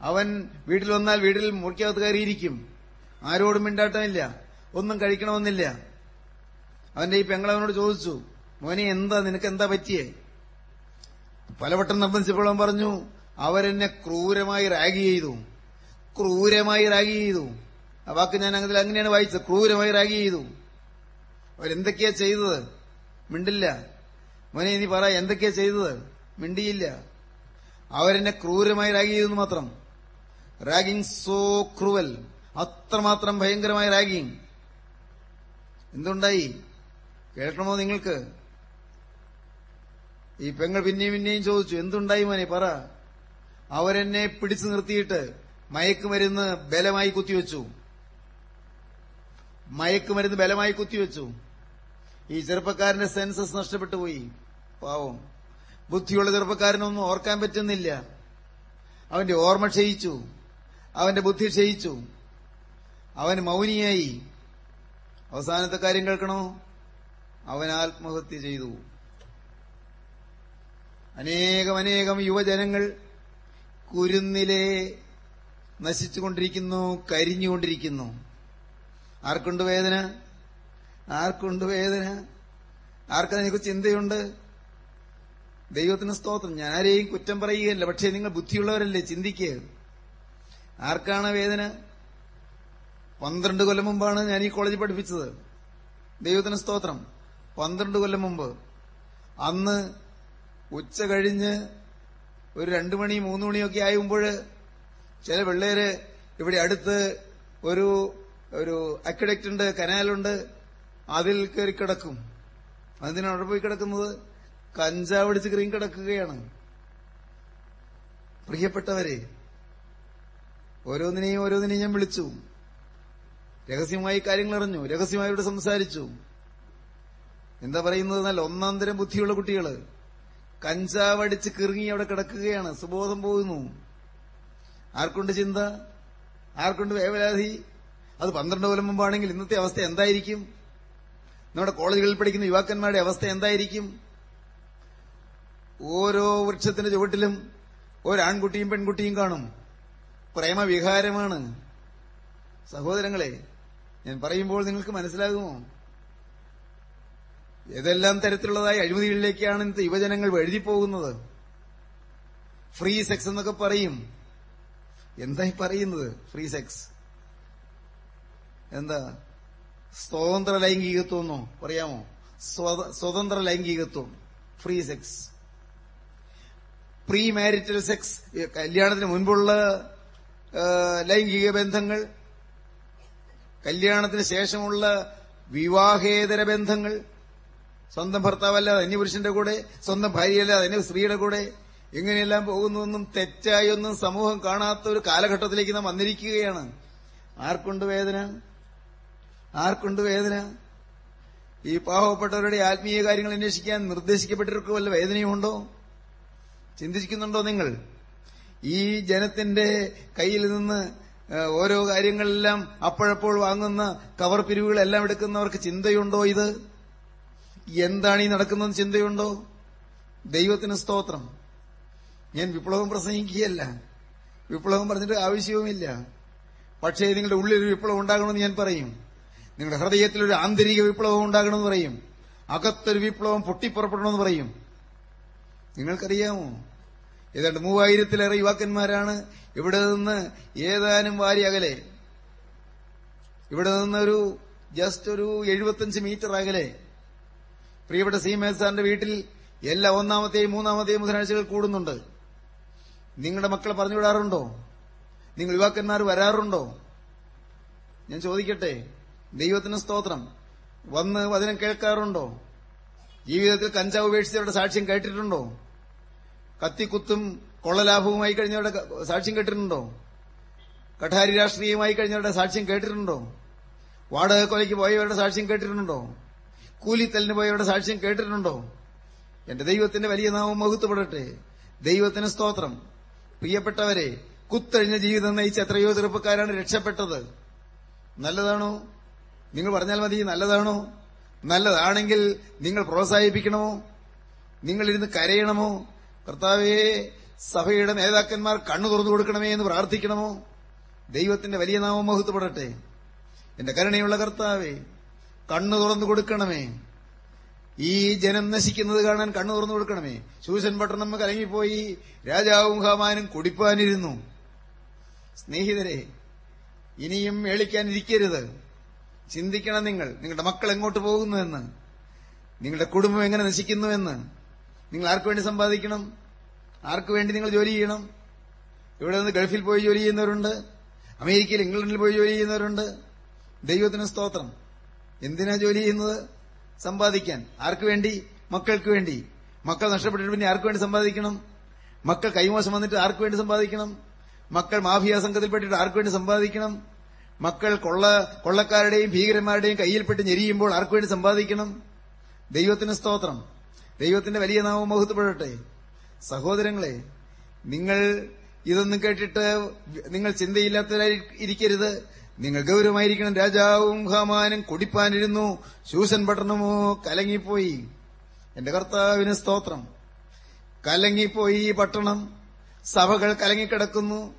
അവൻ വീട്ടിൽ വന്നാൽ വീട്ടിൽ മുറിക്കകത്ത് കയറിയിരിക്കും. ആരോടും മിണ്ടാട്ടമില്ല. ഒന്നും കഴിക്കണമെന്നില്ല. അവന്റെ ഈ പെങ്ങളവനോട് ചോദിച്ചു മോനെ എന്താ നിനക്ക് എന്താ പറ്റിയേ? പലവട്ടം നിർബന്ധിച്ചപ്പോൾ അവൻ പറഞ്ഞു അവരെന്നെ ക്രൂരമായി റാഗി ചെയ്തു. ക്രൂരമായി റാഗി ചെയ്തു. ആ വാക്ക് ഞാൻ അങ്ങനെ അങ്ങനെയാണ് വായിച്ചത്. ക്രൂരമായി റാഗി ചെയ്തു. അവരെന്തൊക്കെയാ ചെയ്തത്? മിണ്ടില്ല. മോനെ നീ പറ എന്തൊക്കെയാ ചെയ്തത്? മിണ്ടിയില്ല. അവരെന്നെ ക്രൂരമായി റാഗി ചെയ്തു മാത്രം. Ragging so cruel. അത്രമാത്രം ഭയങ്കരമായ റാഗിങ്. എന്തുണ്ടായി? കേൾക്കണമോ നിങ്ങൾക്ക്? ഈ പെങ്ങൾ പിന്നെയും പിന്നെയും ചോദിച്ചു എന്തുണ്ടായി മോനെ? പറ. അവരെന്നെ പിടിച്ചു നിർത്തിയിട്ട് മയക്കുമരുന്ന് ബലമായി കുത്തിവെച്ചു. മയക്കുമരുന്ന് ബലമായി കുത്തിവെച്ചു. ഈ ചെറുപ്പക്കാരന്റെ സെൻസസ് നഷ്ടപ്പെട്ടു പോയി. പാവം. ബുദ്ധിയുള്ള ചെറുപ്പക്കാരനൊന്നും ഓർക്കാൻ പറ്റുന്നില്ല. അവന്റെ ഓർമ്മ ക്ഷയിച്ചു. അവന്റെ ബുദ്ധി ക്ഷയിച്ചു. അവൻ മൗനിയായി. അവസാനത്തെ കാര്യം കേൾക്കണോ? അവൻ ആത്മഹത്യ ചെയ്തു. അനേകം അനേകം യുവജനങ്ങൾ കുരുന്നിലെ നശിച്ചുകൊണ്ടിരിക്കുന്നു കരിഞ്ഞുകൊണ്ടിരിക്കുന്നു. ആർക്കുണ്ട് വേദന? ആർക്കുണ്ട് വേദന? ആർക്കതിനെക്കുറിച്ച് ചിന്തയുണ്ട്? ദൈവത്തിന് സ്തോത്രം. ഞാൻ കുറ്റം പറയുകയല്ല പക്ഷേ നിങ്ങൾ ബുദ്ധിയുള്ളവരല്ലേ ചിന്തിക്കുക ആർക്കാണ് വേദന? പന്ത്രണ്ട് കൊല്ലം മുമ്പാണ് ഞാൻ ഈ കോളേജിൽ പഠിപ്പിച്ചത്. ദൈവത്തിന് സ്തോത്രം. പന്ത്രണ്ട് കൊല്ലം മുമ്പ്. അന്ന് ഉച്ച കഴിഞ്ഞ് ഒരു രണ്ടു മണി മൂന്ന് മണിയൊക്കെ ആയുമ്പോൾ ചില പിള്ളേര് ഇവിടെ അടുത്ത് ഒരു ഒരു അക്വഡക്റ്റ് ഉണ്ട് കനാലുണ്ട് അതിൽ കയറി കിടക്കും. അതിനാണ് അവിടെ പോയി കിടക്കുന്നത്? കഞ്ചാവടിച്ച് കീറി കിടക്കുകയാണ്. പ്രിയപ്പെട്ടവരെ ഓരോന്നിനെയും ഓരോന്നിനെയും ഞാൻ വിളിച്ചു. രഹസ്യമായി കാര്യങ്ങൾ അറിഞ്ഞു. രഹസ്യമായി ഇവിടെ സംസാരിച്ചു. എന്താ പറയുന്നത്? എന്നാൽ ഒന്നാം തരം ബുദ്ധിയുള്ള കുട്ടികൾ. കഞ്ചാവടിച്ച് കിറങ്ങി അവിടെ കിടക്കുകയാണ്. സുബോധം പോകുന്നു. ആർക്കുണ്ട് ചിന്ത? ആർക്കുണ്ട് വേവലാതി? അത് പന്ത്രണ്ട് കൊല്ലം മുമ്പാണെങ്കിൽ ഇന്നത്തെ അവസ്ഥ എന്തായിരിക്കും? നമ്മുടെ കോളേജുകളിൽ പഠിക്കുന്ന യുവാക്കന്മാരുടെ അവസ്ഥ എന്തായിരിക്കും? ഓരോ വൃക്ഷത്തിന്റെ ചുവട്ടിലും ഒരാൺകുട്ടിയും പെൺകുട്ടിയും കാണും. പ്രേമവിഹാരമാണ്. സഹോദരങ്ങളെ ഞാൻ പറയുമ്പോൾ നിങ്ങൾക്ക് മനസ്സിലാകുമോ? ഏതെല്ലാം തരത്തിലുള്ളതായ അഴിമതികളിലേക്കാണ് ഇന്നത്തെ യുവജനങ്ങൾ വഴുതിപ്പോകുന്നത്? ഫ്രീ സെക്സ് എന്നൊക്കെ പറയും. എന്തായി പറയുന്നത്? Free sex. എന്താ? സ്വതന്ത്ര ലൈംഗികത്വം എന്നോ പറയാമോ സ്വതന്ത്ര ലൈംഗികത്വം. Free sex. Pre marital sex കല്യാണത്തിന് മുൻപുള്ള ലൈംഗിക ബന്ധങ്ങൾ കല്യാണത്തിന് ശേഷമുള്ള വിവാഹേതര ബന്ധങ്ങൾ സ്വന്തം ഭർത്താവല്ലാതെ അന്യപുരുഷന്റെ കൂടെ സ്വന്തം ഭാര്യയല്ലാതെ അന്യ സ്ത്രീയുടെ കൂടെ. ഇങ്ങനെയെല്ലാം പോകുന്നുവെന്നും തെറ്റായൊന്നും സമൂഹം കാണാത്ത ഒരു കാലഘട്ടത്തിലേക്ക് നാം വന്നിരിക്കുകയാണ്. ആർക്കുണ്ട് വേദന? ആർക്കുണ്ട് വേദന? ഈ പാവപ്പെട്ടവരുടെ ആത്മീയ കാര്യങ്ങൾ അന്വേഷിക്കാൻ നിർദ്ദേശിക്കപ്പെട്ടിരിക്കും വല്ല വേദനയുമുണ്ടോ ചിന്തിക്കുന്നുണ്ടോ നിങ്ങൾ? ഈ ജനത്തിന്റെ കയ്യിൽ നിന്ന് ഓരോ കാര്യങ്ങളെല്ലാം അപ്പോഴപ്പോൾ വാങ്ങുന്ന കവർ പിരിവുകളെല്ലാം എടുക്കുന്നവർക്ക് ചിന്തയുണ്ടോ ഇത്? എന്താണ് ഈ നടക്കുന്നത് ചിന്തയുണ്ടോ? ദൈവത്തിന് സ്തോത്രം. ഞാൻ വിപ്ലവം പ്രസംഗിക്കുകയല്ല. വിപ്ലവം പറഞ്ഞിട്ട് ആവശ്യവുമില്ല. പക്ഷേ നിങ്ങളുടെ ഉള്ളിൽ ഒരു വിപ്ലവം ഉണ്ടാകണമെന്ന് ഞാൻ പറയും. നിങ്ങളുടെ ഹൃദയത്തിൽ ഒരു ആന്തരിക വിപ്ലവം ഉണ്ടാകണമെന്ന് പറയും. അകത്തൊരു വിപ്ലവം പൊട്ടിപ്പുറപ്പെടണമെന്ന് പറയും. നിങ്ങൾക്കറിയാമോ? ഏതാണ്ട് മൂവായിരത്തിലേറെ യുവാക്കന്മാരാണ് ഇവിടെ നിന്ന് ഏതാനും വാരി അകലെ. ഇവിടെ നിന്നൊരു ജസ്റ്റ് ഒരു എഴുപത്തിയഞ്ച് മീറ്റർ അകലെ. പ്രിയപ്പെട്ട സി മേസാറിന്റെ വീട്ടിൽ എല്ലാ ഒന്നാമത്തെയും മൂന്നാമത്തെയും ബുധനാഴ്ചകൾ കൂടുന്നുണ്ട്. നിങ്ങളുടെ മക്കളെ പറഞ്ഞു വിടാറുണ്ടോ? നിങ്ങൾ യുവാക്കന്മാർ വരാറുണ്ടോ? ഞാൻ ചോദിക്കട്ടെ. ദൈവത്തിന് സ്തോത്രം. വന്ന് വചനം കേൾക്കാറുണ്ടോ? ജീവിതത്തിൽ കഞ്ചാവ് ഉപേക്ഷിച്ചവരുടെ സാക്ഷ്യം കേട്ടിട്ടുണ്ടോ? കത്തിക്കുത്തും കൊള്ളലാഭവുമായി കഴിഞ്ഞവരുടെ സാക്ഷ്യം കേട്ടിട്ടുണ്ടോ? കഠാരി രാഷ്ട്രീയമായി കഴിഞ്ഞവരുടെ സാക്ഷ്യം കേട്ടിട്ടുണ്ടോ? വാടക കൊലയ്ക്ക് പോയവരുടെ സാക്ഷ്യം കേട്ടിട്ടുണ്ടോ? കൂലിത്തലിന് പോയവരുടെ സാക്ഷ്യം കേട്ടിട്ടുണ്ടോ? എന്റെ ദൈവത്തിന്റെ വലിയ നാമം മഹത്വപ്പെടട്ടെ. ദൈവത്തിന് സ്തോത്രം. പ്രിയപ്പെട്ടവരെ കുത്തഴിഞ്ഞ ജീവിതം നയിച്ച എത്രയോ ചെറുപ്പക്കാരാണ് രക്ഷപ്പെട്ടത്. നല്ലതാണോ? നിങ്ങൾ പറഞ്ഞാൽ മതി നല്ലതാണോ? നല്ലതാണെങ്കിൽ നിങ്ങൾ പ്രോത്സാഹിപ്പിക്കണമോ? നിങ്ങളിരുന്ന് കരയണമോ? കർത്താവേ സഭയുടെ നേതാക്കന്മാർ കണ്ണു തുറന്നു കൊടുക്കണമേ എന്ന് പ്രാർത്ഥിക്കണമോ? ദൈവത്തിന്റെ വലിയ നാമം മഹത്വപ്പെടട്ടെ. എന്റെ കരുണയുള്ള കർത്താവേ കണ്ണു തുറന്നു കൊടുക്കണമേ. ഈ ജനം നശിക്കുന്നത് കാണാൻ കണ്ണു തുറന്നു കൊടുക്കണമേ. ശൂസൻ പട്ടണം കലങ്ങിപ്പോയി രാജാവും ഹാമാനും കുടിപ്പാനിരുന്നു. സ്നേഹിതരെ ഇനിയും മേളിക്കാനിരിക്കരുത് ചിന്തിക്കണം നിങ്ങൾ. നിങ്ങളുടെ മക്കൾ എങ്ങോട്ട് പോകുന്നുവെന്ന്. നിങ്ങളുടെ കുടുംബം എങ്ങനെ നശിക്കുന്നുവെന്ന്. നിങ്ങൾ ആർക്കു വേണ്ടി സമ്പാദിക്കണം? ആർക്കു വേണ്ടി നിങ്ങൾ ജോലി ചെയ്യണം? ഇവിടെ നിന്ന് ഗൾഫിൽ പോയി ജോലി ചെയ്യുന്നവരുണ്ട്. അമേരിക്കയിൽ ഇംഗ്ലണ്ടിൽ പോയി ജോലി ചെയ്യുന്നവരുണ്ട്. ദൈവത്തിന് സ്തോത്രം. എന്തിനാ ജോലി ചെയ്യുന്നത്? സമ്പാദിക്കാൻ. ആർക്കു വേണ്ടി? മക്കൾക്ക് വേണ്ടി. മക്കൾ നഷ്ടപ്പെട്ടിട്ട് പിന്നെ ആർക്കു വേണ്ടി സമ്പാദിക്കണം? മക്കൾ കൈമോശം വന്നിട്ട് ആർക്കു വേണ്ടി സമ്പാദിക്കണം? മക്കൾ മാഫിയ സംഘത്തിൽപ്പെട്ടിട്ട് ആർക്കു വേണ്ടി സമ്പാദിക്കണം? മക്കൾ കൊള്ള കൊള്ളക്കാരുടെയും ഭീകരന്മാരുടെയും കയ്യിൽപ്പെട്ട് ഞെരിയുമ്പോൾ ആർക്കു വേണ്ടി സമ്പാദിക്കണം? ദൈവത്തിന് സ്തോത്രം. ദൈവത്തിന്റെ വലിയ നാമം മഹത്വപ്പെടട്ടെ. സഹോദരങ്ങളെ നിങ്ങൾ ഇതൊന്നും കേട്ടിട്ട് നിങ്ങൾ ചിന്തയില്ലാത്തവരായി ഇരിക്കരുത്. നിങ്ങൾ ഗൗരവമായിരിക്കണം. രാജാവും ഹമാനും കുടിപ്പാനിരുന്നു. ശൂസൻ പട്ടണമോ കലങ്ങിപ്പോയി. എന്റെ കർത്താവിന് സ്തോത്രം. കലങ്ങിപ്പോയി ഈ പട്ടണം. സഭകൾ കലങ്ങിക്കിടക്കുന്നു.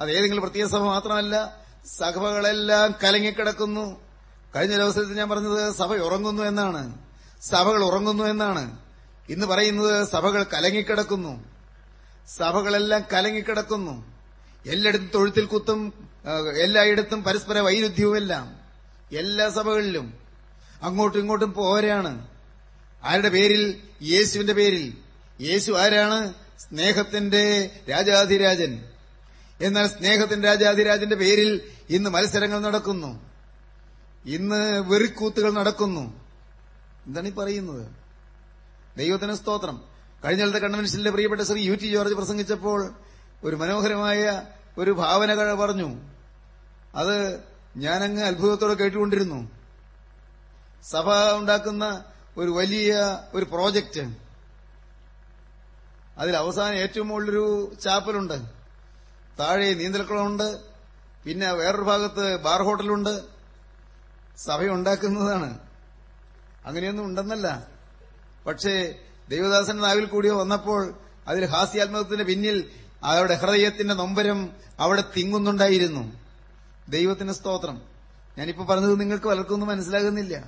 അത് ഏതെങ്കിലും പ്രത്യേക സഭ മാത്രമല്ല സഭകളെല്ലാം കലങ്ങിക്കിടക്കുന്നു. കഴിഞ്ഞ ദിവസത്തിൽ ഞാൻ പറഞ്ഞത് സഭ ഉറങ്ങുന്നു എന്നാണ്. സഭകൾ ഉറങ്ങുന്നു എന്നാണ്. ഇന്ന് പറയുന്നത് സഭകൾ കലങ്ങിക്കിടക്കുന്നു. സഭകളെല്ലാം കലങ്ങിക്കിടക്കുന്നു. എല്ലായിടത്തും തൊഴുത്തിൽ കുത്തും എല്ലായിടത്തും പരസ്പര വൈരുദ്ധ്യവുമെല്ലാം എല്ലാ സഭകളിലും അങ്ങോട്ടും ഇങ്ങോട്ടും പോരാണ് ആരുടെ പേരിൽ? യേശുവിന്റെ പേരിൽ. യേശു ആരാണ്? സ്നേഹത്തിന്റെ രാജാധിരാജൻ. എന്നാൽ സ്നേഹത്തിന്റെ രാജാധിരാജന്റെ പേരിൽ ഇന്ന് മത്സരങ്ങൾ നടക്കുന്നു. ഇന്ന് വെറിക്കൂത്തുകൾ നടക്കുന്നു. എന്താണ് ഈ പറയുന്നത്? ദൈവത്തിന് സ്തോത്രം. കഴിഞ്ഞ കാലത്തെ കൺവെൻഷനിലെ പ്രിയപ്പെട്ട ശ്രീ യു ജോർജ് പ്രസംഗിച്ചപ്പോൾ ഒരു മനോഹരമായ ഒരു ഭാവന പറഞ്ഞു. അത് ഞാനങ്ങ് അത്ഭുതത്തോടെ കേട്ടുകൊണ്ടിരുന്നു. സഭ ഉണ്ടാക്കുന്ന ഒരു വലിയ ഒരു പ്രോജക്റ്റ്. അതിൽ അവസാനം ഏറ്റവും മുകളിലൊരു ചാപ്പലുണ്ട്. താഴെ നീന്തൽക്കുളമുണ്ട്. പിന്നെ വേറൊരു ഭാഗത്ത് ബാർ ഹോട്ടലുണ്ട്. സഭ ഉണ്ടാക്കുന്നതാണ് അങ്ങനെയൊന്നും ഉണ്ടെന്നല്ല. പക്ഷേ ദൈവദാസൻ നാവിൽ കൂടി വന്നപ്പോൾ അതിൽ ഹാസ്യാത്മകത്തിന്റെ പിന്നിൽ അവരുടെ ഹൃദയത്തിന്റെ നൊമ്പരം അവിടെ തിങ്ങുന്നുണ്ടായിരുന്നു. ദൈവത്തിന് സ്തോത്രം. ഞാനിപ്പോ പറഞ്ഞത് നിങ്ങൾക്ക് പലർക്കൊന്നും മനസ്സിലാകുന്നില്ല.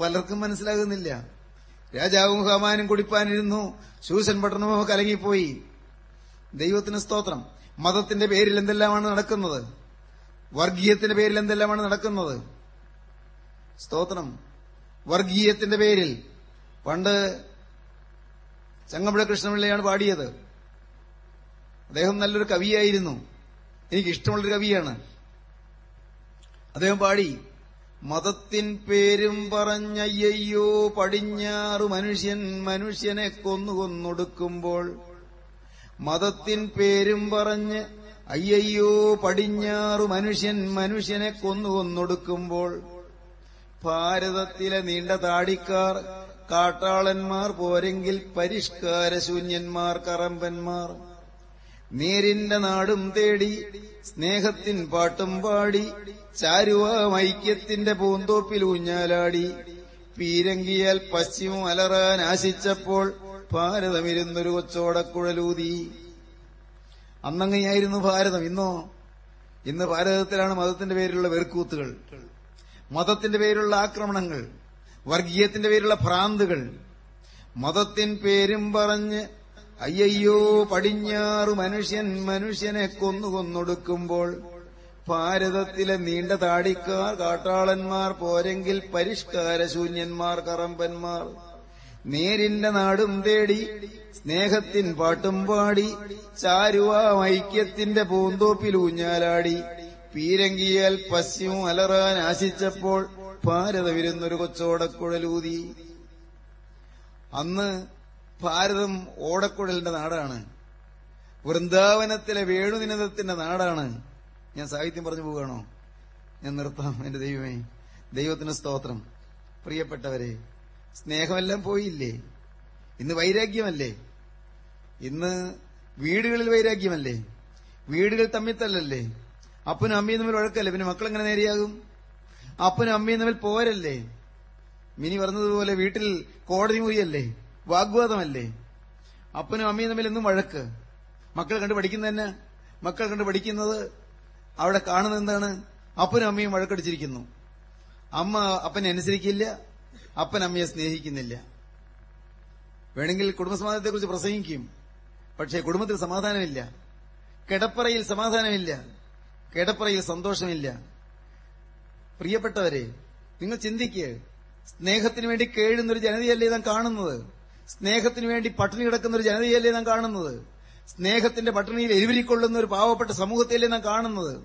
പലർക്കും മനസ്സിലാകുന്നില്ല. രാജാവും ഹമാനും കുടിപ്പാനിരുന്നു. ശൂശൻ പട്ടണമോ കലങ്ങിപ്പോയി. ദൈവത്തിന് സ്തോത്രം. മതത്തിന്റെ പേരിൽ എന്തെല്ലാമാണ് നടക്കുന്നത്? വർഗീയത്തിന്റെ പേരിൽ എന്തെല്ലാമാണ് നടക്കുന്നത്? സ്തോത്രം. വർഗീയത്തിന്റെ പേരിൽ. പണ്ട് ചങ്ങമ്പുഴ കൃഷ്ണപിള്ളയാണ് പാടിയത്. അദ്ദേഹം നല്ലൊരു കവിയായിരുന്നു. എനിക്ക് ഇഷ്ടമുള്ളൊരു കവിയാണ്. അദ്ദേഹം പാടി മതത്തിൻ പേരും പറഞ്ഞയ്യോ പടിഞ്ഞാറ് മനുഷ്യൻ മനുഷ്യനെ കൊന്നു കൊന്നൊടുക്കുമ്പോൾ മതത്തിൻ പേരും പറഞ്ഞ് അയ്യയ്യോ പടിഞ്ഞാറ് മനുഷ്യൻ മനുഷ്യനെ കൊന്നു കൊന്നൊടുക്കുമ്പോൾ ഭാരതത്തിലെ നീണ്ട താടിക്കാർ കാട്ടാളന്മാർ പോരെങ്കിൽ പരിഷ്കാരശൂന്യന്മാർ കറമ്പന്മാർ നേരിന്റെ നാടും തേടി സ്നേഹത്തിൻ പാട്ടും പാടി ചാരുവ ഐക്യത്തിന്റെ പൂന്തോപ്പിൽ ഊഞ്ഞാലാടി. പീരങ്കിയാൽ പശ്ചിമം അലറാൻ ആശിച്ചപ്പോൾ ഭാരതമിരുന്നൊരു കൊച്ചോടക്കുഴലൂതി. അന്നങ്ങനെയായിരുന്നു ഭാരതം. ഇന്നോ? ഇന്ന് ഭാരതത്തിലാണ് മതത്തിന്റെ പേരിലുള്ള വെറുക്കൂത്തുകൾ മതത്തിന്റെ പേരിലുള്ള ആക്രമണങ്ങൾ വർഗീയത്തിന്റെ പേരിലുള്ള ഭ്രാന്തുകൾ. മതത്തിൻ പേരും പറഞ്ഞ് അയ്യയ്യോ പടിഞ്ഞാറ് മനുഷ്യൻ മനുഷ്യനെ കൊന്നു കൊന്നൊടുക്കുമ്പോൾ ഭാരതത്തിലെ നീണ്ട താടിക്കാർ കാട്ടാളന്മാർ പോരെങ്കിൽ പരിഷ്കാരശൂന്യന്മാർ കറമ്പന്മാർ. നേരിന്റെ നാടും തേടി സ്നേഹത്തിൻ പാട്ടും പാടി ചാരുവാ ഐക്യത്തിന്റെ പൂന്തോപ്പിൽ ഊഞ്ഞാലാടി. പീരങ്കിയാൽ പശ്ചിമം അലറാൻ ആശിച്ചപ്പോൾ ഭാരതവിരുന്നൊരു കൊച്ചോടക്കുഴലൂതി. അന്ന് ഭാരതം ഓടക്കുഴലിന്റെ നാടാണ്. വൃന്ദാവനത്തിലെ വേണുനിനദത്തിന്റെ നാടാണ്. ഞാൻ സാഹിത്യം പറഞ്ഞു പോവുകയാണോ? ഞാൻ നിർത്താം എന്റെ ദൈവമേ. ദൈവത്തിന് സ്തോത്രം. പ്രിയപ്പെട്ടവരെ സ്നേഹമെല്ലാം പോയില്ലേ? ഇന്ന് വൈരാഗ്യമല്ലേ? ഇന്ന് വീടുകളിൽ വൈരാഗ്യമല്ലേ? വീടുകൾ തമ്മിൽ തല്ലല്ലേ അപ്പനും അമ്മയും തമ്മിൽ വഴക്കല്ലേ? പിന്നെ മക്കൾ എങ്ങനെ നേരെയാകും? അപ്പനും അമ്മയും തമ്മിൽ പോരല്ലേ? മിനി പറഞ്ഞതുപോലെ വീട്ടിൽ കോടതി മുറിയല്ലേ? വാഗ്വാദമല്ലേ? അപ്പനും അമ്മയും തമ്മിൽ എന്നും വഴക്ക്? മക്കൾ കണ്ട് പഠിക്കുന്നത് തന്നെ? മക്കൾ കണ്ട് പഠിക്കുന്നത് അവിടെ കാണുന്നത് എന്താണ്? അപ്പനും അമ്മയും വഴക്കടിച്ചിരിക്കുന്നു. അമ്മ അപ്പനെ അനുസരിക്കില്ല അപ്പൻ അമ്മയെ സ്നേഹിക്കുന്നില്ല. വേണമെങ്കിൽ കുടുംബസമാധാനത്തെക്കുറിച്ച് പ്രസംഗിക്കും. പക്ഷേ കുടുംബത്തിൽ സമാധാനമില്ല. കിടപ്പറയിൽ സമാധാനമില്ല. കിടപ്പറയിൽ സന്തോഷമില്ല. പ്രിയപ്പെട്ടവരെ നിങ്ങൾ ചിന്തിക്കുക സ്നേഹത്തിന് വേണ്ടി കേഴുന്നൊരു ജനതയല്ലേ ഇതാ കാണുന്നത്? സ്നേഹത്തിന് വേണ്ടി പട്ടിണി കിടക്കുന്ന ഒരു ജനതയല്ലേ നാം കാണുന്നത്? സ്നേഹത്തിന്റെ പട്ടിണിയിൽ എരിവിരിക്കൊള്ളുന്ന ഒരു പാവപ്പെട്ട സമൂഹത്തെയല്ലേ നാം കാണുന്നത്?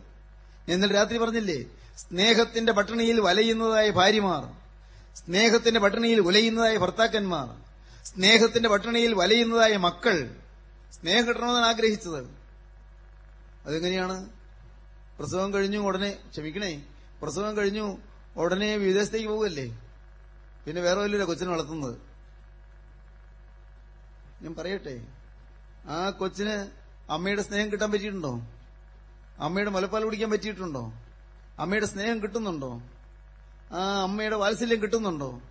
എന്നാൽ രാത്രി പറഞ്ഞില്ലേ സ്നേഹത്തിന്റെ പട്ടിണിയിൽ വലയുന്നതായ ഭാര്യമാർ സ്നേഹത്തിന്റെ പട്ടിണിയിൽ ഉലയുന്നതായ ഭർത്താക്കന്മാർ സ്നേഹത്തിന്റെ പട്ടിണിയിൽ വലയുന്നതായ മക്കൾ സ്നേഹം കിട്ടണമെന്നാണ് ആഗ്രഹിച്ചത്. അതെങ്ങനെയാണ്? പ്രസവം കഴിഞ്ഞു ഉടനെ ക്ഷമിക്കണേ. പ്രസവം കഴിഞ്ഞു ഉടനെ വിദേശത്തേക്ക് പോകല്ലേ പിന്നെ വേറെ വലിയ കൊച്ചിനെ വളർത്തുന്നത്? ഞാൻ പറയട്ടെ. ആ കൊച്ചിന് അമ്മയുടെ സ്നേഹം കിട്ടാൻ പറ്റിയിട്ടുണ്ടോ? അമ്മയുടെ മുലപ്പാൽ കുടിക്കാൻ പറ്റിയിട്ടുണ്ടോ? അമ്മയുടെ സ്നേഹം കിട്ടുന്നുണ്ടോ? ആ അമ്മയുടെ വാത്സല്യം കിട്ടുന്നുണ്ടോ?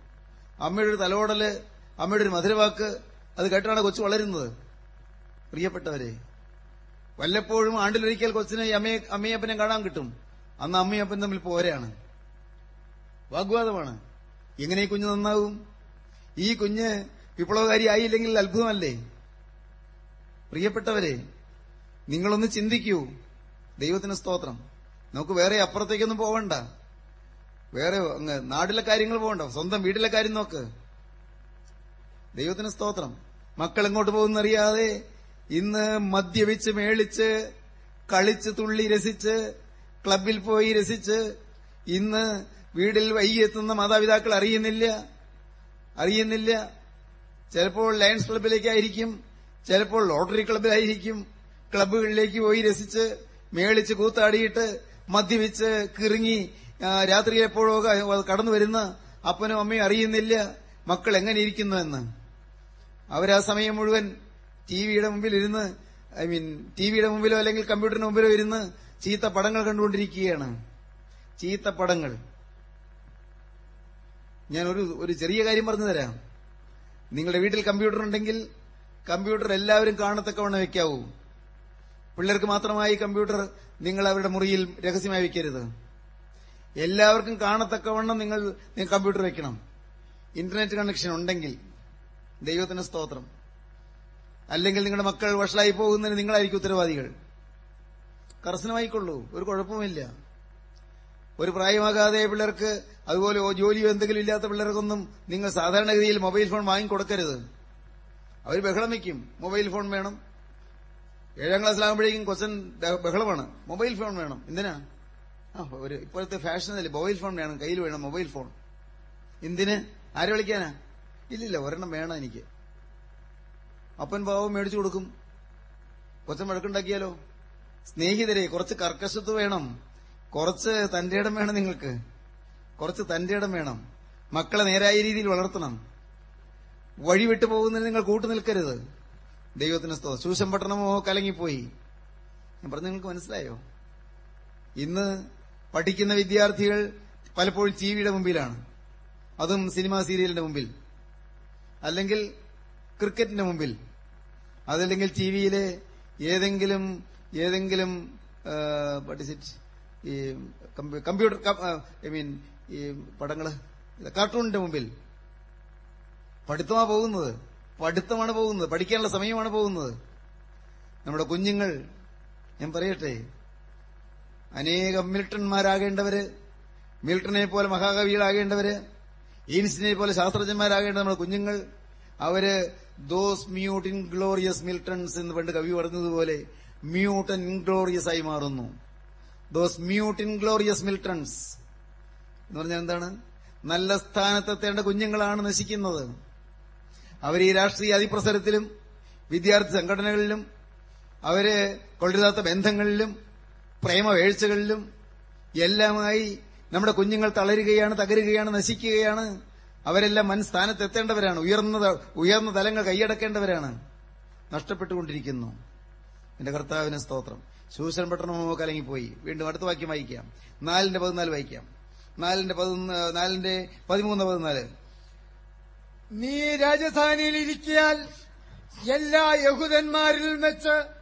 അമ്മയുടെ ഒരു തലോടൽ അമ്മയുടെ ഒരു മധുരവാക്ക് അത് കേട്ടാണ് കൊച്ചു വളരുന്നത്. പ്രിയപ്പെട്ടവരെ വല്ലപ്പോഴും ആണ്ടിലൊരിക്കൽ കൊച്ചിനെ അമ്മയെ അമ്മയപ്പനെ കാണാൻ കിട്ടും. അന്ന് അമ്മയപ്പൻ തമ്മിൽ പോരാണ്. വാഗ്വാദമാണ്. എങ്ങനെ കുഞ്ഞ് നന്നാവും? ഈ കുഞ്ഞ് വിപ്ലവകാരി ആയില്ലെങ്കിൽ അത്ഭുതമല്ലേ? പ്രിയപ്പെട്ടവരെ നിങ്ങളൊന്ന് ചിന്തിക്കൂ. ദൈവത്തിന് സ്തോത്രം. നമുക്ക് വേറെ അപ്പുറത്തേക്കൊന്നും പോവണ്ട. വേറെ നാട്ടിലെ കാര്യങ്ങൾ പോകണ്ട സ്വന്തം വീട്ടിലെ കാര്യം നോക്ക്. ദൈവത്തിന് സ്തോത്രം. മക്കൾ എങ്ങോട്ട് പോകുന്നറിയാതെ ഇന്ന് മദ്യപിച്ച് മേളിച്ച് കളിച്ച് തുള്ളി രസിച്ച് ക്ലബിൽ പോയി രസിച്ച് ഇന്ന് വീട്ടിൽ വൈകിയെത്തുന്ന മാതാപിതാക്കൾ അറിയുന്നില്ല? അറിയുന്നില്ല? ചിലപ്പോൾ ലയൺസ് ക്ലബിലേക്കായിരിക്കും ചിലപ്പോൾ ലോട്ടറി ക്ലബിലായിരിക്കും. ക്ലബുകളിലേക്ക് പോയി രസിച്ച് മേളിച്ച് കൂത്താടിയിട്ട് മദ്യപിച്ച് കിറുങ്ങി രാത്രി എപ്പോഴോ കടന്നു വരുന്ന അപ്പനും അമ്മയും അറിയുന്നില്ല മക്കൾ എങ്ങനെ ഇരിക്കുന്നു എന്ന്. അവരാ സമയം മുഴുവൻ ടിവിയുടെ മുമ്പിൽ ഇരുന്ന് ഐ മീൻ ടിവിയുടെ മുമ്പിലോ അല്ലെങ്കിൽ കമ്പ്യൂട്ടറിന് മുമ്പിലോ ഇരുന്ന് ചീത്ത പടങ്ങൾ കണ്ടുകൊണ്ടിരിക്കുകയാണ്. ചീത്ത പടങ്ങൾ. ഞാൻ ഒരു ഒരു ചെറിയ കാര്യം പറഞ്ഞു തരാം. നിങ്ങളുടെ വീട്ടിൽ കമ്പ്യൂട്ടർ ഉണ്ടെങ്കിൽ കമ്പ്യൂട്ടർ എല്ലാവരും കാണത്തക്കവണ്ണം വെക്കാവൂ. പിള്ളേർക്ക് മാത്രമായി കമ്പ്യൂട്ടർ നിങ്ങൾ അവരുടെ മുറിയിൽ രഹസ്യമായി വെക്കരുത്. എല്ലാവർക്കും കാണത്തക്കവണ്ണം നിങ്ങൾ കമ്പ്യൂട്ടർ വെക്കണം. ഇന്റർനെറ്റ് കണക്ഷൻ ഉണ്ടെങ്കിൽ ദൈവത്തിന് സ്തോത്രം. അല്ലെങ്കിൽ നിങ്ങളുടെ മക്കൾ വഷളായി പോകുന്നതിന് നിങ്ങളായിരിക്കും ഉത്തരവാദികൾ. കർശനമായിക്കൊള്ളൂ ഒരു കുഴപ്പമില്ല ഒരു പ്രായമാകാതെ പിള്ളേർക്ക് അതുപോലെ ജോലിയോ എന്തെങ്കിലും ഇല്ലാത്ത പിള്ളേർക്കൊന്നും നിങ്ങൾ സാധാരണഗതിയിൽ മൊബൈൽ ഫോൺ വാങ്ങിക്കൊടുക്കരുത്. അവർ ബഹളം വയ്ക്കും മൊബൈൽ ഫോൺ വേണം. ഏഴാം ക്ലാസ്സിലാകുമ്പോഴേക്കും ദ- ബഹളമാണ്. മൊബൈൽ ഫോൺ വേണം. എന്തിനാ? ആ ഒരു ഇപ്പോഴത്തെ ഫാഷനല്ലേ മൊബൈൽ ഫോൺ വേണം. കയ്യിൽ വേണം മൊബൈൽ ഫോൺ. എന്തിന്? ആരെ വിളിക്കാനാ? ഇല്ലില്ല ഒരെണ്ണം വേണം എനിക്ക്. അപ്പൻ പാവം മേടിച്ചു കൊടുക്കും. കൊച്ചൻ വഴക്കുണ്ടാക്കിയാലോ? സ്നേഹിതരെ കുറച്ച് കർക്കശത്വ വേണം. കുറച്ച് തന്റെ ഇടം വേണം നിങ്ങൾക്ക്. കുറച്ച് തന്റെ ഇടം വേണം. മക്കളെ നേരായ രീതിയിൽ വളർത്തണം. വഴി വിട്ടു നിങ്ങൾ കൂട്ടു നിൽക്കരുത്. ദൈവത്തിന് സ്തോ ശൂശം പട്ടണമോ കലങ്ങിപ്പോയി. ഞാൻ പറഞ്ഞു നിങ്ങൾക്ക് മനസ്സിലായോ? ഇന്ന് പഠിക്കുന്ന വിദ്യാർത്ഥികൾ പലപ്പോഴും ടി വിയുടെ മുമ്പിലാണ്. അതും സിനിമാ സീരിയലിന്റെ മുമ്പിൽ. അല്ലെങ്കിൽ ക്രിക്കറ്റിന്റെ മുമ്പിൽ. അതല്ലെങ്കിൽ ടി വിയിലെ ഏതെങ്കിലും ഏതെങ്കിലും പഠിച്ചിട്ട് ഈ കമ്പ്യൂ- കമ്പ്യൂട്ടർ ഐ മീൻ ഈ പടങ്ങൾ കാർട്ടൂണിന്റെ മുമ്പിൽ. പഠിത്തമാ പോകുന്നത്. പഠിത്തമാണ് പോകുന്നത്. പഠിക്കാനുള്ള സമയമാണ് പോകുന്നത്. നമ്മുടെ കുഞ്ഞുങ്ങൾ ഞാൻ പറയട്ടെ അനേകം മിൽട്ടൺമാരാകേണ്ടവര് മിൽട്ടനെ പോലെ മഹാകവികളാകേണ്ടവര് ഈൻസിനെ പോലെ ശാസ്ത്രജ്ഞന്മാരാകേണ്ട നമ്മുടെ കുഞ്ഞുങ്ങൾ അവർ ദോസ് മ്യൂട്ട് ഇൻഗ്ലോറിയസ് മിൽട്ടൺസ് എന്ന് പണ്ട് കവി പറഞ്ഞതുപോലെ മ്യൂട്ട് ഇൻഗ്ലോറിയസ് ആയി മാറുന്നു. Those mute inglorious Miltons എന്ന് പറഞ്ഞാൽ എന്താണ്? നല്ല സ്ഥാനത്തെത്തേണ്ട കുഞ്ഞുങ്ങളാണ് നശിക്കുന്നത്. അവർ ഈ രാഷ്ട്രീയ അതിപ്രസരത്തിലും വിദ്യാർത്ഥി സംഘടനകളിലും അവർ കൊള്ളരുതാത്ത ബന്ധങ്ങളിലും പ്രേമവേഴ്ചകളിലും എല്ലാമായി നമ്മുടെ കുഞ്ഞുങ്ങൾ തളരുകയാണ് തകരുകയാണ് നശിക്കുകയാണ്. അവരെല്ലാം വൻ സ്ഥാനത്തെത്തേണ്ടവരാണ് ഉയർന്ന ഉയർന്ന തലങ്ങൾ കൈയടക്കേണ്ടവരാണ്. നഷ്ടപ്പെട്ടുകൊണ്ടിരിക്കുന്നു. എന്റെ കർത്താവിന് സ്തോത്രം. ശൂശൻ പട്ടണമോ പോയി. വീണ്ടും അടുത്ത വാക്യം വായിക്കാം. നാലിന്റെ പതിനാല് വായിക്കാം. നാലിന്റെ നാലിന്റെ പതിമൂന്ന് പതിനാല്. നീ രാജധാനിയിൽ ഇരിക്കിയാൽ എല്ലാ യഹൂദന്മാരിൽ വെച്ച്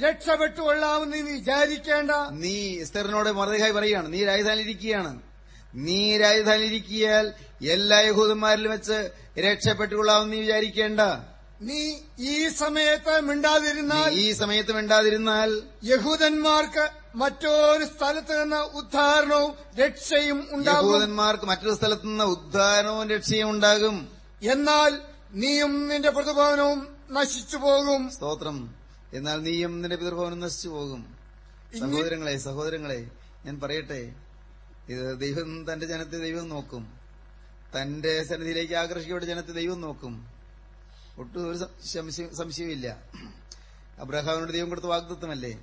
രക്ഷപ്പെട്ടുകൊള്ളാമെന്ന് നീ വിചാരിക്കേണ്ട. നീ എസ്തറിനോട് മറുതായി പറയുകയാണ് നീ രാജധാനി ഇരിക്കുകയാണ് നീ രാജധാനി ഇരിക്കിയാൽ എല്ലാ യഹൂദന്മാരിലും വെച്ച് രക്ഷപ്പെട്ടുകൊള്ളാമെന്ന് നീ വിചാരിക്കേണ്ട. നീ ഈ സമയത്ത് മിണ്ടാതിരുന്നാൽ ഈ സമയത്ത് മിണ്ടാതിരുന്നാൽ യഹൂദന്മാർക്ക് മറ്റൊരു സ്ഥലത്ത് നിന്ന് ഉദ്ധാരണവും രക്ഷയും ഉണ്ടാകും. യഹൂദന്മാർക്ക് മറ്റൊരു സ്ഥലത്ത് നിന്ന് ഉദ്ധാരണവും രക്ഷയും ഉണ്ടാകും. എന്നാൽ നീയും നിന്റെ പ്രതിഭവനവും നശിച്ചു പോകും. സ്തോത്രം. എന്നാൽ നീയും നിന്റെ പിതൃഭവനം നശിച്ചു പോകും. സഹോദരങ്ങളെ സഹോദരങ്ങളെ ഞാൻ പറയട്ടെ. ഇത് ദൈവം തന്റെ ജനത്തെ ദൈവം നോക്കും. തന്റെ സന്നിധിയിലേക്ക് ആകർഷിക്കപ്പെട്ട ജനത്തെ ദൈവം നോക്കും. ഒട്ടും ഒരു സംശയം- സംശയവുമില്ല. അബ്രഹാമിനോട് ദൈവം കൊടുത്ത വാഗ്ദത്വമല്ലേ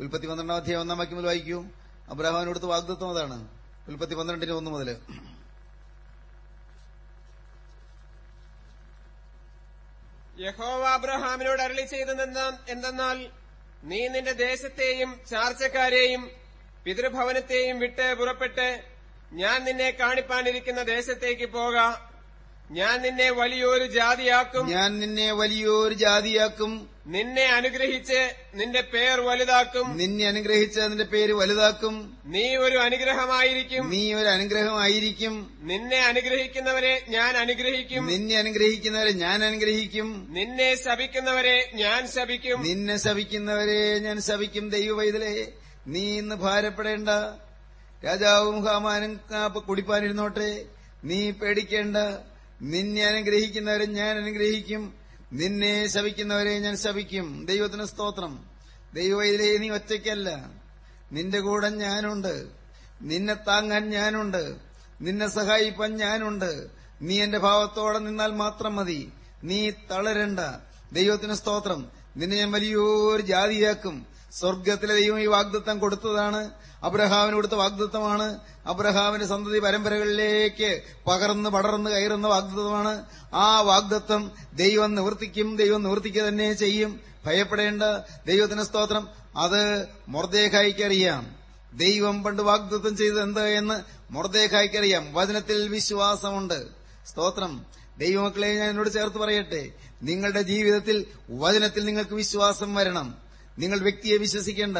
ഉൽപ്പത്തി പന്ത്രണ്ടാം അധ്യായം ഒന്നാം വാക്യം മുതൽ വായിക്കൂ. അബ്രഹാമിനോട് കൊടുത്ത വാഗ്ദത്വം അതാണ്. ഉൽപ്പത്തി പന്ത്രണ്ടിന് ഒന്ന് മുതൽ യഹോവ അബ്രഹാമിനോട് അരളി ചെയ്തതെന്താ എന്തെന്നാൽ നീ നിന്റെ ദേശത്തെയും ചാർച്ചക്കാരെയും പിതൃഭവനത്തെയും വിട്ട് പുറപ്പെട്ട് ഞാൻ നിന്നെ കാണിപ്പാനിരിക്കുന്ന ദേശത്തേക്ക് പോക. ഞാൻ നിന്നെ വലിയൊരു ജാതിയാക്കും. ഞാൻ നിന്നെ വലിയൊരു ജാതിയാക്കും. നിന്നെ അനുഗ്രഹിച്ച് നിന്റെ പേർ വലുതാക്കും. നിന്നെ അനുഗ്രഹിച്ച് നിന്റെ പേര് വലുതാക്കും. നീ ഒരു അനുഗ്രഹമായിരിക്കും. നീ ഒരു അനുഗ്രഹമായിരിക്കും. നിന്നെ അനുഗ്രഹിക്കുന്നവരെ ഞാൻ അനുഗ്രഹിക്കും. നിന്നെ അനുഗ്രഹിക്കുന്നവരെ ഞാൻ അനുഗ്രഹിക്കും. നിന്നെ ശപിക്കുന്നവരെ ഞാൻ ശപിക്കും. നിന്നെ ശപിക്കുന്നവരെ ഞാൻ ശപിക്കും ദൈവവൈതലേ. നീ ഇന്ന് ഭാരപ്പെടേണ്ട. രാജാവും ഹാമാനും കുടിപ്പാനിരുന്നോട്ടെ. നീ പേടിക്കേണ്ട. നിന്നെ അനുഗ്രഹിക്കുന്നവരെ ഞാൻ അനുഗ്രഹിക്കും. നിന്നെ ശപിക്കുന്നവരെ ഞാൻ ശപിക്കും. ദൈവത്തിന് സ്തോത്രം. ദൈവയിലെ നീ ഒറ്റയ്ക്കല്ല. നിന്റെ കൂടെ ഞാനുണ്ട്. നിന്നെ താങ്ങാൻ ഞാനുണ്ട്. നിന്നെ സഹായിപ്പാൻ ഞാനുണ്ട്. നീ എന്റെ ഭാവത്തോടെ നിന്നാൽ മാത്രം മതി. നീ തളരണ്ട. ദൈവത്തിന് സ്തോത്രം. നിന്നെ ഞാൻ വലിയൊരു ജാതിയാക്കും. സ്വർഗത്തിലെ ദൈവം ഈ വാഗ്ദത്തം കൊടുത്തതാണ്. അബ്രഹാമിന് കൊടുത്ത വാഗ്ദത്തമാണ്. അബ്രഹാമിന്റെ സന്തതി പരമ്പരകളിലേക്ക് പകർന്ന് പടർന്ന് കയറുന്ന വാഗ്ദത്തമാണ്. ആ വാഗ്ദത്തം ദൈവം നിവർത്തിക്കും ദൈവം നിവർത്തിക്കുക തന്നെ ചെയ്യും. ഭയപ്പെടേണ്ട ദൈവത്തിന് സ്തോത്രം. അത് മൊർദേഖായിക്കറിയാം ദൈവം പണ്ട് വാഗ്ദത്തം ചെയ്തത് എന്ത് എന്ന് മൊർദേഖായിക്കറിയാം വചനത്തിൽ വിശ്വാസമുണ്ട്. സ്തോത്രം. ദൈവമക്കളെ ഞാൻ എന്നോട് ചേർത്ത് പറയട്ടെ. നിങ്ങളുടെ ജീവിതത്തിൽ വചനത്തിൽ നിങ്ങൾക്ക് വിശ്വാസം വരണം. നിങ്ങൾ വ്യക്തിയെ വിശ്വസിക്കേണ്ട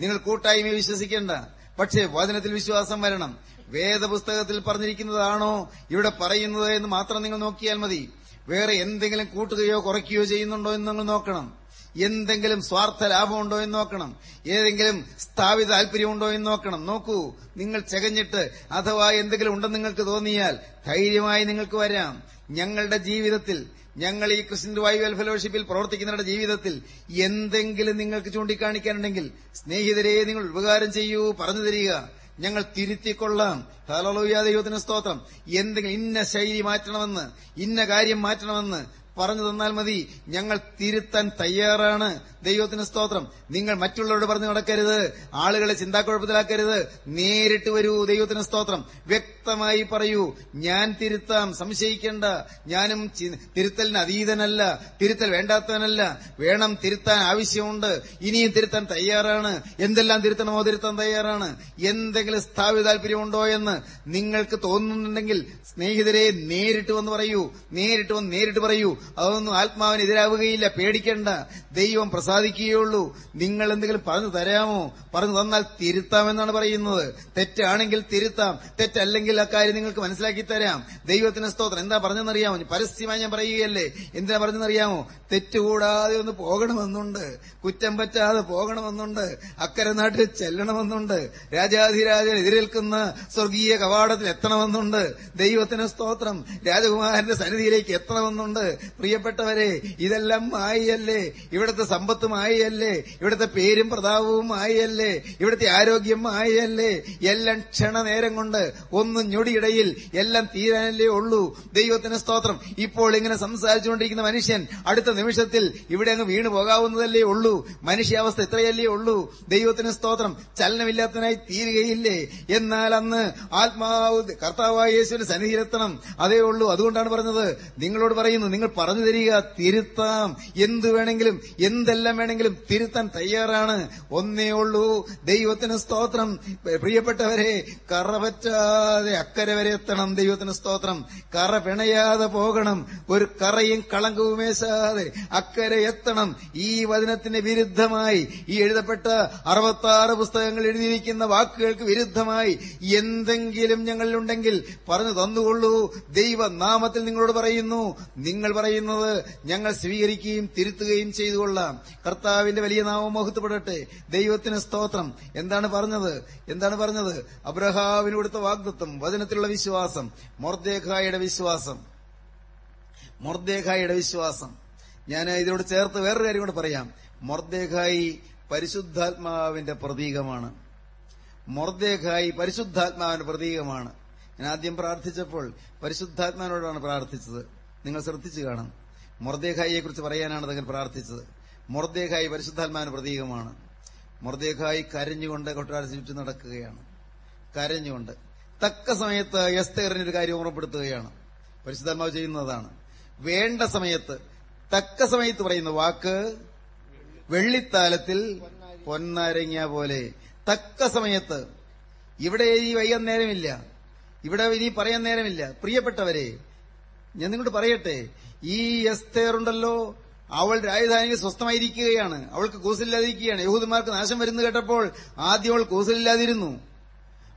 നിങ്ങൾ കൂട്ടായ്മയെ വിശ്വസിക്കേണ്ട പക്ഷേ വചനത്തിൽ വിശ്വാസം വരണം. വേദപുസ്തകത്തിൽ പറഞ്ഞിരിക്കുന്നതാണോ ഇവിടെ പറയുന്നത് എന്ന് മാത്രം നിങ്ങൾ നോക്കിയാൽ മതി. വേറെ എന്തെങ്കിലും കൂട്ടുകയോ കുറയ്ക്കുകയോ ചെയ്യുന്നുണ്ടോ എന്ന് നിങ്ങൾ നോക്കണം. എന്തെങ്കിലും സ്വാർത്ഥ ലാഭമുണ്ടോ എന്ന് നോക്കണം. ഏതെങ്കിലും സ്ഥാപിത താല്പര്യമുണ്ടോ എന്ന് നോക്കണം. നോക്കൂ നിങ്ങൾ ചകഞ്ഞിട്ട് അഥവാ എന്തെങ്കിലും ഉണ്ടെന്ന് നിങ്ങൾക്ക് തോന്നിയാൽ ധൈര്യമായി നിങ്ങൾക്ക് വരാം. ഞങ്ങളുടെ ജീവിതത്തിൽ ഞങ്ങൾ ഈ ക്രിസ്ത്യൻ വൈവൽ ഫെലോഷിപ്പിൽ പ്രവർത്തിക്കുന്നവരുടെ ജീവിതത്തിൽ എന്തെങ്കിലും നിങ്ങൾക്ക് ചൂണ്ടിക്കാണിക്കാനുണ്ടെങ്കിൽ സ്നേഹിതരെ നിങ്ങൾ ഉപകാരം ചെയ്യൂ പറഞ്ഞു തരിക. ഞങ്ങൾ തിരുത്തിക്കൊള്ളാം. ഹലോയ ദൈവത്തിന് സ്തോത്രം. എന്തെങ്കിലും ഇന്ന ശൈലി മാറ്റണമെന്ന് ഇന്ന കാര്യം മാറ്റണമെന്ന് പറഞ്ഞു തന്നാൽ മതി. ഞങ്ങൾ തിരുത്താൻ തയ്യാറാണ്. ദൈവത്തിന് സ്തോത്രം. നിങ്ങൾ മറ്റുള്ളവരോട് പറഞ്ഞു നടക്കരുത്. ആളുകളെ ചിന്താക്കുഴപ്പത്തിലാക്കരുത്. നേരിട്ട് വരൂ. ദൈവത്തിന് സ്തോത്രം. വ്യക്തമായി പറയൂ. ഞാൻ തിരുത്താം. സംശയിക്കേണ്ട. ഞാനും തിരുത്തലിന് അതീതനല്ല. തിരുത്തൽ വേണ്ടാത്തവനല്ല. വേണം തിരുത്താൻ ആവശ്യമുണ്ട്. ഇനിയും തിരുത്താൻ തയ്യാറാണ്. എന്തെല്ലാം തിരുത്തണമോ തിരുത്താൻ തയ്യാറാണ്. എന്തെങ്കിലും സ്ഥാപിത താല്പര്യമുണ്ടോ എന്ന് നിങ്ങൾക്ക് തോന്നുന്നുണ്ടെങ്കിൽ സ്നേഹിതരെ നേരിട്ട് വന്ന് പറയൂ. നേരിട്ട് വന്ന് നേരിട്ട് പറയൂ. അതൊന്നും ആത്മാവിന് എതിരാവുകയില്ല. പേടിക്കേണ്ട. ദൈവം പ്രസാദിക്കുകയുള്ളൂ. നിങ്ങൾ എന്തെങ്കിലും പറഞ്ഞു തരാമോ? പറഞ്ഞു തന്നാൽ തിരുത്താമെന്നാണ് പറയുന്നത്. തെറ്റാണെങ്കിൽ തിരുത്താം. തെറ്റല്ലെങ്കിൽ അക്കാര്യം നിങ്ങൾക്ക് മനസ്സിലാക്കി തരാം. ദൈവത്തിന് സ്തോത്രം. എന്താ പറഞ്ഞെന്നറിയാമോ? പരസ്യമായി ഞാൻ പറയുകയല്ലേ. എന്തിനാ പറഞ്ഞെന്നറിയാമോ? തെറ്റുകൂടാതെ ഒന്ന് പോകണമെന്നുണ്ട്. കുറ്റം പറ്റാതെ പോകണമെന്നുണ്ട്. അക്കരെ നാട്ടിൽ ചെല്ലണമെന്നുണ്ട്. രാജാധിരാജൻ എതിരേൽക്കുന്ന സ്വർഗീയ കവാടത്തിൽ എത്തണമെന്നുണ്ട്. ദൈവത്തിന് സ്തോത്രം. രാജകുമാരന്റെ സന്നിധിയിലേക്ക് എത്തണമെന്നുണ്ട്. പ്രിയപ്പെട്ടവരെ ഇതെല്ലാം മായയല്ലേ? ഇവിടുത്തെ സമ്പത്ത് മായയല്ലേ? ഇവിടുത്തെ പേരും പ്രതാപവും മായയല്ലേ? ഇവിടുത്തെ ആരോഗ്യം മായയല്ലേ? എല്ലാം ക്ഷണനേരം കൊണ്ട് ഒന്നും ഞൊടിയിടയിൽ എല്ലാം തീരാനല്ലേ ഉള്ളൂ. ദൈവത്തിന് സ്തോത്രം. ഇപ്പോൾ ഇങ്ങനെ സംസാരിച്ചുകൊണ്ടിരിക്കുന്ന മനുഷ്യൻ അടുത്ത നിമിഷത്തിൽ ഇവിടെ അങ്ങ് വീണു പോകാവുന്നതല്ലേ ഉള്ളൂ. മനുഷ്യാവസ്ഥ ഇത്രയല്ലേ ഉള്ളൂ. ദൈവത്തിന് സ്തോത്രം. ചലനമില്ലാത്തതിനായി തീരുകയില്ലേ? എന്നാൽ അന്ന് ആത്മാവ് കർത്താവായ യേശുവിന് സന്നിധിയിലെത്തണം. അതേ ഉള്ളൂ. അതുകൊണ്ടാണ് പറഞ്ഞത്. നിങ്ങളോട് പറയുന്നു നിങ്ങൾ പറഞ്ഞു തരിക തിരുത്താം. എന്ത് വേണമെങ്കിലും എന്തെല്ലാം വേണമെങ്കിലും തിരുത്താൻ തയ്യാറാണ്. ഒന്നേ ഉള്ളൂ. ദൈവത്തിന് സ്തോത്രം. പ്രിയപ്പെട്ടവരെ കറ പറ്റാതെ അക്കരെ വരെ എത്തണം ദൈവത്തിന് സ്തോത്രം. കറ പിണയാതെ പോകണം. ഒരു കറയും കളങ്കവും മേശാതെ അക്കരെ എത്തണം. ഈ വചനത്തിന് വിരുദ്ധമായി ഈ എഴുതപ്പെട്ട അറുപത്താറ് പുസ്തകങ്ങൾ എഴുതിയിരിക്കുന്ന വാക്കുകൾക്ക് വിരുദ്ധമായി എന്തെങ്കിലും ഞങ്ങളിലുണ്ടെങ്കിൽ പറഞ്ഞു തന്നുകൊള്ളൂ. ദൈവനാമത്തിൽ നിങ്ങളോട് പറയുന്നു. നിങ്ങൾ പറയുന്നത് ഞങ്ങൾ സ്വീകരിക്കുകയും തിരുത്തുകയും ചെയ്തുകൊള്ളാം. കർത്താവിന്റെ വലിയ നാമം മോഹത്തപ്പെടട്ടെ ദൈവത്തിന് സ്തോത്രം. എന്താണ് പറഞ്ഞത്? എന്താണ് പറഞ്ഞത്? അബ്രഹാവിന് കൊടുത്ത വാഗ്ദത്വം വചനത്തിലുള്ള വിശ്വാസം മൊർദേഖായുടെ വിശ്വാസം. മൊർദേഖായുടെ വിശ്വാസം. ഞാൻ ഇതിനോട് ചേർത്ത് വേറൊരു കാര്യം കൂടെ പറയാം. മൊർദേഖായി പരിശുദ്ധാത്മാവിന്റെ പ്രതീകമാണ്. മൊർദേഖായി പരിശുദ്ധാത്മാവിന്റെ പ്രതീകമാണ്. ഞാൻ ആദ്യം പ്രാർത്ഥിച്ചപ്പോൾ പരിശുദ്ധാത്മാവിനോടാണ് പ്രാർത്ഥിച്ചത്. നിങ്ങൾ ശ്രദ്ധിച്ചു കാണും. മൊറദേഖായിയെക്കുറിച്ച് പറയാനാണ് അദ്ദേഹം പ്രാർത്ഥിച്ചത്. മൊർദേഖായി പരിശുദ്ധാത്മാവിന് പ്രതീകമാണ്. മൊർദേഖായി കരഞ്ഞുകൊണ്ട് കൊട്ടാരത്തിന് ചുറ്റും നടക്കുകയാണ്. കരഞ്ഞുകൊണ്ട്. തക്ക സമയത്ത് എസ്തേറിന് ഒരു കാര്യം ഓർമ്മപ്പെടുത്തുകയാണ്. പരിശുദ്ധാത്മാവ് ചെയ്യുന്നതാണ്. വേണ്ട സമയത്ത് തക്ക സമയത്ത് പറയുന്ന വാക്ക് വെള്ളിത്താലത്തിൽ പൊന്നാരങ്ങ പോലെ. തക്ക സമയത്ത്. ഇവിടെ ഈ വൈകാൻ നേരമില്ല. ഇവിടെ ഇനി പറയാൻ നേരമില്ല. പ്രിയപ്പെട്ടവരെ ഞാൻ നിങ്ങളോട് പറയട്ടെ ഈ എസ്തേർ ഉണ്ടല്ലോ അവൾ രാജധാനിയിൽ സ്വസ്ഥമായിരിക്കുകയാണ് അവൾക്ക് കൂസലില്ലാതിരിക്കുകയാണ്. യഹൂദന്മാർക്ക് നാശം വരുന്നു കേട്ടപ്പോൾ ആദ്യം അവൾ കൂസലില്ലാതിരുന്നു.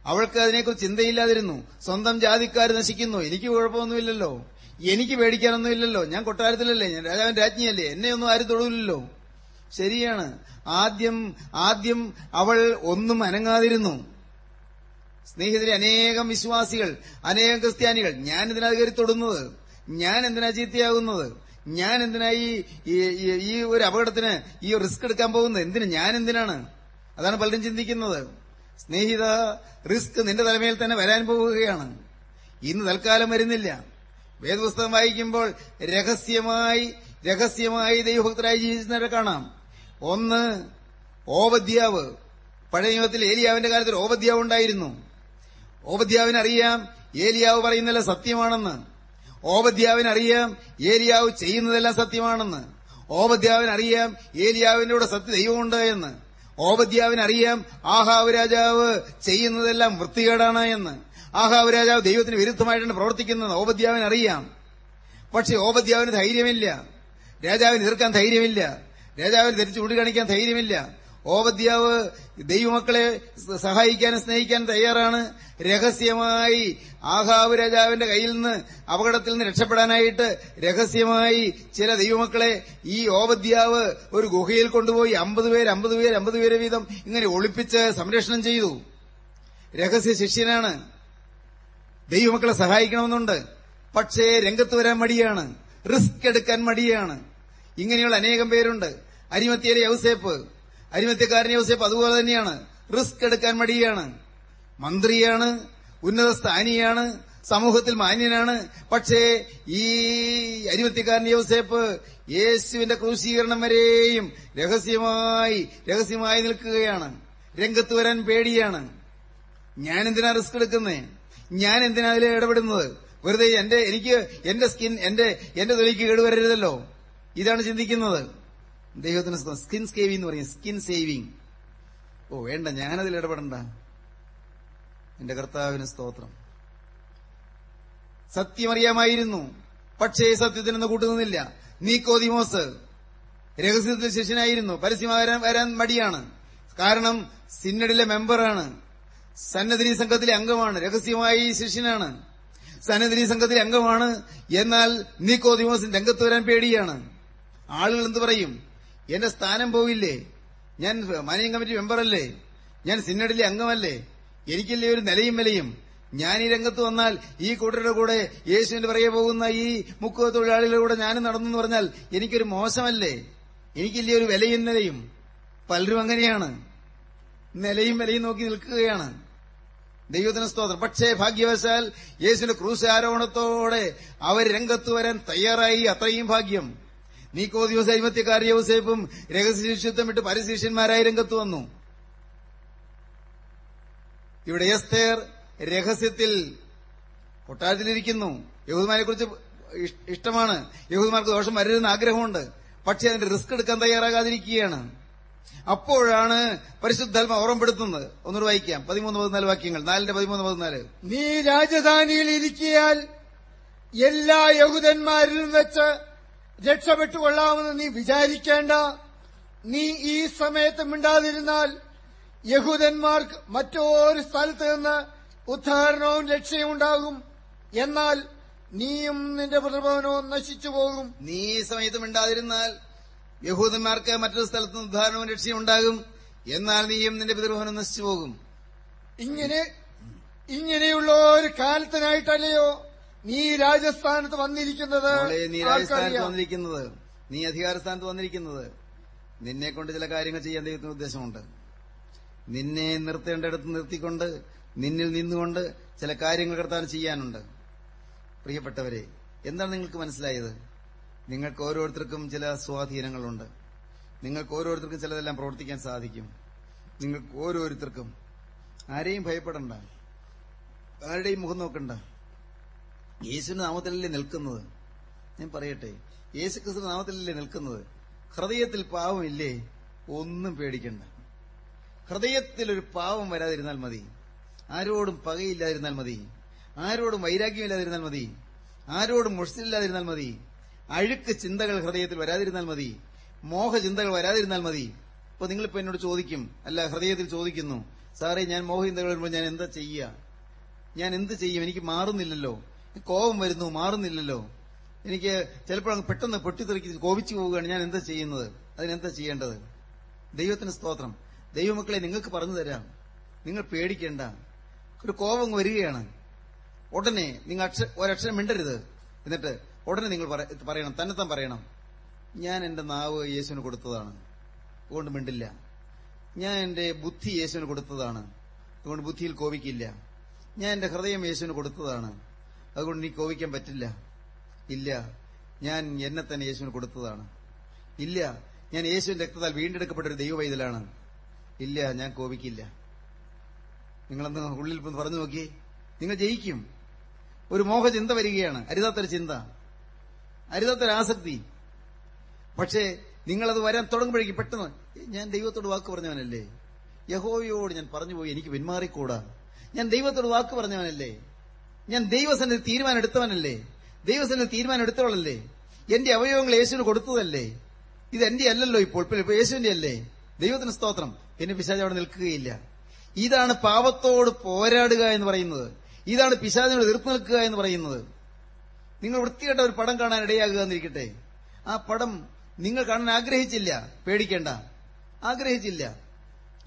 അവൾക്ക് അതിനെക്കുറിച്ച് ചിന്തയില്ലാതിരുന്നു. സ്വന്തം ജാതിക്കാർ നശിക്കുന്നു. എനിക്ക് കുഴപ്പമൊന്നുമില്ലല്ലോ. എനിക്ക് പേടിക്കാനൊന്നുമില്ലല്ലോ. ഞാൻ കൊട്ടാരത്തിലല്ലേ? ഞാൻ രാജാവൻ രാജ്ഞിയല്ലേ? എന്നെ ഒന്നും ആരും തൊഴിലില്ലല്ലോ ശരിയാണ്. ആദ്യം ആദ്യം അവൾ ഒന്നും അനങ്ങാതിരുന്നു. സ്നേഹിതരെ അനേകം വിശ്വാസികൾ അനേകം ക്രിസ്ത്യാനികൾ ഞാൻ ഇതിനകത്ത് കയറി തൊടുന്നത്. ഞാൻ എന്തിനാ ചീത്തയാകുന്നത്? ഞാൻ എന്തിനാ ഈ ഈ- ഒരു അപകടത്തിന് ഈ റിസ്ക് എടുക്കാൻ പോകുന്നത്? എന്തിന് ഞാൻ എന്തിനാണ്? അതാണ് പലരും ചിന്തിക്കുന്നത്. സ്നേഹിത റിസ്ക് നിന്റെ തലമേൽ തന്നെ വരാൻ പോവുകയാണ്. ഇന്ന് തൽക്കാലം വരുന്നില്ല. വേദപുസ്തകം വായിക്കുമ്പോൾ രഹസ്യമായി രഹസ്യമായി ദൈവഭക്തരായി ജീവിക്കുന്നവരെ കാണാം. ഒന്ന് ഓവദ്യാവ്. പഴയ നിയമത്തിൽ ഏലിയാവിന്റെ കാര്യത്തിൽ ഓവദ്യാവ് ഉണ്ടായിരുന്നു. ഓവദ്യാവിനറിയാം ഏലിയാവ് പറയുന്നില്ല സത്യമാണെന്ന്. ഓപദ്യാവിന് അറിയാം ഏലിയാവ് ചെയ്യുന്നതെല്ലാം സത്യമാണെന്ന്. ഓപദ്യാവിന് അറിയാം ഏലിയാവിന്റെ കൂടെ സത്യ ദൈവമുണ്ട് എന്ന്. ഓപദ്യാവിന് അറിയാം ആഹാവ് രാജാവ് ചെയ്യുന്നതെല്ലാം വൃത്തികേടാണ് എന്ന്. ആഹാവ് രാജാവ് ദൈവത്തിന് വിരുദ്ധമായിട്ടാണ് പ്രവർത്തിക്കുന്നത് ഓപദ്യാവിന് അറിയാം പക്ഷെ ഓപദ്യാവിന് ധൈര്യമില്ല. രാജാവിന് എതിർക്കാൻ ധൈര്യമില്ല. രാജാവിന് തിരിച്ചു ചൂണ്ടിക്കാണിക്കാൻ ധൈര്യമില്ല. ഓപദ്യാവ് ദൈവമക്കളെ സഹായിക്കാൻ സ്നേഹിക്കാനും തയ്യാറാണ്. രഹസ്യമായി ആഹാവ് രാജാവിന്റെ കയ്യിൽ നിന്ന് അപകടത്തിൽ നിന്ന് രക്ഷപ്പെടാനായിട്ട് രഹസ്യമായി ചില ദൈവമക്കളെ ഈ ഓപദ്യാവ് ഒരു ഗുഹയിൽ കൊണ്ടുപോയി അമ്പത് പേര് അമ്പത് പേര് അമ്പത് പേര് വീതം ഇങ്ങനെ ഒളിപ്പിച്ച് സംരക്ഷണം ചെയ്തു. രഹസ്യ ശിഷ്യനാണ്. ദൈവമക്കളെ സഹായിക്കണമെന്നുണ്ട്. പക്ഷേ രംഗത്ത് വരാൻ മടിയാണ്. റിസ്ക് എടുക്കാൻ മടിയാണ്. ഇങ്ങനെയുള്ള അനേകം പേരുണ്ട്. അരിമത്തിയിലെ യൗസേപ്പ് അരിമത്യക്കാരൻ യോസേപ്പ് അതുപോലെ തന്നെയാണ്. റിസ്ക് എടുക്കാൻ മടിയാണ്. മന്ത്രിയാണ് ഉന്നത സ്ഥാനിയാണ് സമൂഹത്തിൽ മാന്യനാണ്. പക്ഷേ ഈ അരിമത്യക്കാരൻ യോസേപ്പ് യേശുവിന്റെ ക്രൂശീകരണം വരെയും രഹസ്യമായി രഹസ്യമായി നിൽക്കുകയാണ്. രംഗത്ത് വരാൻ പേടിയാണ്. ഞാൻ എന്തിനാ റിസ്ക് എടുക്കുന്നേ? ഞാൻ എന്തിനാ അതിൽ ഇടപെടുന്നത്? വെറുതെ എന്റെ എനിക്ക് എന്റെ സ്കിൻ എന്റെ എന്റെ തൊലിക്ക് കേടുവരരുതല്ലോ. ഇതാണ് ചിന്തിക്കുന്നത്. ദൈവത്തിന്. സ്കിൻ സേവിംഗ് എന്ന് പറയും. സ്കിൻ സേവിംഗ് ഓ വേണ്ട ഞാനതിൽ ഇടപെടണ്ട. എന്റെ കർത്താവിന് സ്തോത്രം. സത്യമറിയാമായിരുന്നു പക്ഷേ സത്യത്തിനൊന്നും കൂട്ടുന്നില്ല നീക്കോദിമോസ് രഹസ്യത്തിൽ ശിഷ്യനായിരുന്നു. വരാൻ വരാൻ മടിയാണ്. കാരണം സിന്നഡിലെ മെമ്പറാണ്. സന്നദ്ധി സംഘത്തിലെ അംഗമാണ്. രഹസ്യമായി ശിഷ്യനാണ്. സന്നദ്ധി സംഘത്തിലെ അംഗമാണ്. എന്നാൽ നീക്കോദിമോസിന് രംഗത്ത് വരാൻ പേടിയാണ്. ആളുകൾ എന്ത് പറയും? എന്റെ സ്ഥാനം പോവില്ലേ? ഞാൻ മാനേജിംഗ് കമ്മിറ്റി മെമ്പറല്ലേ? ഞാൻ സിന്നഡിലെ അംഗമല്ലേ? എനിക്കില്ലേ ഒരു നിലയും വിലയും? ഞാൻ ഈ രംഗത്ത് വന്നാൽ ഈ കൂട്ടരുടെ കൂടെ യേശുവിന്റെ പിറകെ പോകുന്ന ഈ മുക്കുവ തൊഴിലാളികളുടെ കൂടെ ഞാനും നടന്നു പറഞ്ഞാൽ എനിക്കൊരു മോശമല്ലേ? എനിക്കില്ലേ ഒരു വിലയും നിലയും? പലരും അങ്ങനെയാണ്. നിലയും വിലയും നോക്കി നിൽക്കുകയാണ്. ദൈവത്തിന് സ്തോത്രം. പക്ഷേ ഭാഗ്യവശാൽ യേശുവിന്റെ ക്രൂശ് ആരോപണത്തോടെ അവർ രംഗത്ത് വരാൻ തയ്യാറായി. അത്രയും ഭാഗ്യം. നീക്കോ അഴിമത്യക്കാരി യൗസേപ്പും രഹസ്യ ശിഷ്യത്വം വിട്ട് പരിശിഷ്യന്മാരായി രംഗത്ത് വന്നു. ഇവിടെ എസ്തേർ രഹസ്യത്തിൽ കൊട്ടാരത്തിലിരിക്കുന്നു. യഹൂദന്മാരെ കുറിച്ച് ഇഷ്ടമാണ്. യഹൂദന്മാർക്ക് ദോഷം വരരുതെന്ന് ആഗ്രഹമുണ്ട്. പക്ഷെ അതിന്റെ റിസ്ക് എടുക്കാൻ തയ്യാറാകാതിരിക്കുകയാണ്. അപ്പോഴാണ് പരിശുദ്ധാത്മ ഓർമ്മപ്പെടുത്തുന്നത്. ഒന്നുകൂടെ വായിക്കാം. പതിമൂന്ന് പതിനാല് വാക്യങ്ങൾ. നാലിന്റെ പതിമൂന്ന് പതിനാല്. നീ രാജധാനിയിൽ ഇരിക്കിയാൽ എല്ലാ യഹൂദന്മാരിലും വെച്ച് രക്ഷപ്പെട്ടുകൊള്ളാമെന്ന് നീ വിചാരിക്കേണ്ട. നീ ഈ സമയത്ത് മിണ്ടാതിരുന്നാൽ യഹൂദന്മാർക്ക് മറ്റൊരു സ്ഥലത്ത് നിന്ന് ഉദ്ധാരണവും രക്ഷയും ഉണ്ടാകും. എന്നാൽ നീയും നിന്റെ പ്രതിഭവനവും നശിച്ചു പോകും. നീ ഈ സമയത്ത് മിണ്ടാതിരുന്നാൽ യഹൂദന്മാർക്ക് മറ്റൊരു സ്ഥലത്ത് നിന്ന് ഉദ്ധാരണവും രക്ഷയും ഉണ്ടാകും. എന്നാൽ നീയും നിന്റെ പിതൃഭവനം നശിച്ചു പോകും. ഇങ്ങനെ ഇങ്ങനെയുള്ള ഒരു കാലത്തിനായിട്ടല്ലയോ? നീ രാജസ്ഥാനത്ത് വന്നിരിക്കുന്നത് നീ രാജസ്ഥാനത്ത്? വന്നിരിക്കുന്നത്. നീ അധികാരസ്ഥാനത്ത് വന്നിരിക്കുന്നത്. നിന്നെ കൊണ്ട് ചില കാര്യങ്ങൾ ചെയ്യാൻ ദൈവത്തിന് ഉദ്ദേശമുണ്ട്. നിന്നെ നിർത്തേണ്ടടുത്ത് നിർത്തിക്കൊണ്ട് നിന്നിൽ നിന്നുകൊണ്ട് ചില കാര്യങ്ങൾ കർത്താൻ ചെയ്യാനുണ്ട്. പ്രിയപ്പെട്ടവരെ എന്താണ് നിങ്ങൾക്ക് മനസ്സിലായത്? നിങ്ങൾക്ക് ഓരോരുത്തർക്കും ചില സ്വാധീനങ്ങളുണ്ട്. നിങ്ങൾക്ക് ഓരോരുത്തർക്കും ചിലതെല്ലാം പ്രവർത്തിക്കാൻ സാധിക്കും. നിങ്ങൾക്ക് ഓരോരുത്തർക്കും. ആരെയും ഭയപ്പെടണ്ട. ആരുടെയും മുഖം നോക്കണ്ട. യേശുവിന്റെ നാമത്തിലല്ലേ നിൽക്കുന്നത്? ഞാൻ പറയട്ടെ യേശു ക്രിസ്തു നാമത്തിലല്ലേ നിൽക്കുന്നത്? ഹൃദയത്തിൽ പാവമില്ലേ ഒന്നും പേടിക്കണ്ട. ഹൃദയത്തിൽ ഒരു പാവം വരാതിരുന്നാൽ മതി. ആരോടും പകയില്ലാതിരുന്നാൽ മതി. ആരോടും വൈരാഗ്യമില്ലാതിരുന്നാൽ മതി. ആരോടും മുഷ്ടില്ലാതിരുന്നാൽ മതി. അഴുക്ക് ചിന്തകൾ ഹൃദയത്തിൽ വരാതിരുന്നാൽ മതി. മോഹചിന്തകൾ വരാതിരുന്നാൽ മതി. ഇപ്പൊ നിങ്ങളിപ്പോ എന്നോട് ചോദിക്കും അല്ല ഹൃദയത്തിൽ ചോദിക്കുന്നു സാറേ ഞാൻ മോഹചിന്തകൾ വരുമ്പോൾ ഞാൻ എന്താ ചെയ്യുക? ഞാൻ എന്ത് ചെയ്യും? എനിക്ക് മാറുന്നില്ലല്ലോ. കോപം വരുന്നു മാറുന്നില്ലല്ലോ. എനിക്ക് ചിലപ്പോൾ പെട്ടെന്ന് പൊട്ടിത്തെറിക്ക് കോപിച്ചു പോവുകയാണ്. ഞാൻ എന്താ ചെയ്യുന്നത്? അതിനെന്താ ചെയ്യേണ്ടത്? ദൈവത്തിന് സ്തോത്രം. ദൈവമക്കളെ നിങ്ങൾക്ക് പറഞ്ഞു തരാം. നിങ്ങൾ പേടിക്കേണ്ട. ഒരു കോപം വരികയാണ്. ഉടനെ നിങ്ങൾ ഒരക്ഷരം മിണ്ടരുത്. എന്നിട്ട് ഉടനെ നിങ്ങൾ പറയണം തന്നെത്താൻ പറയണം. ഞാൻ എന്റെ നാവ് യേശുവിന് കൊടുത്തതാണ്. അതുകൊണ്ട് മിണ്ടില്ല. ഞാൻ എന്റെ ബുദ്ധി യേശുവിന് കൊടുത്തതാണ്. അതുകൊണ്ട് ബുദ്ധിയിൽ കോപിക്കില്ല. ഞാൻ എന്റെ ഹൃദയം യേശുവിന് കൊടുത്തതാണ്. അതുകൊണ്ട് നീ കോപിക്കാൻ പറ്റില്ല. ഇല്ല. ഞാൻ എന്നെ തന്നെ യേശുവിന് കൊടുത്തതാണ്. ഇല്ല. ഞാൻ യേശുവിന്റെ രക്തത്താൽ വീണ്ടെടുക്കപ്പെട്ട ഒരു ദൈവവൈതലാണ് ഇല്ല. ഞാൻ കോപിക്കില്ല. നിങ്ങളെന്ന് ഉള്ളിൽ പറഞ്ഞു നോക്കി. നിങ്ങൾ ജയിക്കും. ഒരു മോഹചിന്ത വരികയാണ്. അരുതാത്തൊരു ചിന്ത. അരുതാത്തൊരു ആസക്തി. പക്ഷേ നിങ്ങളത് വരാൻ തുടങ്ങുമ്പോഴേക്കും പെട്ടെന്ന് ഞാൻ ദൈവത്തോട് വാക്ക് പറഞ്ഞവനല്ലേ? യഹോവയോട് ഞാൻ പറഞ്ഞുപോയി എനിക്ക് പിന്മാറിക്കൂടാ? ഞാൻ ദൈവത്തോട് വാക്ക് പറഞ്ഞവനല്ലേ? ഞാൻ ദൈവസന്നിധി തീരുമാനം എടുത്തവനല്ലേ ദൈവസന്നിധി തീരുമാനം എടുത്തവളല്ലേ എന്റെ അവയവങ്ങൾ യേശുവിന് കൊടുത്തതല്ലേ? ഇത് എന്റെ അല്ലല്ലോ ഇപ്പോൾ. ഇപ്പൊ യേശുവിന്റെ അല്ലേ? ദൈവത്തിന് സ്തോത്രം. പിന്നെ പിശാജ് അവിടെ നിൽക്കുകയില്ല. ഇതാണ് പാപത്തോട് പോരാടുക എന്ന് പറയുന്നത്. ഇതാണ് പിശാജിനോട് എതിർത്ത് നിൽക്കുക എന്ന് പറയുന്നത്. നിങ്ങൾ വൃത്തികെട്ട ഒരു പടം കാണാൻ ഇടയാകുക എന്നിരിക്കട്ടെ. ആ പടം നിങ്ങൾ കാണാൻ ആഗ്രഹിച്ചില്ല. പേടിക്കേണ്ട. ആഗ്രഹിച്ചില്ല.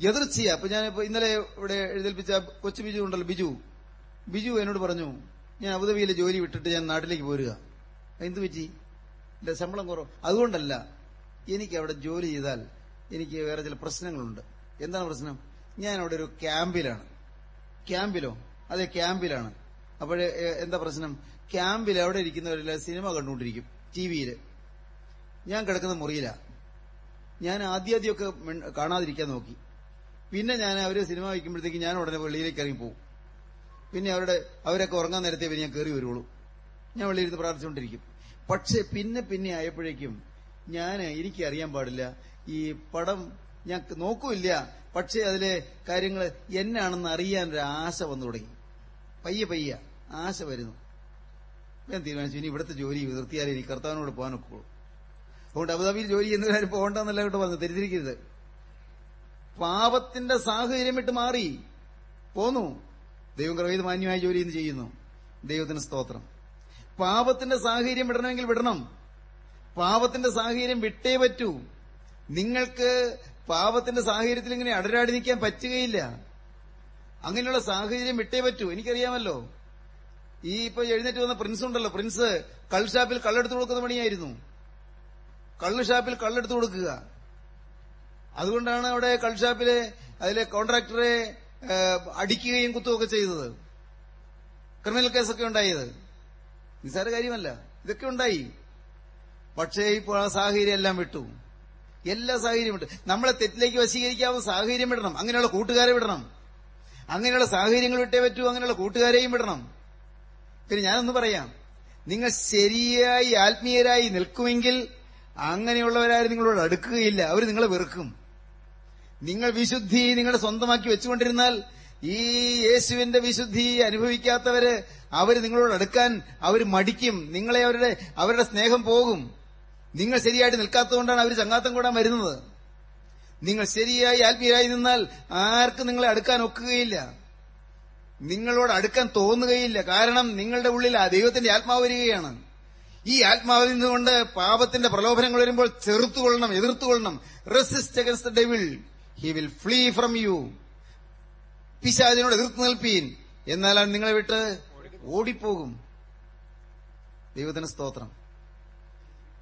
എതിർച്ചയാ. അപ്പൊ ഞാൻ ഇന്നലെ ഇവിടെ എഴുതേൽപ്പിച്ച കൊച്ചു ബിജു ഉണ്ടല്ലോ ബിജു. ബിജു എന്നോട് പറഞ്ഞു ഞാൻ അബുദാബിയിലെ ജോലി വിട്ടിട്ട് ഞാൻ നാട്ടിലേക്ക് പോരുക. എന്തു പറ്റി? എന്റെ ശമ്പളം കുറവ്. അതുകൊണ്ടല്ല എനിക്ക് അവിടെ ജോലി ചെയ്താൽ എനിക്ക് വേറെ ചില പ്രശ്നങ്ങളുണ്ട്. എന്താണ് പ്രശ്നം? ഞാൻ അവിടെ ഒരു ക്യാമ്പിലാണ്. ക്യാമ്പിലോ? അതെ ക്യാമ്പിലാണ്. അപ്പോഴേ എന്താ പ്രശ്നം? ക്യാമ്പിൽ അവിടെ ഇരിക്കുന്നവരെല്ലാം സിനിമ കണ്ടുകൊണ്ടിരിക്കും ടി വിയിൽ ഞാൻ കിടക്കുന്ന മുറിയില. ഞാൻ ആദ്യാദ്യമൊക്കെ കാണാതിരിക്കാൻ നോക്കി. പിന്നെ ഞാൻ അവർ സിനിമ വയ്ക്കുമ്പോഴത്തേക്ക് ഞാൻ ഉടനെ വെളിയിലേക്ക് ഇറങ്ങി പോകും പിന്നെ അവരുടെ അവരൊക്കെ ഉറങ്ങാൻ നേരത്തെ പിന്നെ ഞാൻ കയറി വരുള്ളൂ ഞാൻ വെള്ളിയിരുന്ന് പ്രാർത്ഥിച്ചുകൊണ്ടിരിക്കും. പക്ഷെ പിന്നെ പിന്നെ ആയപ്പോഴേക്കും ഞാൻ എനിക്ക് അറിയാൻ പാടില്ല. ഈ പടം ഞാൻ നോക്കൂല്ല. പക്ഷെ അതിലെ കാര്യങ്ങൾ എന്നാണെന്ന് അറിയാൻ ഒരു ആശ വന്നു തുടങ്ങി. പയ്യെ പയ്യ ആശ വരുന്നു. ഞാൻ തീരുമാനിച്ചു ഇനി ഇവിടുത്തെ ജോലി നിർത്തിയാലേ ഇനി കർത്താവിനോട് പോകാനൊക്കുള്ളൂ അതുകൊണ്ട് അബുദാബിയിൽ ജോലി ചെയ്യുന്നവരും പോകണ്ടെന്നല്ല കേട്ടോ പറഞ്ഞു തെറ്റിദ്ധരിക്കരുത്. പാപത്തിന്റെ സാഹചര്യം ഇട്ട് മാറി. പോന്നു. ദൈവം കൃപയിൽ മാന്യമായ ജോലി ഇന്ന് ചെയ്യുന്നു. ദൈവത്തിന് സ്തോത്രം. പാപത്തിന്റെ സാഹചര്യം വിടണമെങ്കിൽ വിടണം. പാപത്തിന്റെ സാഹചര്യം വിട്ടേ പറ്റൂ. നിങ്ങൾക്ക് പാപത്തിന്റെ സാഹചര്യത്തിൽ ഇങ്ങനെ അടരാടി നിൽക്കാൻ പറ്റുകയില്ല. അങ്ങനെയുള്ള സാഹചര്യം വിട്ടേ പറ്റൂ. എനിക്കറിയാമല്ലോ. ഈ ഇപ്പൊ എഴുന്നേറ്റ് വന്ന പ്രിൻസ് ഉണ്ടല്ലോ. പ്രിൻസ് കള്ളുഷാപ്പിൽ കള്ളെടുത്ത് കൊടുക്കുന്ന പണിയായിരുന്നു. കള്ളുഷാപ്പിൽ കള്ളെടുത്ത് കൊടുക്കുക. അതുകൊണ്ടാണ് അവിടെ കള്ളുഷാപ്പിലെ അതിലെ കോൺട്രാക്ടറെ അടിക്കുകയും കുത്തുകയൊക്കെ ചെയ്തത്. ക്രിമിനൽ കേസൊക്കെ ഉണ്ടായത്. നിസ്സാര കാര്യമല്ല. ഇതൊക്കെ ഉണ്ടായി. പക്ഷേ ഇപ്പോൾ ആ സാഹചര്യം എല്ലാം വിട്ടു. എല്ലാ സാഹചര്യം വിട്ടു. നമ്മളെ തെറ്റിലേക്ക് വശീകരിക്കാവുന്ന സാഹചര്യം വിടണം. അങ്ങനെയുള്ള കൂട്ടുകാരെ വിടണം. അങ്ങനെയുള്ള സാഹചര്യങ്ങൾ വിട്ടേ പറ്റൂ. അങ്ങനെയുള്ള കൂട്ടുകാരെയും വിടണം. പിന്നെ ഞാനൊന്ന് പറയാം. നിങ്ങൾ ശരിയായി ആത്മീയരായി നിൽക്കുമെങ്കിൽ അങ്ങനെയുള്ളവരാരും നിങ്ങളോട് അടുക്കുകയില്ല. അവർ നിങ്ങളെ വെറുക്കും. നിങ്ങൾ വിശുദ്ധി നിങ്ങളുടെ സ്വന്തമാക്കി വെച്ചുകൊണ്ടിരുന്നാൽ ഈ യേശുവിന്റെ വിശുദ്ധി അനുഭവിക്കാത്തവര് അവർ നിങ്ങളോട് അടുക്കാൻ അവർ മടിക്കും. നിങ്ങളെ അവരുടെ അവരുടെ സ്നേഹം പോകും. നിങ്ങൾ ശരിയായിട്ട് നിൽക്കാത്തതുകൊണ്ടാണ് അവർ ചങ്ങാത്തം കൂടാൻ വരുന്നത്. നിങ്ങൾ ശരിയായി ആത്മീയരായി നിന്നാൽ ആർക്കും നിങ്ങളെ അടുക്കാൻ ഒക്കുകയില്ല. നിങ്ങളോട് അടുക്കാൻ തോന്നുകയില്ല. കാരണം നിങ്ങളുടെ ഉള്ളിൽ ആ ദൈവത്തിന്റെ ആത്മാവ് വരികയാണ്. ഈ ആത്മാവിൽ നിന്നുകൊണ്ട് പാപത്തിന്റെ പ്രലോഭനങ്ങൾ വരുമ്പോൾ ചെറുത്തുകൊള്ളണം എതിർത്തുകൊള്ളണം. Resist against devil he will flee from you പിശാചിനോട് എതിർത്ത് നിൽപ്പീൻ. എന്നാൽ അവൻ നിങ്ങളെ വിട്ട് ഓടിപ്പോകും. ദൈവത്തിന് സ്തോത്രം.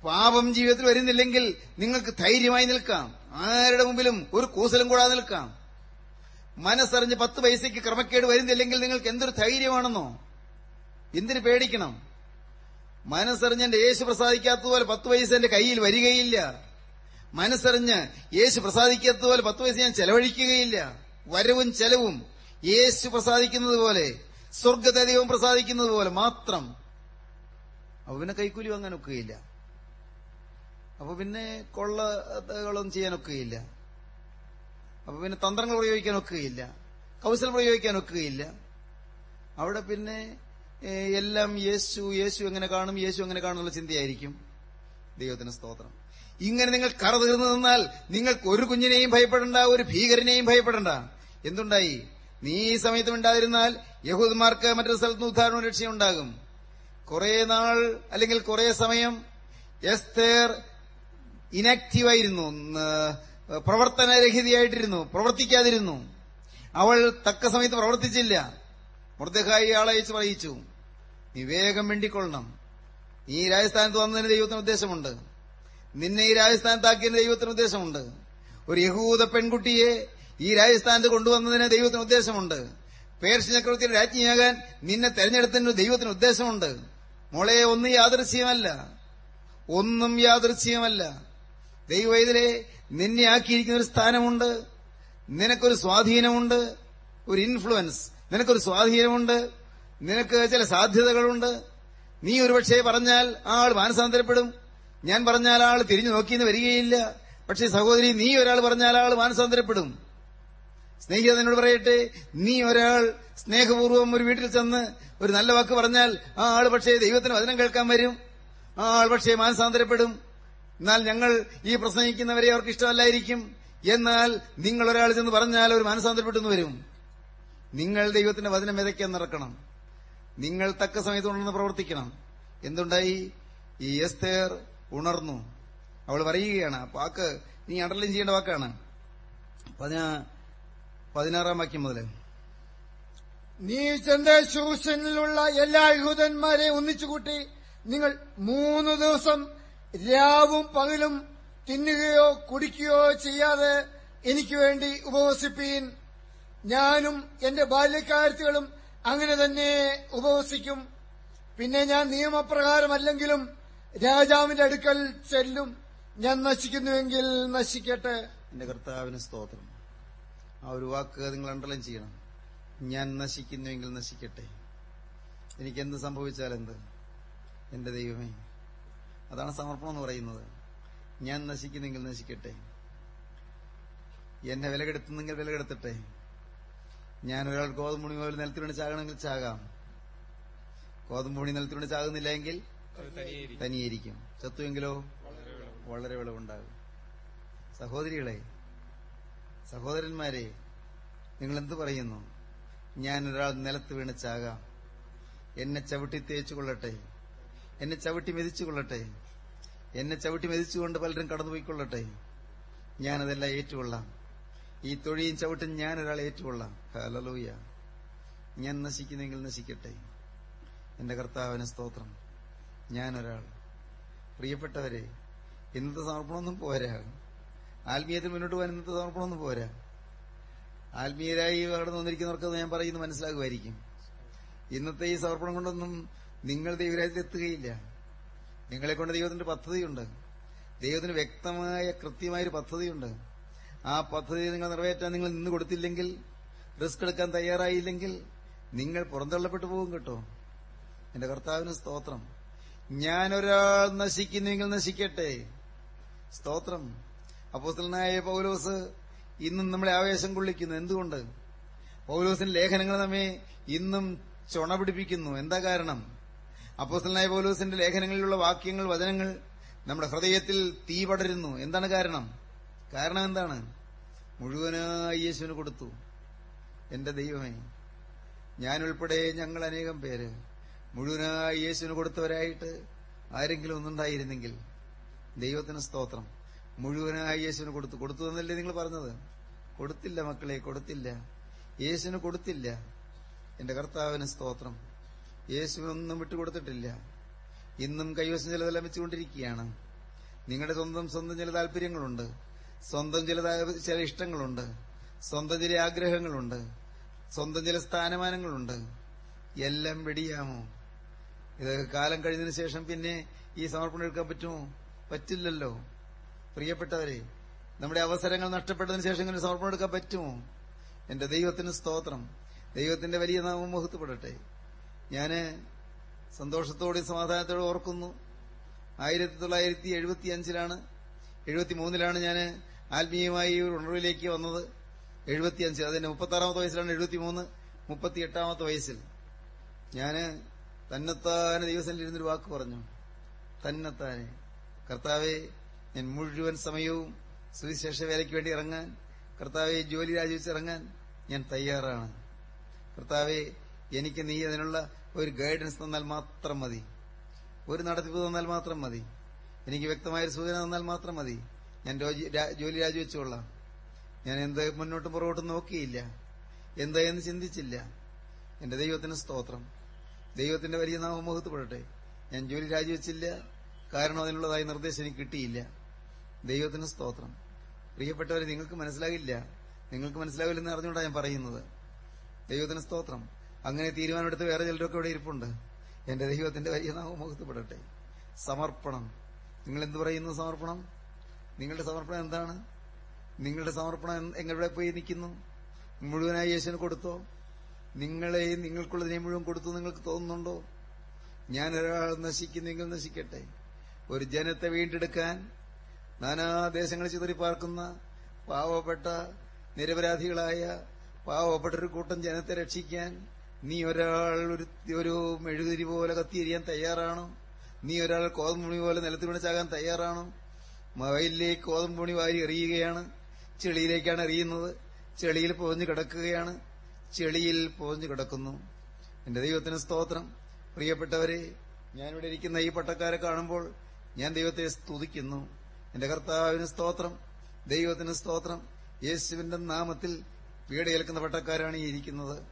പാപം ജീവിതത്തിൽ വരുന്നില്ലെങ്കിൽ നിങ്ങൾക്ക് ധൈര്യമായി നിൽക്കാം. ആരുടെ മുമ്പിലും ഒരു കൂസലും കൂടാതെ നിൽക്കാം. മനസ്സറിഞ്ഞ് പത്ത് പൈസയ്ക്ക് ക്രമക്കേട് വരുന്നില്ലെങ്കിൽ നിങ്ങൾക്ക് എന്തൊരു ധൈര്യമാണെന്നോ? എന്തിനു പേടിക്കണം? മനസ്സറിഞ്ഞ് എന്റെ യേശു പ്രസാദിക്കാത്തതുപോലെ പത്ത് പൈസ എന്റെ കയ്യിൽ വരികയില്ല. മനസ്സറിഞ്ഞ് യേശു പ്രസാദിക്കാത്തതുപോലെ പത്ത് പൈസ ഞാൻ ചെലവഴിക്കുകയില്ല. വരവും ചെലവും യേശു പ്രസാദിക്കുന്നത് പോലെ സ്വർഗത്തെ ദൈവം പ്രസാദിക്കുന്നത് പോലെ മാത്രം. അപ്പൊ പിന്നെ കൈക്കൂലി വാങ്ങാൻ ഒക്കുകയില്ല. അപ്പൊ പിന്നെ കൊള്ളകളൊന്നും ചെയ്യാനൊക്കുകയില്ല അപ്പൊ പിന്നെ തന്ത്രങ്ങൾ പ്രയോഗിക്കാനൊക്കുകയില്ല പ്രയോഗിക്കാൻ ഒക്കുകയില്ല. അവിടെ പിന്നെ എല്ലാം യേശു യേശു എങ്ങനെ കാണും യേശു എങ്ങനെ കാണുന്നുള്ള ചിന്തയായിരിക്കും. ദൈവത്തിന് സ്തോത്രം. ഇങ്ങനെ നിങ്ങൾ കറ തീർന്നു നിന്നാൽ നിങ്ങൾക്ക് ഒരു കുഞ്ഞിനെയും ഭയപ്പെടണ്ട ഒരു ഭീകരനെയും ഭയപ്പെടണ്ട. എന്തുണ്ടായി? നീ ഈ സമയത്ത് ഉണ്ടായിരുന്നാൽ യഹൂദന്മാർക്ക് മറ്റൊരു സ്ഥലത്ത് ഉദ്ധാരണ രക്ഷയുണ്ടാകും കുറെ നാൾ അല്ലെങ്കിൽ കുറെ സമയം എസ്തേർ ഇനാക്റ്റീവായിരുന്നു പ്രവർത്തനരഹിതയായിട്ടിരുന്നു പ്രവർത്തിക്കാതിരുന്നു. അവൾ തക്ക സമയത്ത് പ്രവർത്തിച്ചില്ല. മൃദഹായി ആളയച്ച് പറയിച്ചു. നീ വേഗം വേണ്ടിക്കൊള്ളണം. ഈ രാജസ്ഥാനത്ത് വന്നതിന് ദൈവത്തിന് ഉദ്ദേശമുണ്ട്. നിന്നെ ഈ രാജസ്ഥാനത്താക്കിയതിന് ദൈവത്തിന് ഉദ്ദേശമുണ്ട്. ഒരു യഹൂദ പെൺകുട്ടിയെ ഈ രാജസ്ഥാനത്ത് കൊണ്ടുവന്നതിന് ദൈവത്തിന് ഉദ്ദേശമുണ്ട്. പേർഷ്യ ചക്രവർത്തിയുടെ രാജ്ഞിയാകാൻ നിന്നെ തെരഞ്ഞെടുത്തതിന് ദൈവത്തിന് ഉദ്ദേശമുണ്ട്. മോളെ ഒന്നും യാദൃശ്യമല്ല ഒന്നും യാദൃച്ഛികമല്ല ഇതിലെ നിന്നെ ആക്കിയിരിക്കുന്ന ഒരു സ്ഥാനമുണ്ട്. നിനക്കൊരു സ്വാധീനമുണ്ട്. ഒരു ഇൻഫ്ലുവൻസ് നിനക്കൊരു സ്വാധീനമുണ്ട്. നിനക്ക് ചില സാധ്യതകളുണ്ട്. നീ ഒരുപക്ഷെ പറഞ്ഞാൽ ആ ആൾ മാനസാന്തരപ്പെടും. ഞാൻ പറഞ്ഞാൽ ആ ആൾ തിരിഞ്ഞു നോക്കിയെന്ന് വരികയില്ല. പക്ഷേ സഹോദരി നീ ഒരാൾ പറഞ്ഞാൽ ആൾ മാനസാന്തരപ്പെടും. സ്നേഹിത എന്നോട് പറയട്ടെ നീ ഒരാൾ സ്നേഹപൂർവം ഒരു വീട്ടിൽ ചെന്ന് ഒരു നല്ല വാക്ക് പറഞ്ഞാൽ ആ ആൾ പക്ഷേ ദൈവത്തിന് വചനം കേൾക്കാൻ വരും. ആ ആൾ പക്ഷേ മാനസാന്തരപ്പെടും. എന്നാൽ ഞങ്ങൾ ഈ പ്രസംഗിക്കുന്നവരെ അവർക്ക് ഇഷ്ടമല്ലായിരിക്കും. എന്നാൽ നിങ്ങൾ ഒരാൾ ചെന്ന് പറഞ്ഞാൽ അവർ മാനസാന്തരപ്പെട്ടെന്ന് വരും. നിങ്ങൾ ദൈവത്തിന്റെ വചനം വിതയ്ക്കാൻ നടക്കണം. നിങ്ങൾ തക്ക സമയത്ത് ഉണർന്ന് പ്രവർത്തിക്കണം. എന്തുണ്ടായി? ഈ എസ്തേർ ഉണർന്നു. അവൾ പറയുകയാണ് വാക്ക് നീ അണ്ടർലൈൻ ചെയ്യേണ്ട വാക്കാണ്. പതിനാ പതിനാറാം വാക്യം മുതൽ നീ ചന്ദ്രശൂഷനിലുള്ള എല്ലാ യഹൂദന്മാരെ ഒന്നിച്ചുകൂട്ടി നിങ്ങൾ മൂന്ന് ദിവസം രാവും പകലും തിന്നുകയോ കുടിക്കുകയോ ചെയ്യാതെ എനിക്ക് വേണ്ടി ഉപവസിപ്പീൻ. ഞാനും എന്റെ ബാല്യക്കാരത്തികളും അങ്ങനെ തന്നെ ഉപവസിക്കും. പിന്നെ ഞാൻ നിയമപ്രകാരമല്ലെങ്കിലും രാജാവിന്റെ അടുക്കൽ ചെല്ലും. ഞാൻ നശിക്കുന്നുവെങ്കിൽ നശിക്കട്ടെ. എന്റെ കർത്താവിന് സ്തോത്രം. ആ ഒരു വാക്ക് നിങ്ങൾ അണ്ടർലൈൻ ചെയ്യണം. ഞാൻ നശിക്കുന്നുവെങ്കിൽ നശിക്കട്ടെ. എനിക്ക് എന്ത് സംഭവിച്ചാൽ എന്ത് എന്റെ ദൈവമേ അതാണ് സമർപ്പണം എന്ന് പറയുന്നത്. ഞാൻ നശിക്കുന്നെങ്കിൽ നശിക്കട്ടെ. എന്നെ വിലകെടുത്തുന്നെങ്കിൽ വിലകെടുത്തട്ടെ. ഞാൻ ഒരാൾ ഗോതമ്പുണി പോലെ നിലത്തിലൂടെ ചാകണമെങ്കിൽ ചാകാം. ഗോതമ്പുണി ചാകുന്നില്ല തനിയായിരിക്കും ചത്തുവെങ്കിലോ? വളരെ വിളവുണ്ടാകും. സഹോദരികളെ സഹോദരന്മാരെ നിങ്ങൾ എന്തു പറയുന്നു? ഞാൻ ഒരാൾ നിലത്ത് വീണ് ചാകാം എന്നെ ചവിട്ടി തേച്ചു കൊള്ളട്ടെ എന്നെ ചവിട്ടി മെതിച്ചു കൊള്ളട്ടെ എന്നെ ചവിട്ടി മെതിച്ചുകൊണ്ട് പലരും കടന്നുപോയിക്കൊള്ളട്ടെ. ഞാനതെല്ലാം ഏറ്റുകൊള്ളാം. ഈ തൊഴിയും ചവിട്ടും ഞാൻ ഒരാൾ ഏറ്റുകൊള്ളാം. ഹലലൂയ ഞാൻ നശിക്കുന്നെങ്കിൽ നശിക്കട്ടെ. എന്റെ കർത്താവിന് സ്തോത്രം. ഞാനൊരാൾ പ്രിയപ്പെട്ടവരെ ഇന്നത്തെ സമർപ്പണമൊന്നും പോരാ. ആത്മീയത്തിൽ മുന്നോട്ട് പോകാൻ ഇന്നത്തെ സമർപ്പണമൊന്നും പോരാ. ആത്മീയരായി കടന്നു വന്നിരിക്കുന്നവർക്ക് ഞാൻ പറയുന്നത് മനസ്സിലാകുമായിരിക്കും ഇന്നത്തെ ഈ സമർപ്പണം കൊണ്ടൊന്നും നിങ്ങൾ ദൈവരാജ്യത്തിൽ എത്തുകയില്ല. നിങ്ങളെ കൊണ്ട് ദൈവത്തിന്റെ പദ്ധതിയുണ്ട്. ദൈവത്തിന് വ്യക്തമായ കൃത്യമായൊരു പദ്ധതിയുണ്ട്. ആ പദ്ധതി നിങ്ങൾ നിറവേറ്റാൻ നിങ്ങൾ നിന്ന് കൊടുത്തില്ലെങ്കിൽ റിസ്ക് എടുക്കാൻ തയ്യാറായില്ലെങ്കിൽ നിങ്ങൾ പുറന്തള്ളപ്പെട്ടു പോകും കേട്ടോ. എന്റെ കർത്താവിന് സ്തോത്രം. ഞാനൊരാൾ നശിക്കുന്നെങ്കിൽ നശിക്കട്ടെ. സ്തോത്രം. അപ്പോസ്തലനായ പൗലോസ് ഇന്നും നമ്മളെ ആവേശം കൊള്ളിക്കുന്നു. എന്തുകൊണ്ട്? പൗലോസിന്റെ ലേഖനങ്ങൾ നമ്മെ ഇന്നും ചുണ പിടിപ്പിക്കുന്നു എന്താ കാരണം? അപ്പോസ്തലനായ പൗലോസിന്റെ ലേഖനങ്ങളിലുള്ള വാക്യങ്ങൾ വചനങ്ങൾ നമ്മുടെ ഹൃദയത്തിൽ തീ പടരുന്നു. എന്താണ് കാരണം? കാരണം എന്താണ്? മുഴുവനായി യേശുവിന് കൊടുത്തു. എന്റെ ദൈവമേ ഞാനുൾപ്പെടെ ഞങ്ങൾ അനേകം പേര് മുഴുവനായി യേശുവിന് കൊടുത്തവരായിട്ട് ആരെങ്കിലും ഒന്നുണ്ടായിരുന്നെങ്കിൽ ദൈവത്തിന് സ്തോത്രം. മുഴുവനായി യേശുവിന് കൊടുത്തു. കൊടുത്തു എന്നല്ലേ നിങ്ങൾ പറഞ്ഞത്? കൊടുത്തില്ല മക്കളെ കൊടുത്തില്ല. യേശുവിന് കൊടുത്തില്ല. എന്റെ കർത്താവിന് സ്തോത്രം. യേശുവിനൊന്നും വിട്ടുകൊടുത്തിട്ടില്ല. ഇന്നും കൈവശം ചിലതെല്ലാം വെച്ചുകൊണ്ടിരിക്കുകയാണ്. നിങ്ങളുടെ സ്വന്തം സ്വന്തം ചില താല്പര്യങ്ങളുണ്ട്. സ്വന്തം ചില ചില ഇഷ്ടങ്ങളുണ്ട്. സ്വന്തം ചില ആഗ്രഹങ്ങളുണ്ട്. സ്വന്തം ചില സ്ഥാനമാനങ്ങളുണ്ട്. എല്ലാം വെടിയാമോ? ഇത് കാലം കഴിഞ്ഞതിന് ശേഷം പിന്നെ ഈ സമർപ്പണം എടുക്കാൻ പറ്റുമോ? പറ്റില്ലല്ലോ. പ്രിയപ്പെട്ടവരെ നമ്മുടെ അവസരങ്ങൾ നഷ്ടപ്പെട്ടതിന് ശേഷം ഇങ്ങനെ സമർപ്പണം എടുക്കാൻ പറ്റുമോ? എന്റെ ദൈവത്തിന് സ്തോത്രം. ദൈവത്തിന്റെ വലിയ നാമം മുഹത്തുപ്പെടട്ടെ ഞാൻ സന്തോഷത്തോടെയും സമാധാനത്തോടെ ഓർക്കുന്നു. ആയിരത്തി തൊള്ളായിരത്തി എഴുപത്തി അഞ്ചിലാണ് എഴുപത്തി മൂന്നിലാണ് ഞാൻ ആത്മീയമായി ഒരു ഉണർവിലേക്ക് വന്നത്. എഴുപത്തി അഞ്ച് അതിന്റെ മുപ്പത്താറാമത്തെ വയസ്സിലാണ് എഴുപത്തി മൂന്ന് മുപ്പത്തി എട്ടാമത്തെ വയസ്സിൽ. ഞാൻ തന്നെത്താനെ ഇരുന്നൊരു വാക്ക് പറഞ്ഞു. തന്നെത്താനെ. കർത്താവെ ഞാൻ മുഴുവൻ സമയവും സുവിശേഷ വേലയ്ക്ക് വേണ്ടി ഇറങ്ങാൻ കർത്താവെ ജോലി രാജിവെച്ച് ഇറങ്ങാൻ ഞാൻ തയ്യാറാണ്. കർത്താവെ എനിക്ക് നീ അതിനുള്ള ഒരു ഗൈഡൻസ് തന്നാൽ മാത്രം മതി. ഒരു നടത്തിപ്പ് തന്നാൽ മാത്രം മതി. എനിക്ക് വ്യക്തമായൊരു സൂചന തന്നാൽ മാത്രം മതി. ഞാൻ ജോലി രാജിവെച്ചുകൊള്ളാം ഞാൻ എന്ത് മുന്നോട്ടും പുറകോട്ടും നോക്കിയില്ല. എന്തായെന്ന് ചിന്തിച്ചില്ല. എന്റെ ദൈവത്തിന് സ്തോത്രം. ദൈവത്തിന്റെ വലിയ നാമം മുഖത്തുപെടട്ടെ ഞാൻ ജോലി രാജിവെച്ചില്ല. കാരണം അതിനുള്ളതായി നിർദ്ദേശം എനിക്ക് കിട്ടിയില്ല. ദൈവത്തിന് സ്തോത്രം. പ്രിയപ്പെട്ടവരെ നിങ്ങൾക്ക് മനസ്സിലാകില്ല. നിങ്ങൾക്ക് മനസ്സിലാവില്ലെന്ന് അറിഞ്ഞുകൊണ്ടാണ് ഞാൻ പറയുന്നത്. ദൈവത്തിന് സ്തോത്രം. അങ്ങനെ തീരുമാനമെടുത്ത് വേറെ ചിലരൊക്കെ ഇവിടെ ഇരിപ്പുണ്ട്. എന്റെ ദൈവത്തിന്റെ വലിയ നാമം മുഖത്തുപെടട്ടെ സമർപ്പണം. നിങ്ങൾ എന്ത് പറയുന്നു സമർപ്പണം? നിങ്ങളുടെ സമർപ്പണം എന്താണ്? നിങ്ങളുടെ സമർപ്പണം എങ്ങനെ പോയി നിൽക്കുന്നു? മുഴുവനായി യേശുവിന് കൊടുത്തോ? നിങ്ങളെയും നിങ്ങൾക്കുള്ളതിനെ മുഴുവൻ കൊടുത്തു നിങ്ങൾക്ക് തോന്നുന്നുണ്ടോ? ഞാൻ ഒരാൾ നിങ്ങൾ നശിക്കട്ടെ. ഒരു ജനത്തെ വീണ്ടെടുക്കാൻ നാനാ ദേശങ്ങളിൽ ചിതറി പാർക്കുന്ന പാവപ്പെട്ട നിരപരാധികളായ പാവപ്പെട്ട ഒരു കൂട്ടം ജനത്തെ രക്ഷിക്കാൻ നീ ഒരാൾ ഒരു ഒരു മെഴുകുതിരി പോലെ കത്തിയെരിയാൻ തയ്യാറാണോ. നീ ഒരാൾ കോതമ്പുണി പോലെ നിലത്ത് വീണച്ചാകാൻ തയ്യാറാണോ. മൊബൈലിലേക്ക് കോതമ്പുണി വാരി എറിയുകയാണ്. ചെളിയിലേക്കാണ് എറിയുന്നത്. ചെളിയിൽ പൊതിഞ്ഞു കിടക്കുകയാണ്. ചെളിയിൽ പോഞ്ഞു കിടക്കുന്നു. എന്റെ ദൈവത്തിന് സ്തോത്രം. പ്രിയപ്പെട്ടവരെ ഞാനിവിടെ ഇരിക്കുന്ന ഈ പട്ടക്കാരെ കാണുമ്പോൾ ഞാൻ ദൈവത്തെ സ്തുതിക്കുന്നു. എന്റെ കർത്താവിന് സ്തോത്രം ദൈവത്തിന് സ്തോത്രം. യേശുവിന്റെ നാമത്തിൽ പീഡയേൽക്കുന്ന പട്ടക്കാരാണ് ഈ ഇരിക്കുന്നത്.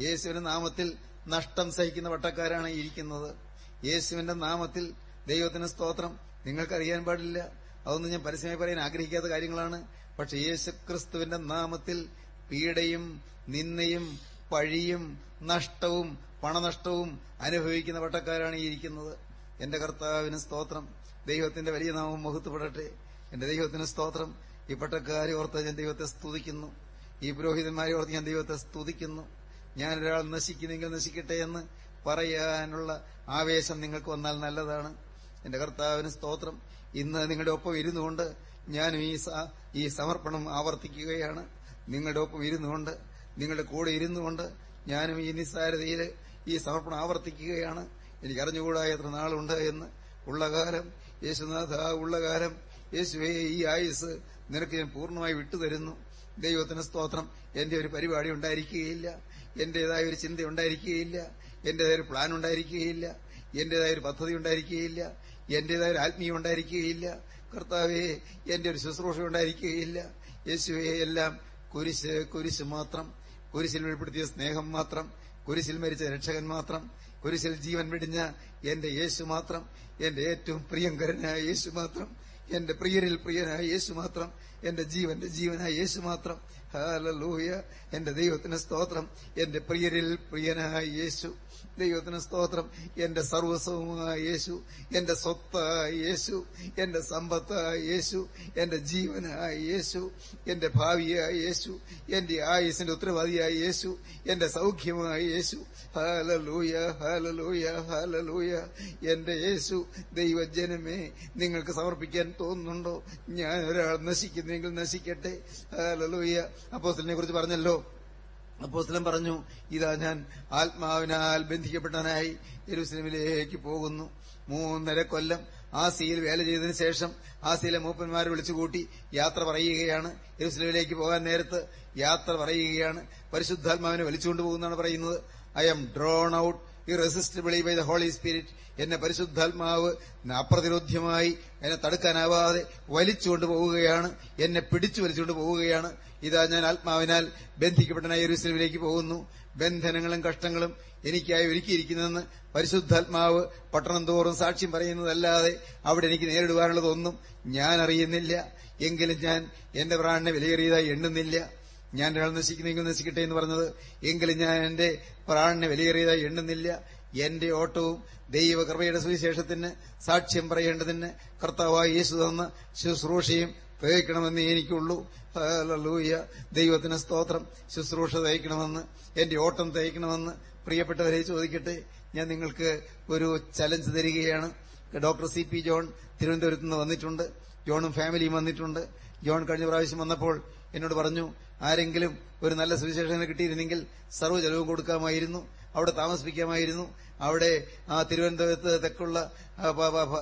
യേശുവിന്റെ നാമത്തിൽ നഷ്ടം സഹിക്കുന്ന പട്ടക്കാരാണ് ഇരിക്കുന്നത്. യേശുവിന്റെ നാമത്തിൽ ദൈവത്തിന് സ്തോത്രം. നിങ്ങൾക്കറിയാൻ പാടില്ല. അതൊന്നും ഞാൻ പരസ്യമായി പറയാൻ ആഗ്രഹിക്കാത്ത കാര്യങ്ങളാണ്. പക്ഷെ യേശു നാമത്തിൽ പീഡയും നിന്നയും പഴിയും നഷ്ടവും പണനഷ്ടവും അനുഭവിക്കുന്ന പട്ടക്കാരാണ് ഈ ഇരിക്കുന്നത്. എന്റെ കർത്താവിന് സ്തോത്രം. ദൈവത്തിന്റെ വലിയ നാമം മുഹത്തുപെടട്ടെ എന്റെ ദൈവത്തിന് സ്തോത്രം. ഈ പട്ടക്കാരെ ഓർത്ത് ഞാൻ ദൈവത്തെ സ്തുതിക്കുന്നു. ഈ പുരോഹിതന്മാരെ ഓർത്ത് ഞാൻ ദൈവത്തെ സ്തുതിക്കുന്നു. ഞാൻ ഒരാൾ നശിക്കുന്നെങ്കിൽ നശിക്കട്ടെ എന്ന് പറയാനുള്ള ആവേശം നിങ്ങൾക്ക് വന്നാൽ നല്ലതാണ്. എന്റെ കർത്താവിന് സ്തോത്രം. ഇന്ന് നിങ്ങളുടെ ഒപ്പം ഇരുന്നുകൊണ്ട് ഞാനും ഈ ഈ സമർപ്പണം ആവർത്തിക്കുകയാണ്. നിങ്ങളുടെ ഒപ്പം ഇരുന്നുകൊണ്ട് നിങ്ങളുടെ കൂടെ ഇരുന്നു കൊണ്ട് ഞാനും ഈ നിസ്സാരതയിൽ ഈ സമർപ്പണം ആവർത്തിക്കുകയാണ്. എനിക്ക് അറിഞ്ഞുകൂടാ എത്ര നാളുണ്ട് എന്ന്. ഉള്ള കാലം യേശുനാഥ ഉള്ള കാലം. യേശുവേ ഈ ആയുസ് നിനക്ക് ഞാൻ പൂർണമായി വിട്ടുതരുന്നു. ദൈവത്തിന് സ്തോത്രം. എന്റെ ഒരു പരിപാടി ഉണ്ടായിരിക്കുകയില്ല. എന്റേതായ ഒരു ചിന്ത ഉണ്ടായിരിക്കുകയില്ല. എന്റേതായ ഒരു പ്ലാൻ ഉണ്ടായിരിക്കുകയില്ല. എന്റേതായ ഒരു പദ്ധതി ഉണ്ടായിരിക്കുകയില്ല. എന്റേതായ ഒരു ആത്മീയം ഉണ്ടായിരിക്കുകയില്ല. കർത്താവേ എന്റെ ഒരു ശുശ്രൂഷ ഉണ്ടായിരിക്കുകയില്ല. യേശുവേ എല്ലാം കുരിശ് കുരിശ് മാത്രം. കുരിശിൽ വെളിപ്പെടുത്തിയ സ്നേഹം മാത്രം കുരിശിൽ മരിച്ച രക്ഷകൻ മാത്രം കുരിശിൽ ജീവൻ വെടിഞ്ഞ എന്റെ യേശു മാത്രം എന്റെ ഏറ്റവും പ്രിയങ്കരനായ യേശു മാത്രം എന്റെ പ്രിയരിൽ പ്രിയനായ യേശു മാത്രം എന്റെ ജീവന്റെ ജീവനായ യേശു മാത്രം. ഹാലലൂയ എന്റെ ദൈവത്തിന് സ്തോത്രം. എന്റെ പ്രിയരിൽ പ്രിയനായ യേശു. ദൈവത്തിന് സ്തോത്രം. എന്റെ സർവസ്വമായ യേശു എന്റെ സ്വത്തായ യേശു എന്റെ സമ്പത്തായ യേശു എന്റെ ജീവനായ യേശു എന്റെ ഭാവിയായ യേശു എന്റെ ആയുസിന്റെ ഉത്തരവാദിയായ യേശു എന്റെ സൗഖ്യമായ യേശു. ഹാലലൂയ ഹാലലൂയ ഹാലലൂയ എന്റെ യേശു ദൈവജനമേ നിങ്ങൾക്ക് സമർപ്പിക്കാൻ തോന്നുന്നുണ്ടോ? ഞാൻ ഒരാൾ നശിക്കുന്നെങ്കിൽ നശിക്കട്ടെ. ഹാലലൂയ അപ്പോസിനെ കുറിച്ച് പറഞ്ഞല്ലോ. അപ്പോസ്തലൻ പറഞ്ഞു ഇതാ ഞാൻ ആത്മാവിനാൽ ബന്ധിക്കപ്പെട്ടവനായി യെരൂസലേമിലേക്ക് പോകുന്നു. മൂന്നര കൊല്ലം ആസിയിൽ വേല ചെയ്തതിനു ശേഷം ആ ആസിയിലെ മൂപ്പന്മാർ വിളിച്ചുകൂട്ടി യാത്ര പറയുകയാണ്. യെരൂസലേമിലേക്ക് പോകാൻ നേരത്ത് യാത്ര പറയുകയാണ്. പരിശുദ്ധാത്മാവിനെ വലിച്ചുകൊണ്ട് പോകുന്നതാണ് പറയുന്നത്. I am drawn out irresistibly by the Holy Spirit എന്നെ പരിശുദ്ധാത്മാവ് അപ്രതിരോധ്യമായി എന്നെ തടുക്കാനാവാതെ വലിച്ചുകൊണ്ട് പോവുകയാണ് എന്നെ പിടിച്ചു വലിച്ചുകൊണ്ട് പോവുകയാണ് ഇതാ ഞാൻ ആത്മാവിനാൽ ബന്ധിക്കപ്പെട്ടനായ യെരൂസലേമിലേക്ക് പോകുന്നു. ബന്ധനങ്ങളും കഷ്ടങ്ങളും എനിക്കായി ഒരുക്കിയിരിക്കുന്നതെന്ന് പരിശുദ്ധാത്മാവ് പട്ടണം തോറും സാക്ഷ്യം പറയുന്നതല്ലാതെ അവിടെ എനിക്ക് നേരിടുവാനുള്ളതൊന്നും ഞാൻ അറിയുന്നില്ല. എങ്കിലും ഞാൻ എന്റെ പ്രാണനെ വിലയേറിയതായി എണ്ണുന്നില്ല. ഞാൻ ഒരാൾ നശിക്കുന്നെങ്കിൽ നശിക്കട്ടെ എന്ന് പറഞ്ഞത് എങ്കിലും ഞാൻ എന്റെ പ്രാണനെ വിലയേറിയതായി എണ്ണുന്നില്ല. എന്റെ ഓട്ടവും ദൈവകൃപയുടെ സുവിശേഷത്തിന് സാക്ഷ്യം പറയേണ്ടതിന് കർത്താവായ യേശു തന്ന ശുശ്രൂഷയും തേക്കണമെന്ന് എനിക്കുള്ളൂ. ഹല്ലേലൂയ. ദൈവത്തിന് സ്തോത്രം. ശുശ്രൂഷ തയ്ക്കണമെന്ന് എന്റെ ഓട്ടം തയ്ക്കണമെന്ന് പ്രിയപ്പെട്ടവരെ ചോദിക്കട്ടെ. ഞാൻ നിങ്ങൾക്ക് ഒരു ചലഞ്ച് തരികയാണ്. ഡോക്ടർ സി പി ജോൺ തിരുവനന്തപുരത്ത് നിന്ന് വന്നിട്ടുണ്ട്. ജോണും ഫാമിലിയും വന്നിട്ടുണ്ട്. ജോൺ കഴിഞ്ഞ പ്രാവശ്യം വന്നപ്പോൾ എന്നോട് പറഞ്ഞു ആരെങ്കിലും ഒരു നല്ല സുവിശേഷം കിട്ടിയിരുന്നെങ്കിൽ സർവ ചെലവും കൊടുക്കാമായിരുന്നു. അവിടെ താമസിപ്പിക്കാമായിരുന്നു. അവിടെ ആ തിരുവനന്തപുരത്ത് തെക്കുള്ള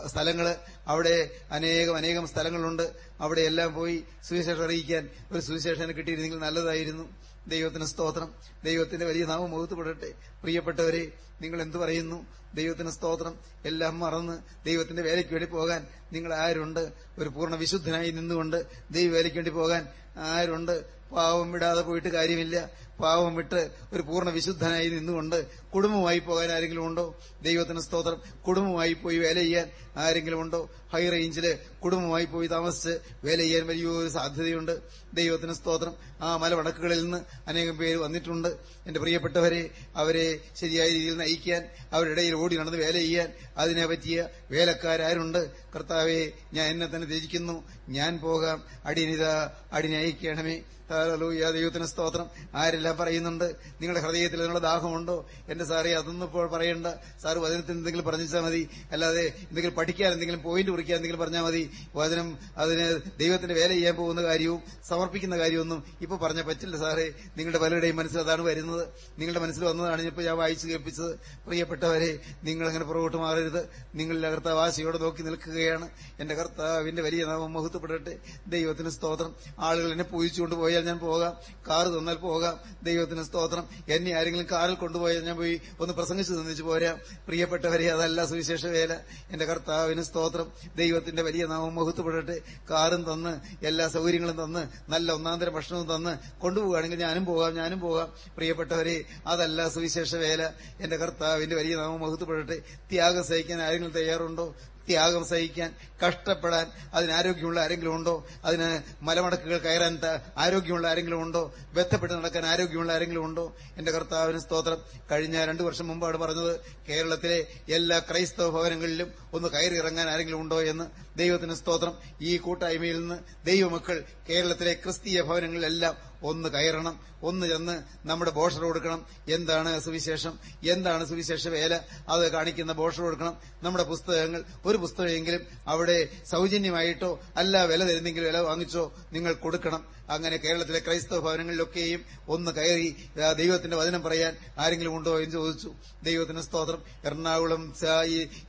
സ്ഥലങ്ങൾ അവിടെ അനേകം അനേകം സ്ഥലങ്ങളുണ്ട്. അവിടെ എല്ലാം പോയി സുവിശേഷം അറിയിക്കാൻ ഒരു സുവിശേഷം കിട്ടിയിരുന്നെങ്കിൽ നല്ലതായിരുന്നു. ദൈവത്തിന് സ്തോത്രം. ദൈവത്തിന്റെ വലിയ നാമം മുഖത്തുപെടട്ടെ പ്രിയപ്പെട്ടവരെ നിങ്ങൾ എന്തു പറയുന്നു? ദൈവത്തിന് സ്തോത്രം. എല്ലാം മറന്ന് ദൈവത്തിന്റെ വേലയ്ക്ക് വേണ്ടി പോകാൻ നിങ്ങൾ ആരുണ്ട്? ഒരു പൂർണ വിശുദ്ധനായി നിന്നുകൊണ്ട് ദൈവ വേലയ്ക്ക് വേണ്ടി പോകാൻ ആരുണ്ട്? പാവം വിടാതെ പോയിട്ട് കാര്യമില്ല. പാവം വിട്ട് ഒരു പൂർണ വിശുദ്ധനായി നിന്നുകൊണ്ട് കുടുംബമായി പോകാൻ ആരെങ്കിലും ഉണ്ടോ? ദൈവത്തിന് സ്തോത്രം. കുടുംബമായി പോയി വേല ചെയ്യാൻ ആരെങ്കിലും ഉണ്ടോ? ഹൈ റേഞ്ചിൽ കുടുംബമായി പോയി താമസിച്ച് വേല ചെയ്യാൻ വലിയൊരു സാധ്യതയുണ്ട്. ദൈവത്തിന് സ്തോത്രം. ആ മലവടക്കുകളിൽ നിന്ന് അനേകം പേര് വന്നിട്ടുണ്ട്. എന്റെ പ്രിയപ്പെട്ടവരെ അവരെ ശരിയായ രീതിയിൽ നയിക്കാൻ അവരുടെ ഇടയിൽ ഓടി നടന്ന് വേല ചെയ്യാൻ അതിനെ പറ്റിയ വേലക്കാരുണ്ട് കർത്താവെ ഞാൻ എന്നെ തന്നെ ത്യജിക്കുന്നു. ഞാൻ പോകാം. അടിയനിത അടിനയിക്കണമേ ഹല്ലേലൂയ ദൈവത്തിന് സ്തോത്രം. ആരെല്ലാം പറയുന്നുണ്ട്? നിങ്ങളുടെ ഹൃദയത്തിൽ നിങ്ങളുടെ ദാഹമുണ്ടോ? എന്റെ സാറേ അതൊന്നും ഇപ്പോൾ പറയണ്ട. സാറ് വചനത്തിൽ എന്തെങ്കിലും പറഞ്ഞാൽ മതി. അല്ലാതെ എന്തെങ്കിലും പഠിക്കാൻ എന്തെങ്കിലും പോയിന്റ് കുറിക്കാൻ എന്തെങ്കിലും പറഞ്ഞാൽ മതി. വചനം അതിന് ദൈവത്തിന്റെ വേല ചെയ്യാൻ പോകുന്ന കാര്യവും സമർപ്പിക്കുന്ന കാര്യമൊന്നും ഇപ്പൊ പറഞ്ഞാൽ പറ്റില്ല സാറേ. നിങ്ങളുടെ പലരുടെയും മനസ്സിൽ അതാണ് വരുന്നത്. നിങ്ങളുടെ മനസ്സിൽ വന്നതാണ് ഇപ്പൊ ഞാൻ വായിച്ചു കേൾപ്പിച്ചത്. പ്രിയപ്പെട്ടവരെ നിങ്ങൾ അങ്ങനെ പുറകോട്ട് മാറരുത്. നിങ്ങളുടെ കർത്താവ് നോക്കി നിൽക്കുകയാണ്. എന്റെ കർത്താവിന്റെ വലിയ നാമം മഹത്വപ്പെടട്ടെ. ദൈവത്തിന് സ്തോത്രം. ആളുകൾ എന്നെ പൂജിച്ചുകൊണ്ട് പോയാൽ ഞാൻ പോകാം. കാറ് തന്നാൽ പോകാം. ദൈവത്തിന് സ്തോത്രം. എന്നെ ആരെങ്കിലും കാറിൽ കൊണ്ടുപോയാൽ ഞാൻ പോയി ഒന്ന് പ്രസംഗിച്ചു തന്നിച്ച് പോരാം. പ്രിയപ്പെട്ടവരെ അതല്ല സുവിശേഷ വേല. എന്റെ കർത്താവിന് സ്തോത്രം. ദൈവത്തിന്റെ വലിയ നാമം മുഹത്തുപെടട്ടെ കാറും തന്ന് എല്ലാ സൗകര്യങ്ങളും തന്ന് നല്ല ഒന്നാന്തരം ഭക്ഷണവും തന്ന് കൊണ്ടുപോവുകയാണെങ്കിൽ ഞാനും പോകാം ഞാനും പോകാം. പ്രിയപ്പെട്ടവരെ അതല്ല സുവിശേഷ വേല. എന്റെ കർത്താവിന്റെ വലിയ നാമം മുഹത്തുപെടട്ടെ ത്യാഗം സഹിക്കാൻ ആരെങ്കിലും തയ്യാറുണ്ടോ? ത്യാഗം സഹിക്കാൻ കഷ്ടപ്പെടാൻ അതിന് ആരോഗ്യമുള്ള ആരെങ്കിലും ഉണ്ടോ? അതിന് മലമടക്കുകൾ കയറാൻ ആരോഗ്യമുള്ള ആരെങ്കിലും ഉണ്ടോ? ബന്ധപ്പെട്ട് നടക്കാൻ ആരോഗ്യമുള്ള ആരെങ്കിലും ഉണ്ടോ? എന്റെ കർത്താവിന് സ്തോത്രം. കഴിഞ്ഞ രണ്ടു വർഷം മുമ്പാണ് പറഞ്ഞത് കേരളത്തിലെ എല്ലാ ക്രൈസ്തവ ഭവനങ്ങളിലും ഒന്ന് കയറി ഇറങ്ങാൻ ആരെങ്കിലും ഉണ്ടോ എന്ന് ദൈവത്തിന് സ്തോത്രം. ഈ കൂട്ടായ്മയിൽ നിന്ന് ദൈവമക്കൾ കേരളത്തിലെ ക്രിസ്തീയ ഭവനങ്ങളിലെല്ലാം ഒന്ന് കയറണം ഒന്ന് ചെന്ന് നമ്മുടെ ബോഷർ കൊടുക്കണം. എന്താണ് സുവിശേഷം? എന്താണ് സുവിശേഷ വേല? അത് കാണിക്കുന്ന ബോഷർ കൊടുക്കണം. നമ്മുടെ പുസ്തകങ്ങൾ ഒരു പുസ്തകമെങ്കിലും അവിടെ സൗജന്യമായിട്ടോ അല്ല വില തരുന്നെങ്കിൽ വില വാങ്ങിച്ചോ നിങ്ങൾ കൊടുക്കണം. അങ്ങനെ കേരളത്തിലെ ക്രൈസ്തവ ഭവനങ്ങളിലൊക്കെയും ഒന്ന് കയറി ദൈവത്തിന്റെ വചനം പറയാൻ ആരെങ്കിലും ഉണ്ടോ എന്ന് ചോദിച്ചു. ദൈവത്തിന് സ്തോത്രം. എറണാകുളം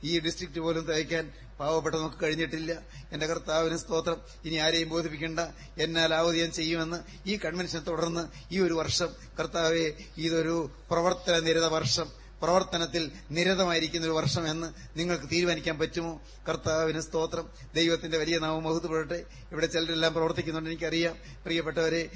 ഈ ഡിസ്ട്രിക്ട് പോലും തയ്ക്കാൻ പാവപ്പെട്ട നമുക്ക് കഴിഞ്ഞിട്ടില്ല. എന്റെ കർത്താവിന് സ്തോത്രം. ഇനി ആരെയും ബോധിപ്പിക്കേണ്ട. എന്നാൽ ആവതി ഞാൻ ചെയ്യുമെന്ന് ഈ കൺവെൻഷൻ തുടർന്ന് ഈ ഒരു വർഷം കർത്താവെ ഇതൊരു പ്രവർത്തന നിരത വർഷം. പ്രവർത്തനത്തിൽ നിരതമായിരിക്കുന്ന ഒരു വർഷം എന്ന് നിങ്ങൾക്ക് തീരുമാനിക്കാൻ പറ്റുമോ? കർത്താവിന് സ്തോത്രം. ദൈവത്തിന്റെ വലിയ നാമം മഹത്വപ്പെടട്ടെ. ഇവിടെ ചിലരെല്ലാം പ്രവർത്തിക്കുന്നുണ്ട്. എനിക്കറിയാം. പ്രിയപ്പെട്ടവരെ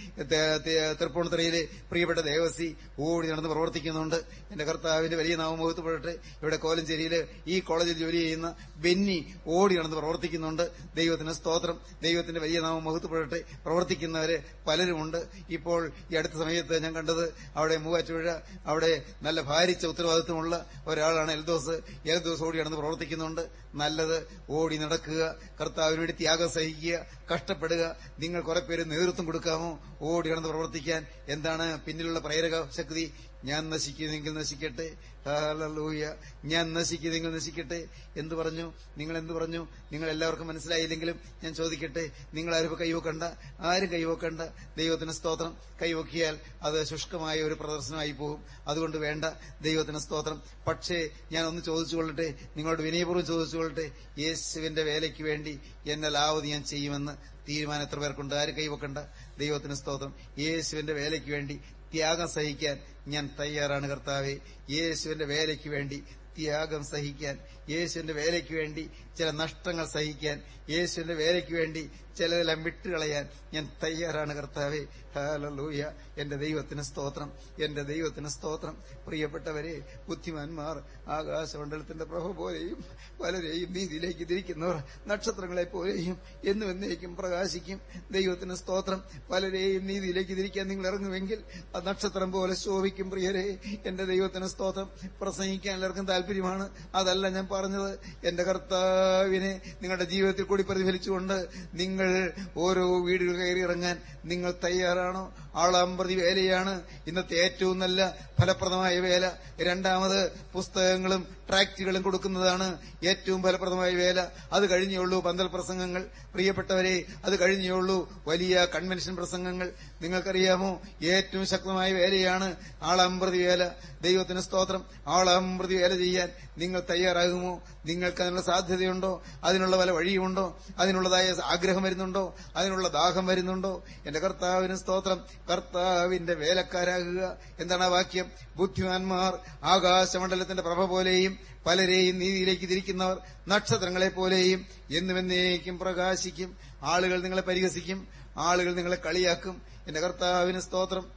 തൃപ്പൂണിത്തുറയിലെ പ്രിയപ്പെട്ട ദേവസി ഓടി നടന്ന് പ്രവർത്തിക്കുന്നുണ്ട്. എന്റെ കർത്താവിന്റെ വലിയ നാമം മഹത്വപ്പെടട്ടെ. ഇവിടെ കോലഞ്ചേരിയിൽ ഈ കോളേജിൽ ജോലി ചെയ്യുന്ന ബെന്നി ഓടി നടന്ന് പ്രവർത്തിക്കുന്നുണ്ട്. ദൈവത്തിന് സ്തോത്രം. ദൈവത്തിന്റെ വലിയ നാമം മഹത്വപ്പെടട്ടെ. പ്രവർത്തിക്കുന്നവര് പലരുമുണ്ട്. ഇപ്പോൾ ഈ അടുത്ത സമയത്ത് ഞാൻ കണ്ടത് അവിടെ മൂവാറ്റുപുഴ അവിടെ നല്ല ഭാരിച്ച ഉത്തരവാദിത്വമുള്ള ഒരാളാണ് എൽദോസ്. എൽദോസ് ഓടി നടന്ന് പ്രവർത്തിക്കുന്നുണ്ട്. നല്ലത് ഓടി നടക്കുക കർത്താവിന് വേണ്ടി ത്യാഗം സഹിക്കുക കഷ്ടപ്പെടുക. നിങ്ങൾ കുറെ പേര് നേതൃത്വം കൊടുക്കാമോ? ഓടി നടന്ന് പ്രവർത്തിക്കാൻ. എന്താണ് പിന്നിലുള്ള പ്രേരക ശക്തി? ഞാൻ നശിക്കുന്നെങ്കിൽ നശിക്കട്ടെ. ഹല്ലേലൂയ. ഞാൻ നശിക്കുന്നെങ്കിൽ നശിക്കട്ടെ. എന്തു പറഞ്ഞു? നിങ്ങൾ എന്തു പറഞ്ഞു? നിങ്ങൾ എല്ലാവർക്കും മനസ്സിലായില്ലെങ്കിലും ഞാൻ ചോദിക്കട്ടെ. നിങ്ങൾ ആരും കൈവക്കണ്ട? ആരും കൈവക്കണ്ട. ദൈവത്തിന് സ്തോത്രം. കൈവക്കിയാൽ അത് ശുഷ്കമായ ഒരു പ്രദർശനമായി പോകും. അതുകൊണ്ട് വേണ്ട. ദൈവത്തിന് സ്തോത്രം. പക്ഷേ ഞാൻ ഒന്ന് ചോദിച്ചുകൊള്ളട്ടെ നിങ്ങളോട് വിനയപൂർവം ചോദിച്ചുകൊള്ളട്ടെ യേശുവിന്റെ വേലയ്ക്ക് വേണ്ടി എന്നെ ലാവത് ഞാൻ ചെയ്യുമെന്ന് തീരുമാനം എത്ര പേർക്കുണ്ട്? ആരും കൈവക്കണ്ട? ദൈവത്തിന് സ്തോത്രം. യേശുവിന്റെ വേലയ്ക്ക് വേണ്ടി ത്യാഗം സഹിക്കാൻ ഞാൻ തയ്യാറാണ് കർത്താവെ. യേശുവിന്റെ വേലയ്ക്ക് വേണ്ടി ത്യാഗം സഹിക്കാൻ യേശുവിന്റെ വേലയ്ക്ക് വേണ്ടി ചില നഷ്ടങ്ങൾ സഹിക്കാൻ യേശുവിന്റെ വേലയ്ക്ക് വേണ്ടി ചിലതെല്ലാം വിട്ടുകളയാൻ ഞാൻ തയ്യാറാണ് കർത്താവേ. ഹാലലൂയ എന്റെ ദൈവത്തിന് സ്തോത്രം. എന്റെ ദൈവത്തിന് സ്തോത്രം. പ്രിയപ്പെട്ടവരെ ബുദ്ധിമാന്മാർ ആകാശമണ്ഡലത്തിന്റെ പ്രഭ പോലെയും പലരെയും നീതിയിലേക്ക് തിരിക്കുന്നവർ നക്ഷത്രങ്ങളെ പോലെയും എന്നും എന്നേക്കും പ്രകാശിക്കും. ദൈവത്തിന് സ്തോത്രം. പലരെയും നീതിയിലേക്ക് തിരിക്കാൻ നിങ്ങൾ ഇറങ്ങുമെങ്കിൽ ആ നക്ഷത്രം പോലെ ശോഭിക്കും പ്രിയരെ. എന്റെ ദൈവത്തിന് സ്തോത്രം. പ്രസംഗിക്കാൻ എല്ലാവർക്കും താല്പര്യം താല്പര്യമാണ് അതല്ല ഞാൻ പറഞ്ഞത് എന്റെ കർത്താവിനെ നിങ്ങളുടെ ജീവിതത്തിൽ കൂടി പ്രതിഫലിച്ചുകൊണ്ട് നിങ്ങൾ ഓരോ വീടുകൾ കയറി ഇറങ്ങാൻ നിങ്ങൾ തയ്യാറാണോ? ആളാം പ്രതി വേലയാണ്. ഇന്നത്തെ ഏറ്റവും നല്ല ഫലപ്രദമായ വേല. രണ്ടാമത് പുസ്തകങ്ങളും ട്രാക്റ്റുകളും കൊടുക്കുന്നതാണ് ഏറ്റവും ഫലപ്രദമായ വേല. അത് കഴിഞ്ഞേയുള്ളൂ പന്തൽ പ്രസംഗങ്ങൾ. പ്രിയപ്പെട്ടവരെ അത് കഴിഞ്ഞേയുള്ളൂ വലിയ കൺവെൻഷൻ പ്രസംഗങ്ങൾ. നിങ്ങൾക്കറിയാമോ ഏറ്റവും ശക്തമായ വേലയാണ് ആളമ്പ്രതി വേല. ദൈവത്തിന് സ്തോത്രം. ആളമ്പ്രതി വേല ചെയ്യാൻ നിങ്ങൾ തയ്യാറാകുമോ? നിങ്ങൾക്ക് അതിനുള്ള സാധ്യതയുണ്ടോ? അതിനുള്ള പല വഴിയുമുണ്ടോ? അതിനുള്ളതായ ആഗ്രഹം വരുന്നുണ്ടോ? അതിനുള്ള ദാഹം വരുന്നുണ്ടോ? എന്റെ കർത്താവിന് സ്തോത്രം. കർത്താവിന്റെ വേലക്കാരാകുക. എന്താണ് ആ വാക്യം? ബുദ്ധിമാന്മാർ ആകാശമണ്ഡലത്തിന്റെ പ്രഭ പോലെയും പലരെയും നീതിയിലേക്ക് തിരിക്കുന്നവർ നക്ഷത്രങ്ങളെപ്പോലെയും എന്നുമെന്നേക്കും പ്രകാശിക്കും. ആളുകൾ നിങ്ങളെ പരിഹസിക്കും. ആളുകൾ നിങ്ങളെ കളിയാക്കും. എന്റെ കർത്താവിന് സ്തോത്രം.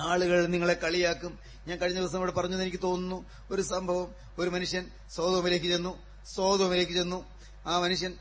ആളുകൾ നിങ്ങളെ കളിയാക്കും. ഞാൻ കഴിഞ്ഞ ദിവസം ഇവിടെ പറഞ്ഞത് എനിക്ക് തോന്നുന്നു. ഒരു സംഭവം. ഒരു മനുഷ്യൻ സോതോമിലേക്ക് ചെന്നു. സോതോമിലേക്ക് ചെന്നു. ആ മനുഷ്യൻ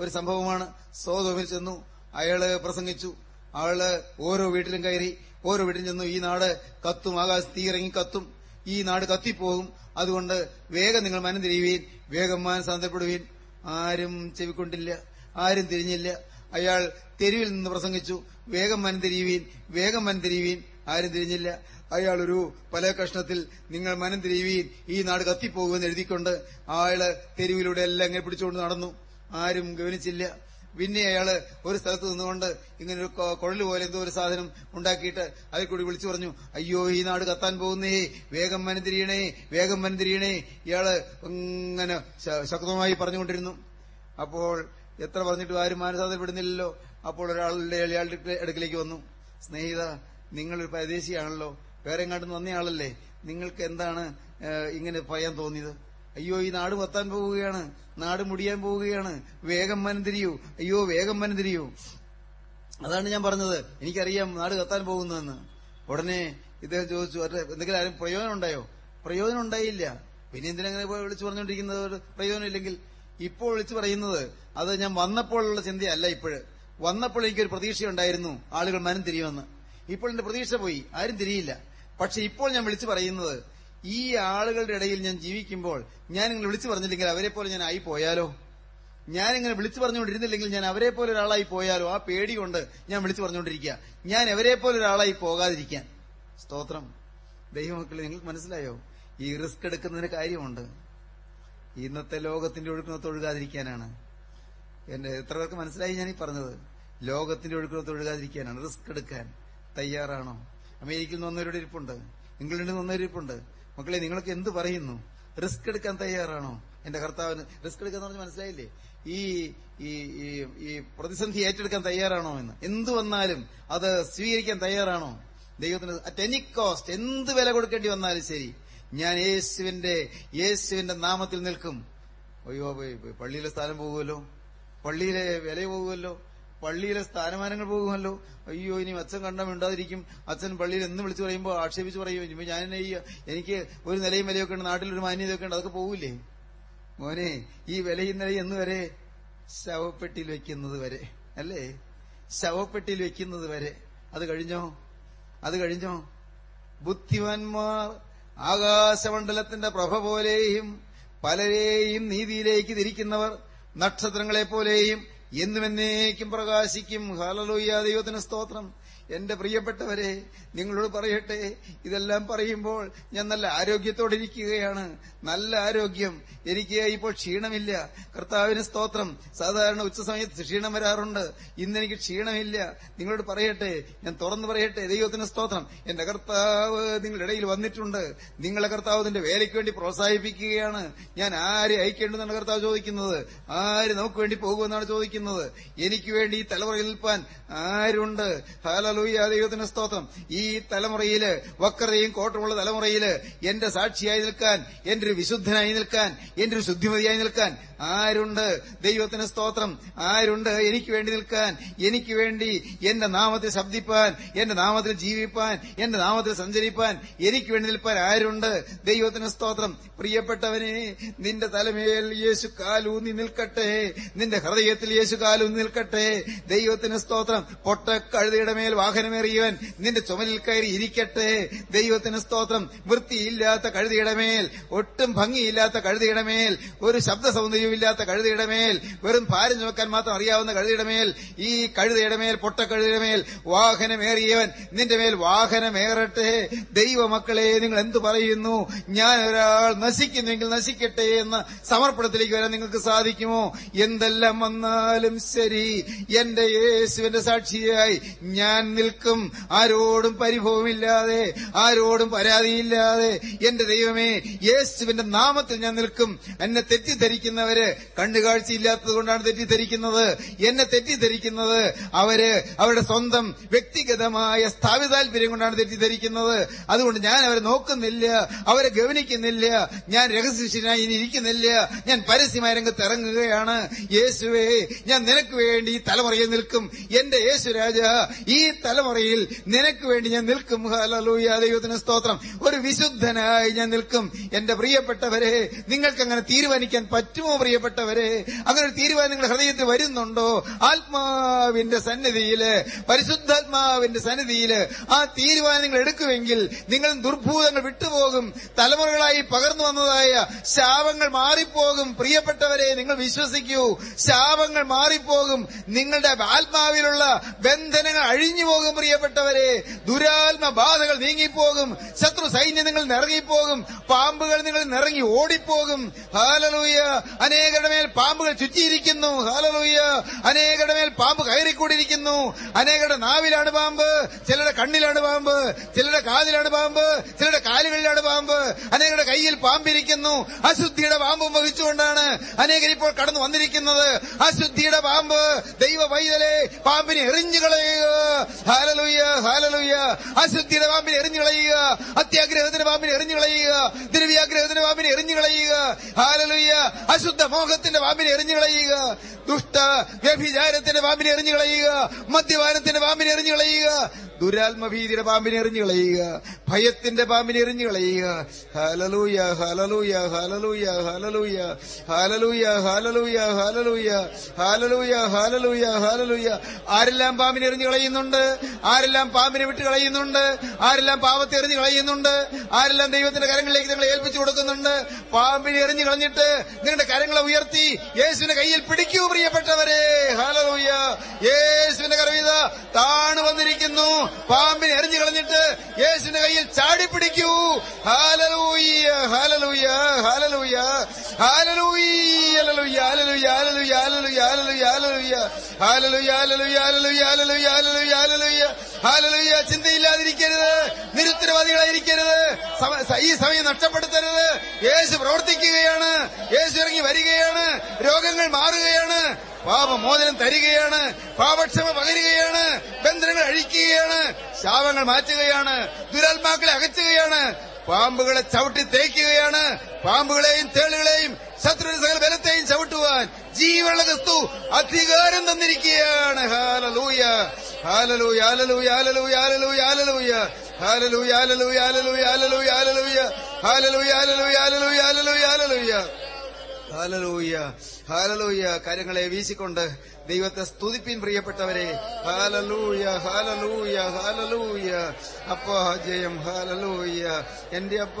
ഒരു സംഭവമാണ്. സോതോമിൽ ചെന്നു. അയാൾ പ്രസംഗിച്ചു. അയാൾ ഓരോ വീട്ടിലും കയറി. ഓരോ വീട്ടിലും ചെന്നു. ഈ നാട് കത്തും. ആകാശ തീ ഇറങ്ങി കത്തും. ഈ നാട് കത്തിപ്പോകും. അതുകൊണ്ട് വേഗം നിങ്ങൾ മനം തിരിയുവീൻ വേഗം മാനസാന്തരപ്പെടുവീൻ ആരും ചെവിക്കൊണ്ടില്ല ആരും തിരിഞ്ഞില്ല. അയാൾ തെരുവിൽ നിന്ന് പ്രസംഗിച്ചു വേഗം മനം തിരിയുവീൻ വേഗം മനം തിരിയുവീൻ. ആരും തിരിഞ്ഞില്ല. അയാൾ ഒരു പല കഷ്ണത്തിൽ നിങ്ങൾ മനം തിരിയുവീൻ ഈ നാട് കത്തിപ്പോകുമെന്ന് എഴുതിക്കൊണ്ട് അയാൾ തെരുവിലൂടെ എല്ലാം ഇങ്ങനെ പിടിച്ചുകൊണ്ട് നടന്നു. ആരും ഗവനിച്ചില്ല. പിന്നെ അയാൾ ഒരു സ്ഥലത്ത് നിന്നുകൊണ്ട് ഇങ്ങനെ ഒരു കൊ- കുഴൽ പോലെ എന്തോ ഒരു സാധനം ഉണ്ടാക്കിയിട്ട് അതിൽ കൂടി വിളിച്ചു പറഞ്ഞു അയ്യോ ഈ നാട് കത്താൻ പോകുന്നേ വേഗം മനതിരിയണേ വേഗം മനതിരിയണേ ഇയാൾ ഇങ്ങനെ ശക്തമായി പറഞ്ഞുകൊണ്ടിരുന്നു. അപ്പോൾ എത്ര പറഞ്ഞിട്ടും ആരും മാനസാന്തരപ്പെടുന്നില്ലല്ലോ അപ്പോൾ ഒരാളുടെ അയാളുടെ അടുക്കിലേക്ക് വന്നു. സ്നേഹിത നിങ്ങളൊരു പരദേശിയാണല്ലോ. വേറെ എങ്ങാട്ടും വന്ന ആളല്ലേ. നിങ്ങൾക്ക് എന്താണ് ഇങ്ങനെ പറയാൻ തോന്നിയത്? അയ്യോ ഈ നാട് കത്താൻ പോവുകയാണ്. നാട് മുടിയാൻ പോവുകയാണ്. വേഗം മനതിരിയൂ അയ്യോ വേഗം മനതിരിയൂ അതാണ് ഞാൻ പറഞ്ഞത്. എനിക്കറിയാം നാട് കത്താൻ പോകുന്നതെന്ന്. ഉടനെ ഇദ്ദേഹം ചോദിച്ചു "അതെ, എന്തെങ്കിലും ആരും പ്രയോജനം ഉണ്ടായോ? പ്രയോജനം ഉണ്ടായില്ല. പിന്നെ എന്തിനങ്ങനെ വിളിച്ചു പറഞ്ഞുകൊണ്ടിരിക്കുന്നത്? പ്രയോജനം ഇല്ലെങ്കിൽ ഇപ്പോൾ വിളിച്ചു പറയുന്നത് അത് ഞാൻ വന്നപ്പോഴുള്ള ചിന്തയല്ല ഇപ്പോഴ്. വന്നപ്പോൾ എനിക്കൊരു പ്രതീക്ഷയുണ്ടായിരുന്നു ആളുകൾ മനം തിരിയുമെന്ന് ഇപ്പോൾ എന്റെ പ്രതീക്ഷ പോയി ആരും തിരിയില്ല. പക്ഷെ ഇപ്പോൾ ഞാൻ വിളിച്ചു പറയുന്നത് ഈ ആളുകളുടെ ഇടയിൽ ഞാൻ ജീവിക്കുമ്പോൾ ഞാൻ ഇങ്ങനെ വിളിച്ചു പറഞ്ഞില്ലെങ്കിൽ അവരെ പോലെ ഞാൻ ആയി പോയാലോ? ഞാൻ ഞാനിങ്ങനെ വിളിച്ചു പറഞ്ഞുകൊണ്ടിരുന്നില്ലെങ്കിൽ ഞാൻ അവരെ പോലെ ഒരാളായി പോയാലോ? ആ പേടി കൊണ്ട് ഞാൻ വിളിച്ചു പറഞ്ഞുകൊണ്ടിരിക്കുക. ഞാൻ അവരെ പോലെ ഒരാളായി പോകാതിരിക്കാൻ. സ്തോത്രം. ദൈവമക്കളെ നിങ്ങൾക്ക് മനസ്സിലായോ? ഈ റിസ്ക് എടുക്കുന്നതിന് കാര്യമുണ്ട്. ഇന്നത്തെ ലോകത്തിന്റെ ഒഴുക്കിനൊത്ത് ഒഴുകാതിരിക്കാനാണ്. എന്റെ എത്ര പേർക്ക് മനസ്സിലായി ഞാൻ ഈ പറഞ്ഞത്? ലോകത്തിന്റെ ഒഴുക്കിനൊത്ത് ഒഴുകാതിരിക്കാനാണ്. റിസ്ക് എടുക്കാൻ തയ്യാറാണോ? അമേരിക്കയിൽ നിന്ന് വന്നവരുടെ ഇരിപ്പുണ്ട്. ഇംഗ്ലണ്ടിൽ നിന്ന് വന്നവരിപ്പുണ്ട് മക്കളെ നിങ്ങൾക്ക് എന്ത് പറയുന്നു? റിസ്ക് എടുക്കാൻ തയ്യാറാണോ? എന്റെ കർത്താവിന് റിസ്ക് എടുക്കാന്ന് പറഞ്ഞ് മനസ്സിലായില്ലേ? ഈ ഈ പ്രതിസന്ധി ഏറ്റെടുക്കാൻ തയ്യാറാണോ എന്ന്? എന്തു വന്നാലും അത് സ്വീകരിക്കാൻ തയ്യാറാണോ? ദൈവത്തിന് അറ്റ് എനി കോസ്റ്റ് എന്ത് വില കൊടുക്കേണ്ടി വന്നാലും ശരി. ഞാൻ യേശുവിന്റെ യേശുവിന്റെ നാമത്തിൽ നിൽക്കും. അയ്യോ. പള്ളിയിലെ സ്ഥാനം പോകുമല്ലോ? പള്ളിയിലെ വില പോകുമല്ലോ? പള്ളിയിലെ സ്ഥാനമാനങ്ങൾ പോകുമല്ലോ? അയ്യോ ഇനി അച്ഛൻ കണ്ടാൽ മിണ്ടാതിരിക്കും. അച്ഛൻ പള്ളിയിൽ എന്ന് വിളിച്ചു പറയുമ്പോൾ ആക്ഷേപിച്ച് പറയും ഇനി ഞാൻ എനിക്ക് ഒരു നിലയും വിലയൊക്കെ ഉണ്ട് നാട്ടിലൊരു മാന്യതയൊക്കെ ഉണ്ട് അതൊക്കെ പോകില്ലേ? മോനെ ഈ വിലയും നിലയും എന്ന് വരെ ശവപ്പെട്ടിയിൽ വെക്കുന്നത് വരെ അല്ലേ? ശവപ്പെട്ടിയിൽ വെക്കുന്നത് വരെ. അത് കഴിഞ്ഞോ? അത് കഴിഞ്ഞോ? ബുദ്ധിമാന്മാർ ആകാശമണ്ഡലത്തിന്റെ പ്രഭ പോലെയും പലരെയും നീതിയിലേക്ക് തിരിക്കുന്നവർ നക്ഷത്രങ്ങളെ പോലെയും എന്നുമെന്നേക്കും പ്രകാശിക്കും. ഹാലലോയ്യ ദൈവത്തിന് സ്തോത്രം. എന്റെ പ്രിയപ്പെട്ടവരെ നിങ്ങളോട് പറയട്ടെ. ഇതെല്ലാം പറയുമ്പോൾ ഞാൻ നല്ല ആരോഗ്യത്തോടെ ഇരിക്കുകയാണ് നല്ല ആരോഗ്യം. എനിക്ക് ഇപ്പോൾ ക്ഷീണമില്ല. കർത്താവിന് സ്തോത്രം. സാധാരണ ഉച്ചസമയത്ത് ക്ഷീണം വരാറുണ്ട്. ഇന്ന് എനിക്ക് ക്ഷീണമില്ല. നിങ്ങളോട് പറയട്ടെ. ഞാൻ തുറന്നു പറയട്ടെ. ദൈവത്തിന് സ്തോത്രം. എന്റെ കർത്താവ് നിങ്ങളുടെ ഇടയിൽ വന്നിട്ടുണ്ട്. നിങ്ങളെ കർത്താവ് ഇതിന്റെ വേലയ്ക്ക് വേണ്ടി പ്രോത്സാഹിപ്പിക്കുകയാണ്. ഞാൻ ആരെ അയക്കേണ്ടെന്നാണ് കർത്താവ് ചോദിക്കുന്നത്? ആര് നമുക്ക് വേണ്ടി പോകുമെന്നാണ് ചോദിക്കുന്നത്? എനിക്ക് വേണ്ടി ഈ തലമുറയിൽ നിൽപ്പാൻ ആരുണ്ട്? ഹാലലൂയ ദൈവത്തിന് സ്തോത്രം. ഈ തലമുറയിൽ വക്രതയും കോട്ടമുള്ള തലമുറയിൽ എന്റെ സാക്ഷിയായി നിൽക്കാൻ എന്റെ ഒരു വിശുദ്ധനായി നിൽക്കാൻ എന്റെ ഒരു ശുദ്ധിമതിയായി നിൽക്കാൻ ആരുണ്ട്? ദൈവത്തിന് സ്തോത്രം. ആരുണ്ട്? എനിക്ക് വേണ്ടി നിൽക്കാൻ. എനിക്ക് വേണ്ടി എന്റെ നാമത്തിൽ ശബ്ദിപ്പാൻ എന്റെ നാമത്തിൽ ജീവിപ്പാൻ എന്റെ നാമത്തിൽ സഞ്ചരിപ്പാൻ എനിക്ക് വേണ്ടി നിൽപ്പാൻ ആരുണ്ട്? ദൈവത്തിന് സ്തോത്രം. പ്രിയപ്പെട്ടവനെ നിന്റെ തലമേൽ യേശു കാലൂന്നി നിൽക്കട്ടെ. നിന്റെ ഹൃദയത്തിൽ യേശു കാലൂന്നി നിൽക്കട്ടെ. ദൈവത്തിന് സ്തോത്രം. പൊട്ട കഴുതയുടെ മേൽ വാഹനമേറിയവൻ നിന്റെ ചുമലിൽ കയറി ഇരിക്കട്ടെ. ദൈവത്തിന് സ്തോത്രം. വൃത്തിയില്ലാത്ത കഴുതയുടെ മേൽ ഒട്ടും ഭംഗിയില്ലാത്ത കഴുതയുടെ മേൽ ഒരു ശബ്ദ സൗന്ദര്യമില്ലാത്ത കഴുതയുടെ മേൽ വെറും ഭാരം ചുമക്കാൻ മാത്രം അറിയാവുന്ന കഴുതയുടെ മേൽ ഈ കഴുതയുടെ മേൽ പൊട്ട കഴുതയുടെ മേൽ വാഹനമേറിയവൻ നിന്റെ മേൽ വാഹനമേറട്ടെ. ദൈവമക്കളെ നിങ്ങൾ എന്തു പറയുന്നു? ഞാൻ ഒരാൾ നശിക്കുന്നെങ്കിൽ നശിക്കട്ടെ എന്ന സമർപ്പണത്തിലേക്ക് വരാൻ നിങ്ങൾക്ക് സാധിക്കുമോ? എന്തെല്ലാം വന്നാലും ശരി എന്റെ യേശുവിന്റെ സാക്ഷിയായി ഞാൻ നിൽക്കും. ആരോടും പരിഭവമില്ലാതെ ആരോടും പരാതിയില്ലാതെ എന്റെ ദൈവമേ യേശുവിന്റെ നാമത്തിൽ ഞാൻ നിൽക്കും. എന്നെ തെറ്റിദ്ധരിക്കുന്നവര് കണ്ണുകാഴ്ചയില്ലാത്തത് കൊണ്ടാണ് തെറ്റിദ്ധരിക്കുന്നത്. എന്നെ തെറ്റിദ്ധരിക്കുന്നത്. അവർ അവരുടെ സ്വന്തം വ്യക്തിഗതമായ സ്ഥാപിതാൽപര്യം കൊണ്ടാണ് തെറ്റിദ്ധരിക്കുന്നത്. അതുകൊണ്ട് ഞാൻ അവരെ നോക്കുന്നില്ല. അവരെ ഗവനിക്കുന്നില്ല. ഞാൻ രഹസ്യശിഷ്യനായി ഇനി ഇരിക്കുന്നില്ല. ഞാൻ പരസ്യമായ രംഗത്ത് ഇറങ്ങുകയാണ്. യേശുവേ ഞാൻ നിനക്ക് വേണ്ടി തലമുറയിൽ നിൽക്കും. എന്റെ യേശുരാജ ഈ തലമുറയിൽ നിനക്ക് വേണ്ടി ഞാൻ നിൽക്കും. ഹല്ലേലൂയ. ദൈവത്തിന് സ്തോത്രം. ഒരു വിശുദ്ധനായി ഞാൻ നിൽക്കും. എന്റെ പ്രിയപ്പെട്ടവരെ നിങ്ങൾക്ക് അങ്ങനെ തീരുമാനിക്കാൻ പറ്റുമോ പ്രിയപ്പെട്ടവരെ അങ്ങനെ ഒരു തീരുമാനം നിങ്ങളുടെ ഹൃദയത്തിൽ വരുന്നുണ്ടോ? ആത്മാവിന്റെ സന്നിധിയിൽ പരിശുദ്ധാത്മാവിന്റെ സന്നിധിയിൽ ആ തീരുമാനം നിങ്ങൾ എടുക്കുമെങ്കിൽ നിങ്ങൾ ദുർഭൂതങ്ങൾ വിട്ടുപോകും തലമുറകളായി പകർന്നു വന്നതായ ശാപങ്ങൾ മാറിപ്പോകും. പ്രിയപ്പെട്ടവരെ നിങ്ങൾ വിശ്വസിക്കൂ ശാപങ്ങൾ മാറിപ്പോകും. നിങ്ങളുടെ ആത്മാവിലുള്ള ബന്ധനങ്ങൾ അഴിഞ്ഞു പോകും പ്രിയപ്പെട്ടവരെ. ദുരാത്മ ബാധകൾ നീങ്ങിപ്പോകും. ശത്രു സൈന്യം നിങ്ങൾ നിറങ്ങിപ്പോകും. പാമ്പുകൾ നിങ്ങൾ നിറങ്ങി ഓടിപ്പോകും. ഹാലലൂയ അനേകരുടെ മേൽ പാമ്പുകൾ ചുറ്റിയിരിക്കുന്നു. ഹാലലൂയ അനേകരുടെ മേൽ പാമ്പ് കയറിക്കൂടിയിരിക്കുന്നു. അനേകരുടെ നാവിലാണ് പാമ്പ്. ചിലരുടെ കണ്ണിലാണ് പാമ്പ്. ചിലരുടെ കാതിലാണ് പാമ്പ്. ചിലരുടെ കാലുകളിലാണ് പാമ്പ്. അനേകരുടെ കയ്യിൽ പാമ്പിരിക്കുന്നു. അശുദ്ധിയുടെ പാമ്പും വഹിച്ചുകൊണ്ടാണ് അനേകർ ഇപ്പോൾ കടന്നു വന്നിരിക്കുന്നത്. അശുദ്ധിയുടെ പാമ്പ് ദൈവ വൈതലെ പാമ്പിനെ എറിഞ്ഞു കളയുക. ഹാലലൂയ ഹാലലൂയ അശുദ്ധിയുടെ പാമ്പിനെ എറിഞ്ഞു കളയുക. അത്യാഗ്രഹത്തിന്റെ പാമ്പിനെ എറിഞ്ഞു കളയുക. ദ്രവ്യാഗ്രഹത്തിന്റെ പാമ്പിനെ എറിഞ്ഞു കളയുക. ഹാലലൂയ അശുദ്ധ മോഹത്തിന്റെ വാമ്പിനെ എറിഞ്ഞു കളയുക. ദുഷ്ട വ്യഭിചാരത്തിന്റെ വാമ്പിനെ എറിഞ്ഞു കളയുക. മദ്യപാനത്തിന്റെ വാമ്പിനെ എറിഞ്ഞു കളയുക. ദുരാത്മഭീതിയുടെ പാമ്പിനെ എറിഞ്ഞു കളയുക. ഭയത്തിന്റെ പാമ്പിനെ എറിഞ്ഞു കളയുക. ഹലലൂയ ഹലലൂയ ഹലലൂയ ഹലലൂയ ഹലലൂയ ഹലലൂയ ഹലലൂയ ഹലലൂയ ഹലലൂയ ഹലലൂയ ആരെല്ലാം പാമ്പിനെ എറിഞ്ഞു കളയുന്നുണ്ട്? ആരെല്ലാം പാമ്പിനെ വിട്ട് കളയുന്നുണ്ട്? ആരെല്ലാം പാപത്തെ എറിഞ്ഞു കളയുന്നുണ്ട്? ആരെല്ലാം ദൈവത്തിന്റെ കരങ്ങളിലേക്ക് നിങ്ങളെ ഏൽപ്പിച്ചു കൊടുക്കുന്നുണ്ട്? പാമ്പിനെ എറിഞ്ഞു കളഞ്ഞിട്ട് നിങ്ങളുടെ കരങ്ങളെ ഉയർത്തി യേശുവിന്റെ കയ്യിൽ പിടിക്കൂ പ്രിയപ്പെട്ടവരെ. ഹാലലൂയ യേശുവിന്റെ കരവിത താണു വന്നിരിക്കുന്നു. പാമ്പിനെ എറിഞ്ഞു കളഞ്ഞിട്ട് യേശുവിന്റെ കയ്യിൽ ചാടി പിടിക്കൂ ഹാലലൂയ ഹാലലൂയ ഹാലലൂയ്യ ഹാലലൂയ hallelujah hallelujah hallelujah hallelujah hallelujah hallelujah hallelujah hallelujah hallelujah hallelujah hallelujah ഹാലലൂയ ചിന്തയില്ലാതിരിക്കരുത് നിരുത്തരവാദികളായിരിക്കരുത് ഈ സമയം നഷ്ടപ്പെടുത്തരുത് യേശു പ്രവർത്തിക്കുകയാണ് യേശു ഇറങ്ങി വരികയാണ് രോഗങ്ങൾ മാറുകയാണ് പാപമോചനം തരികയാണ് പാപക്ഷമ പകരുകയാണ് ബന്ധനങ്ങൾ അഴിക്കുകയാണ് ശാപങ്ങൾ മാറ്റുകയാണ് ദുരാത്മാക്കളെ അകറ്റുകയാണ് പാമ്പുകളെ ചവിട്ടി തേക്കുകയാണ് പാമ്പുകളെയും തേളുകളെയും ശത്രു സകല ബലത്തെയും ചവിട്ടുവാൻ ജീവനുള്ള ക്രിസ്തു അധികാരം തന്നിരിക്കുകയാണ് hallelujah hallelujah hallelujah hallelujah hallelujah hallelujah hallelujah hallelujah hallelujah hallelujah hallelujah hallelujah hallelujah hallelujah hallelujah hallelujah hallelujah hallelujah കാര്യങ്ങളെ വീശിക്കൊണ്ട് ദൈവത്തെ സ്തുതിപ്പിൻ പ്രിയപ്പെട്ടവരെ ഹാലലൂയ ഹാലലൂയ ഹാലലൂയ അപ്പ ജയം ഹാലലൂയ എന്റെ അപ്പ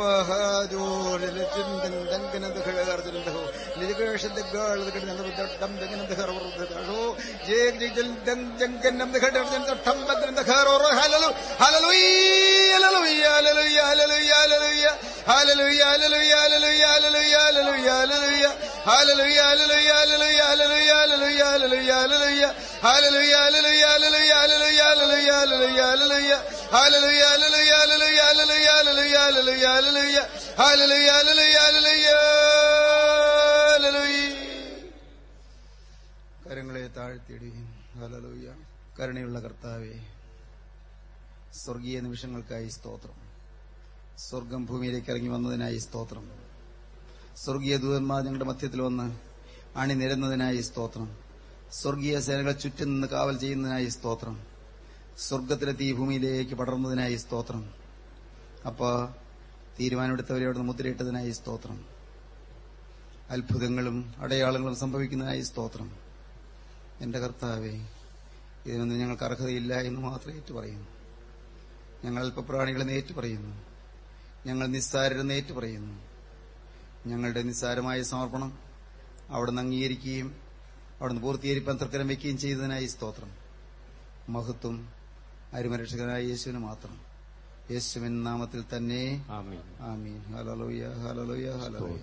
കരങ്ങളെ താഴ്ത്തിയിടുകയും ഹലലൂയ കരുണയുള്ള കർത്താവെ സ്വർഗീയ നിമിഷങ്ങൾക്കായി സ്തോത്രം. സ്വർഗം ഭൂമിയിലേക്ക് ഇറങ്ങി വന്നതിനായി സ്തോത്രം. സ്വർഗീയ ദൂതന്മാർ ഞങ്ങളുടെ മധ്യത്തിൽ വന്ന് അണിനിരന്നതിനായി സ്തോത്രം. സ്വർഗീയ സേനകൾ ചുറ്റും നിന്ന് കാവൽ ചെയ്യുന്നതിനായി സ്തോത്രം. തീ ഭൂമിയിലേക്ക് പടർന്നതിനായി സ്തോത്രം. അപ്പ തീരുമാനമെടുത്തവരെ അവിടുന്ന് മുദ്രയിട്ടതിനായി സ്തോത്രം. അത്ഭുതങ്ങളും അടയാളങ്ങളും സംഭവിക്കുന്നതിനായി സ്തോത്രം. എന്റെ കർത്താവേ ഇതിനൊന്നും ഞങ്ങൾക്ക് അർഹതയില്ല എന്ന് മാത്രം ഏറ്റു പറയുന്നു. ഞങ്ങൾ അല്പപ്രാണികളെ ഏറ്റു പറയുന്നു. ഞങ്ങൾ നിസ്സാരരെന്ന് ഏറ്റു പറയുന്നു. ഞങ്ങളുടെ നിസ്സാരമായ സമർപ്പണം അവിടുന്ന് അംഗീകരിക്കുകയും അവിടുന്ന് പൂർത്തീകരിപ്പാൻ തൃക്കരം വയ്ക്കുകയും ചെയ്തതിനായി സ്തോത്രം. മഹത്വം അരുമരക്ഷകനായ യേശുവിന് മാത്രം. യേശുവിൻ നാമത്തിൽ തന്നെ ആമീൻ. ആമീൻ. ഹലലോയ ഹലലോയ ഹലലോയ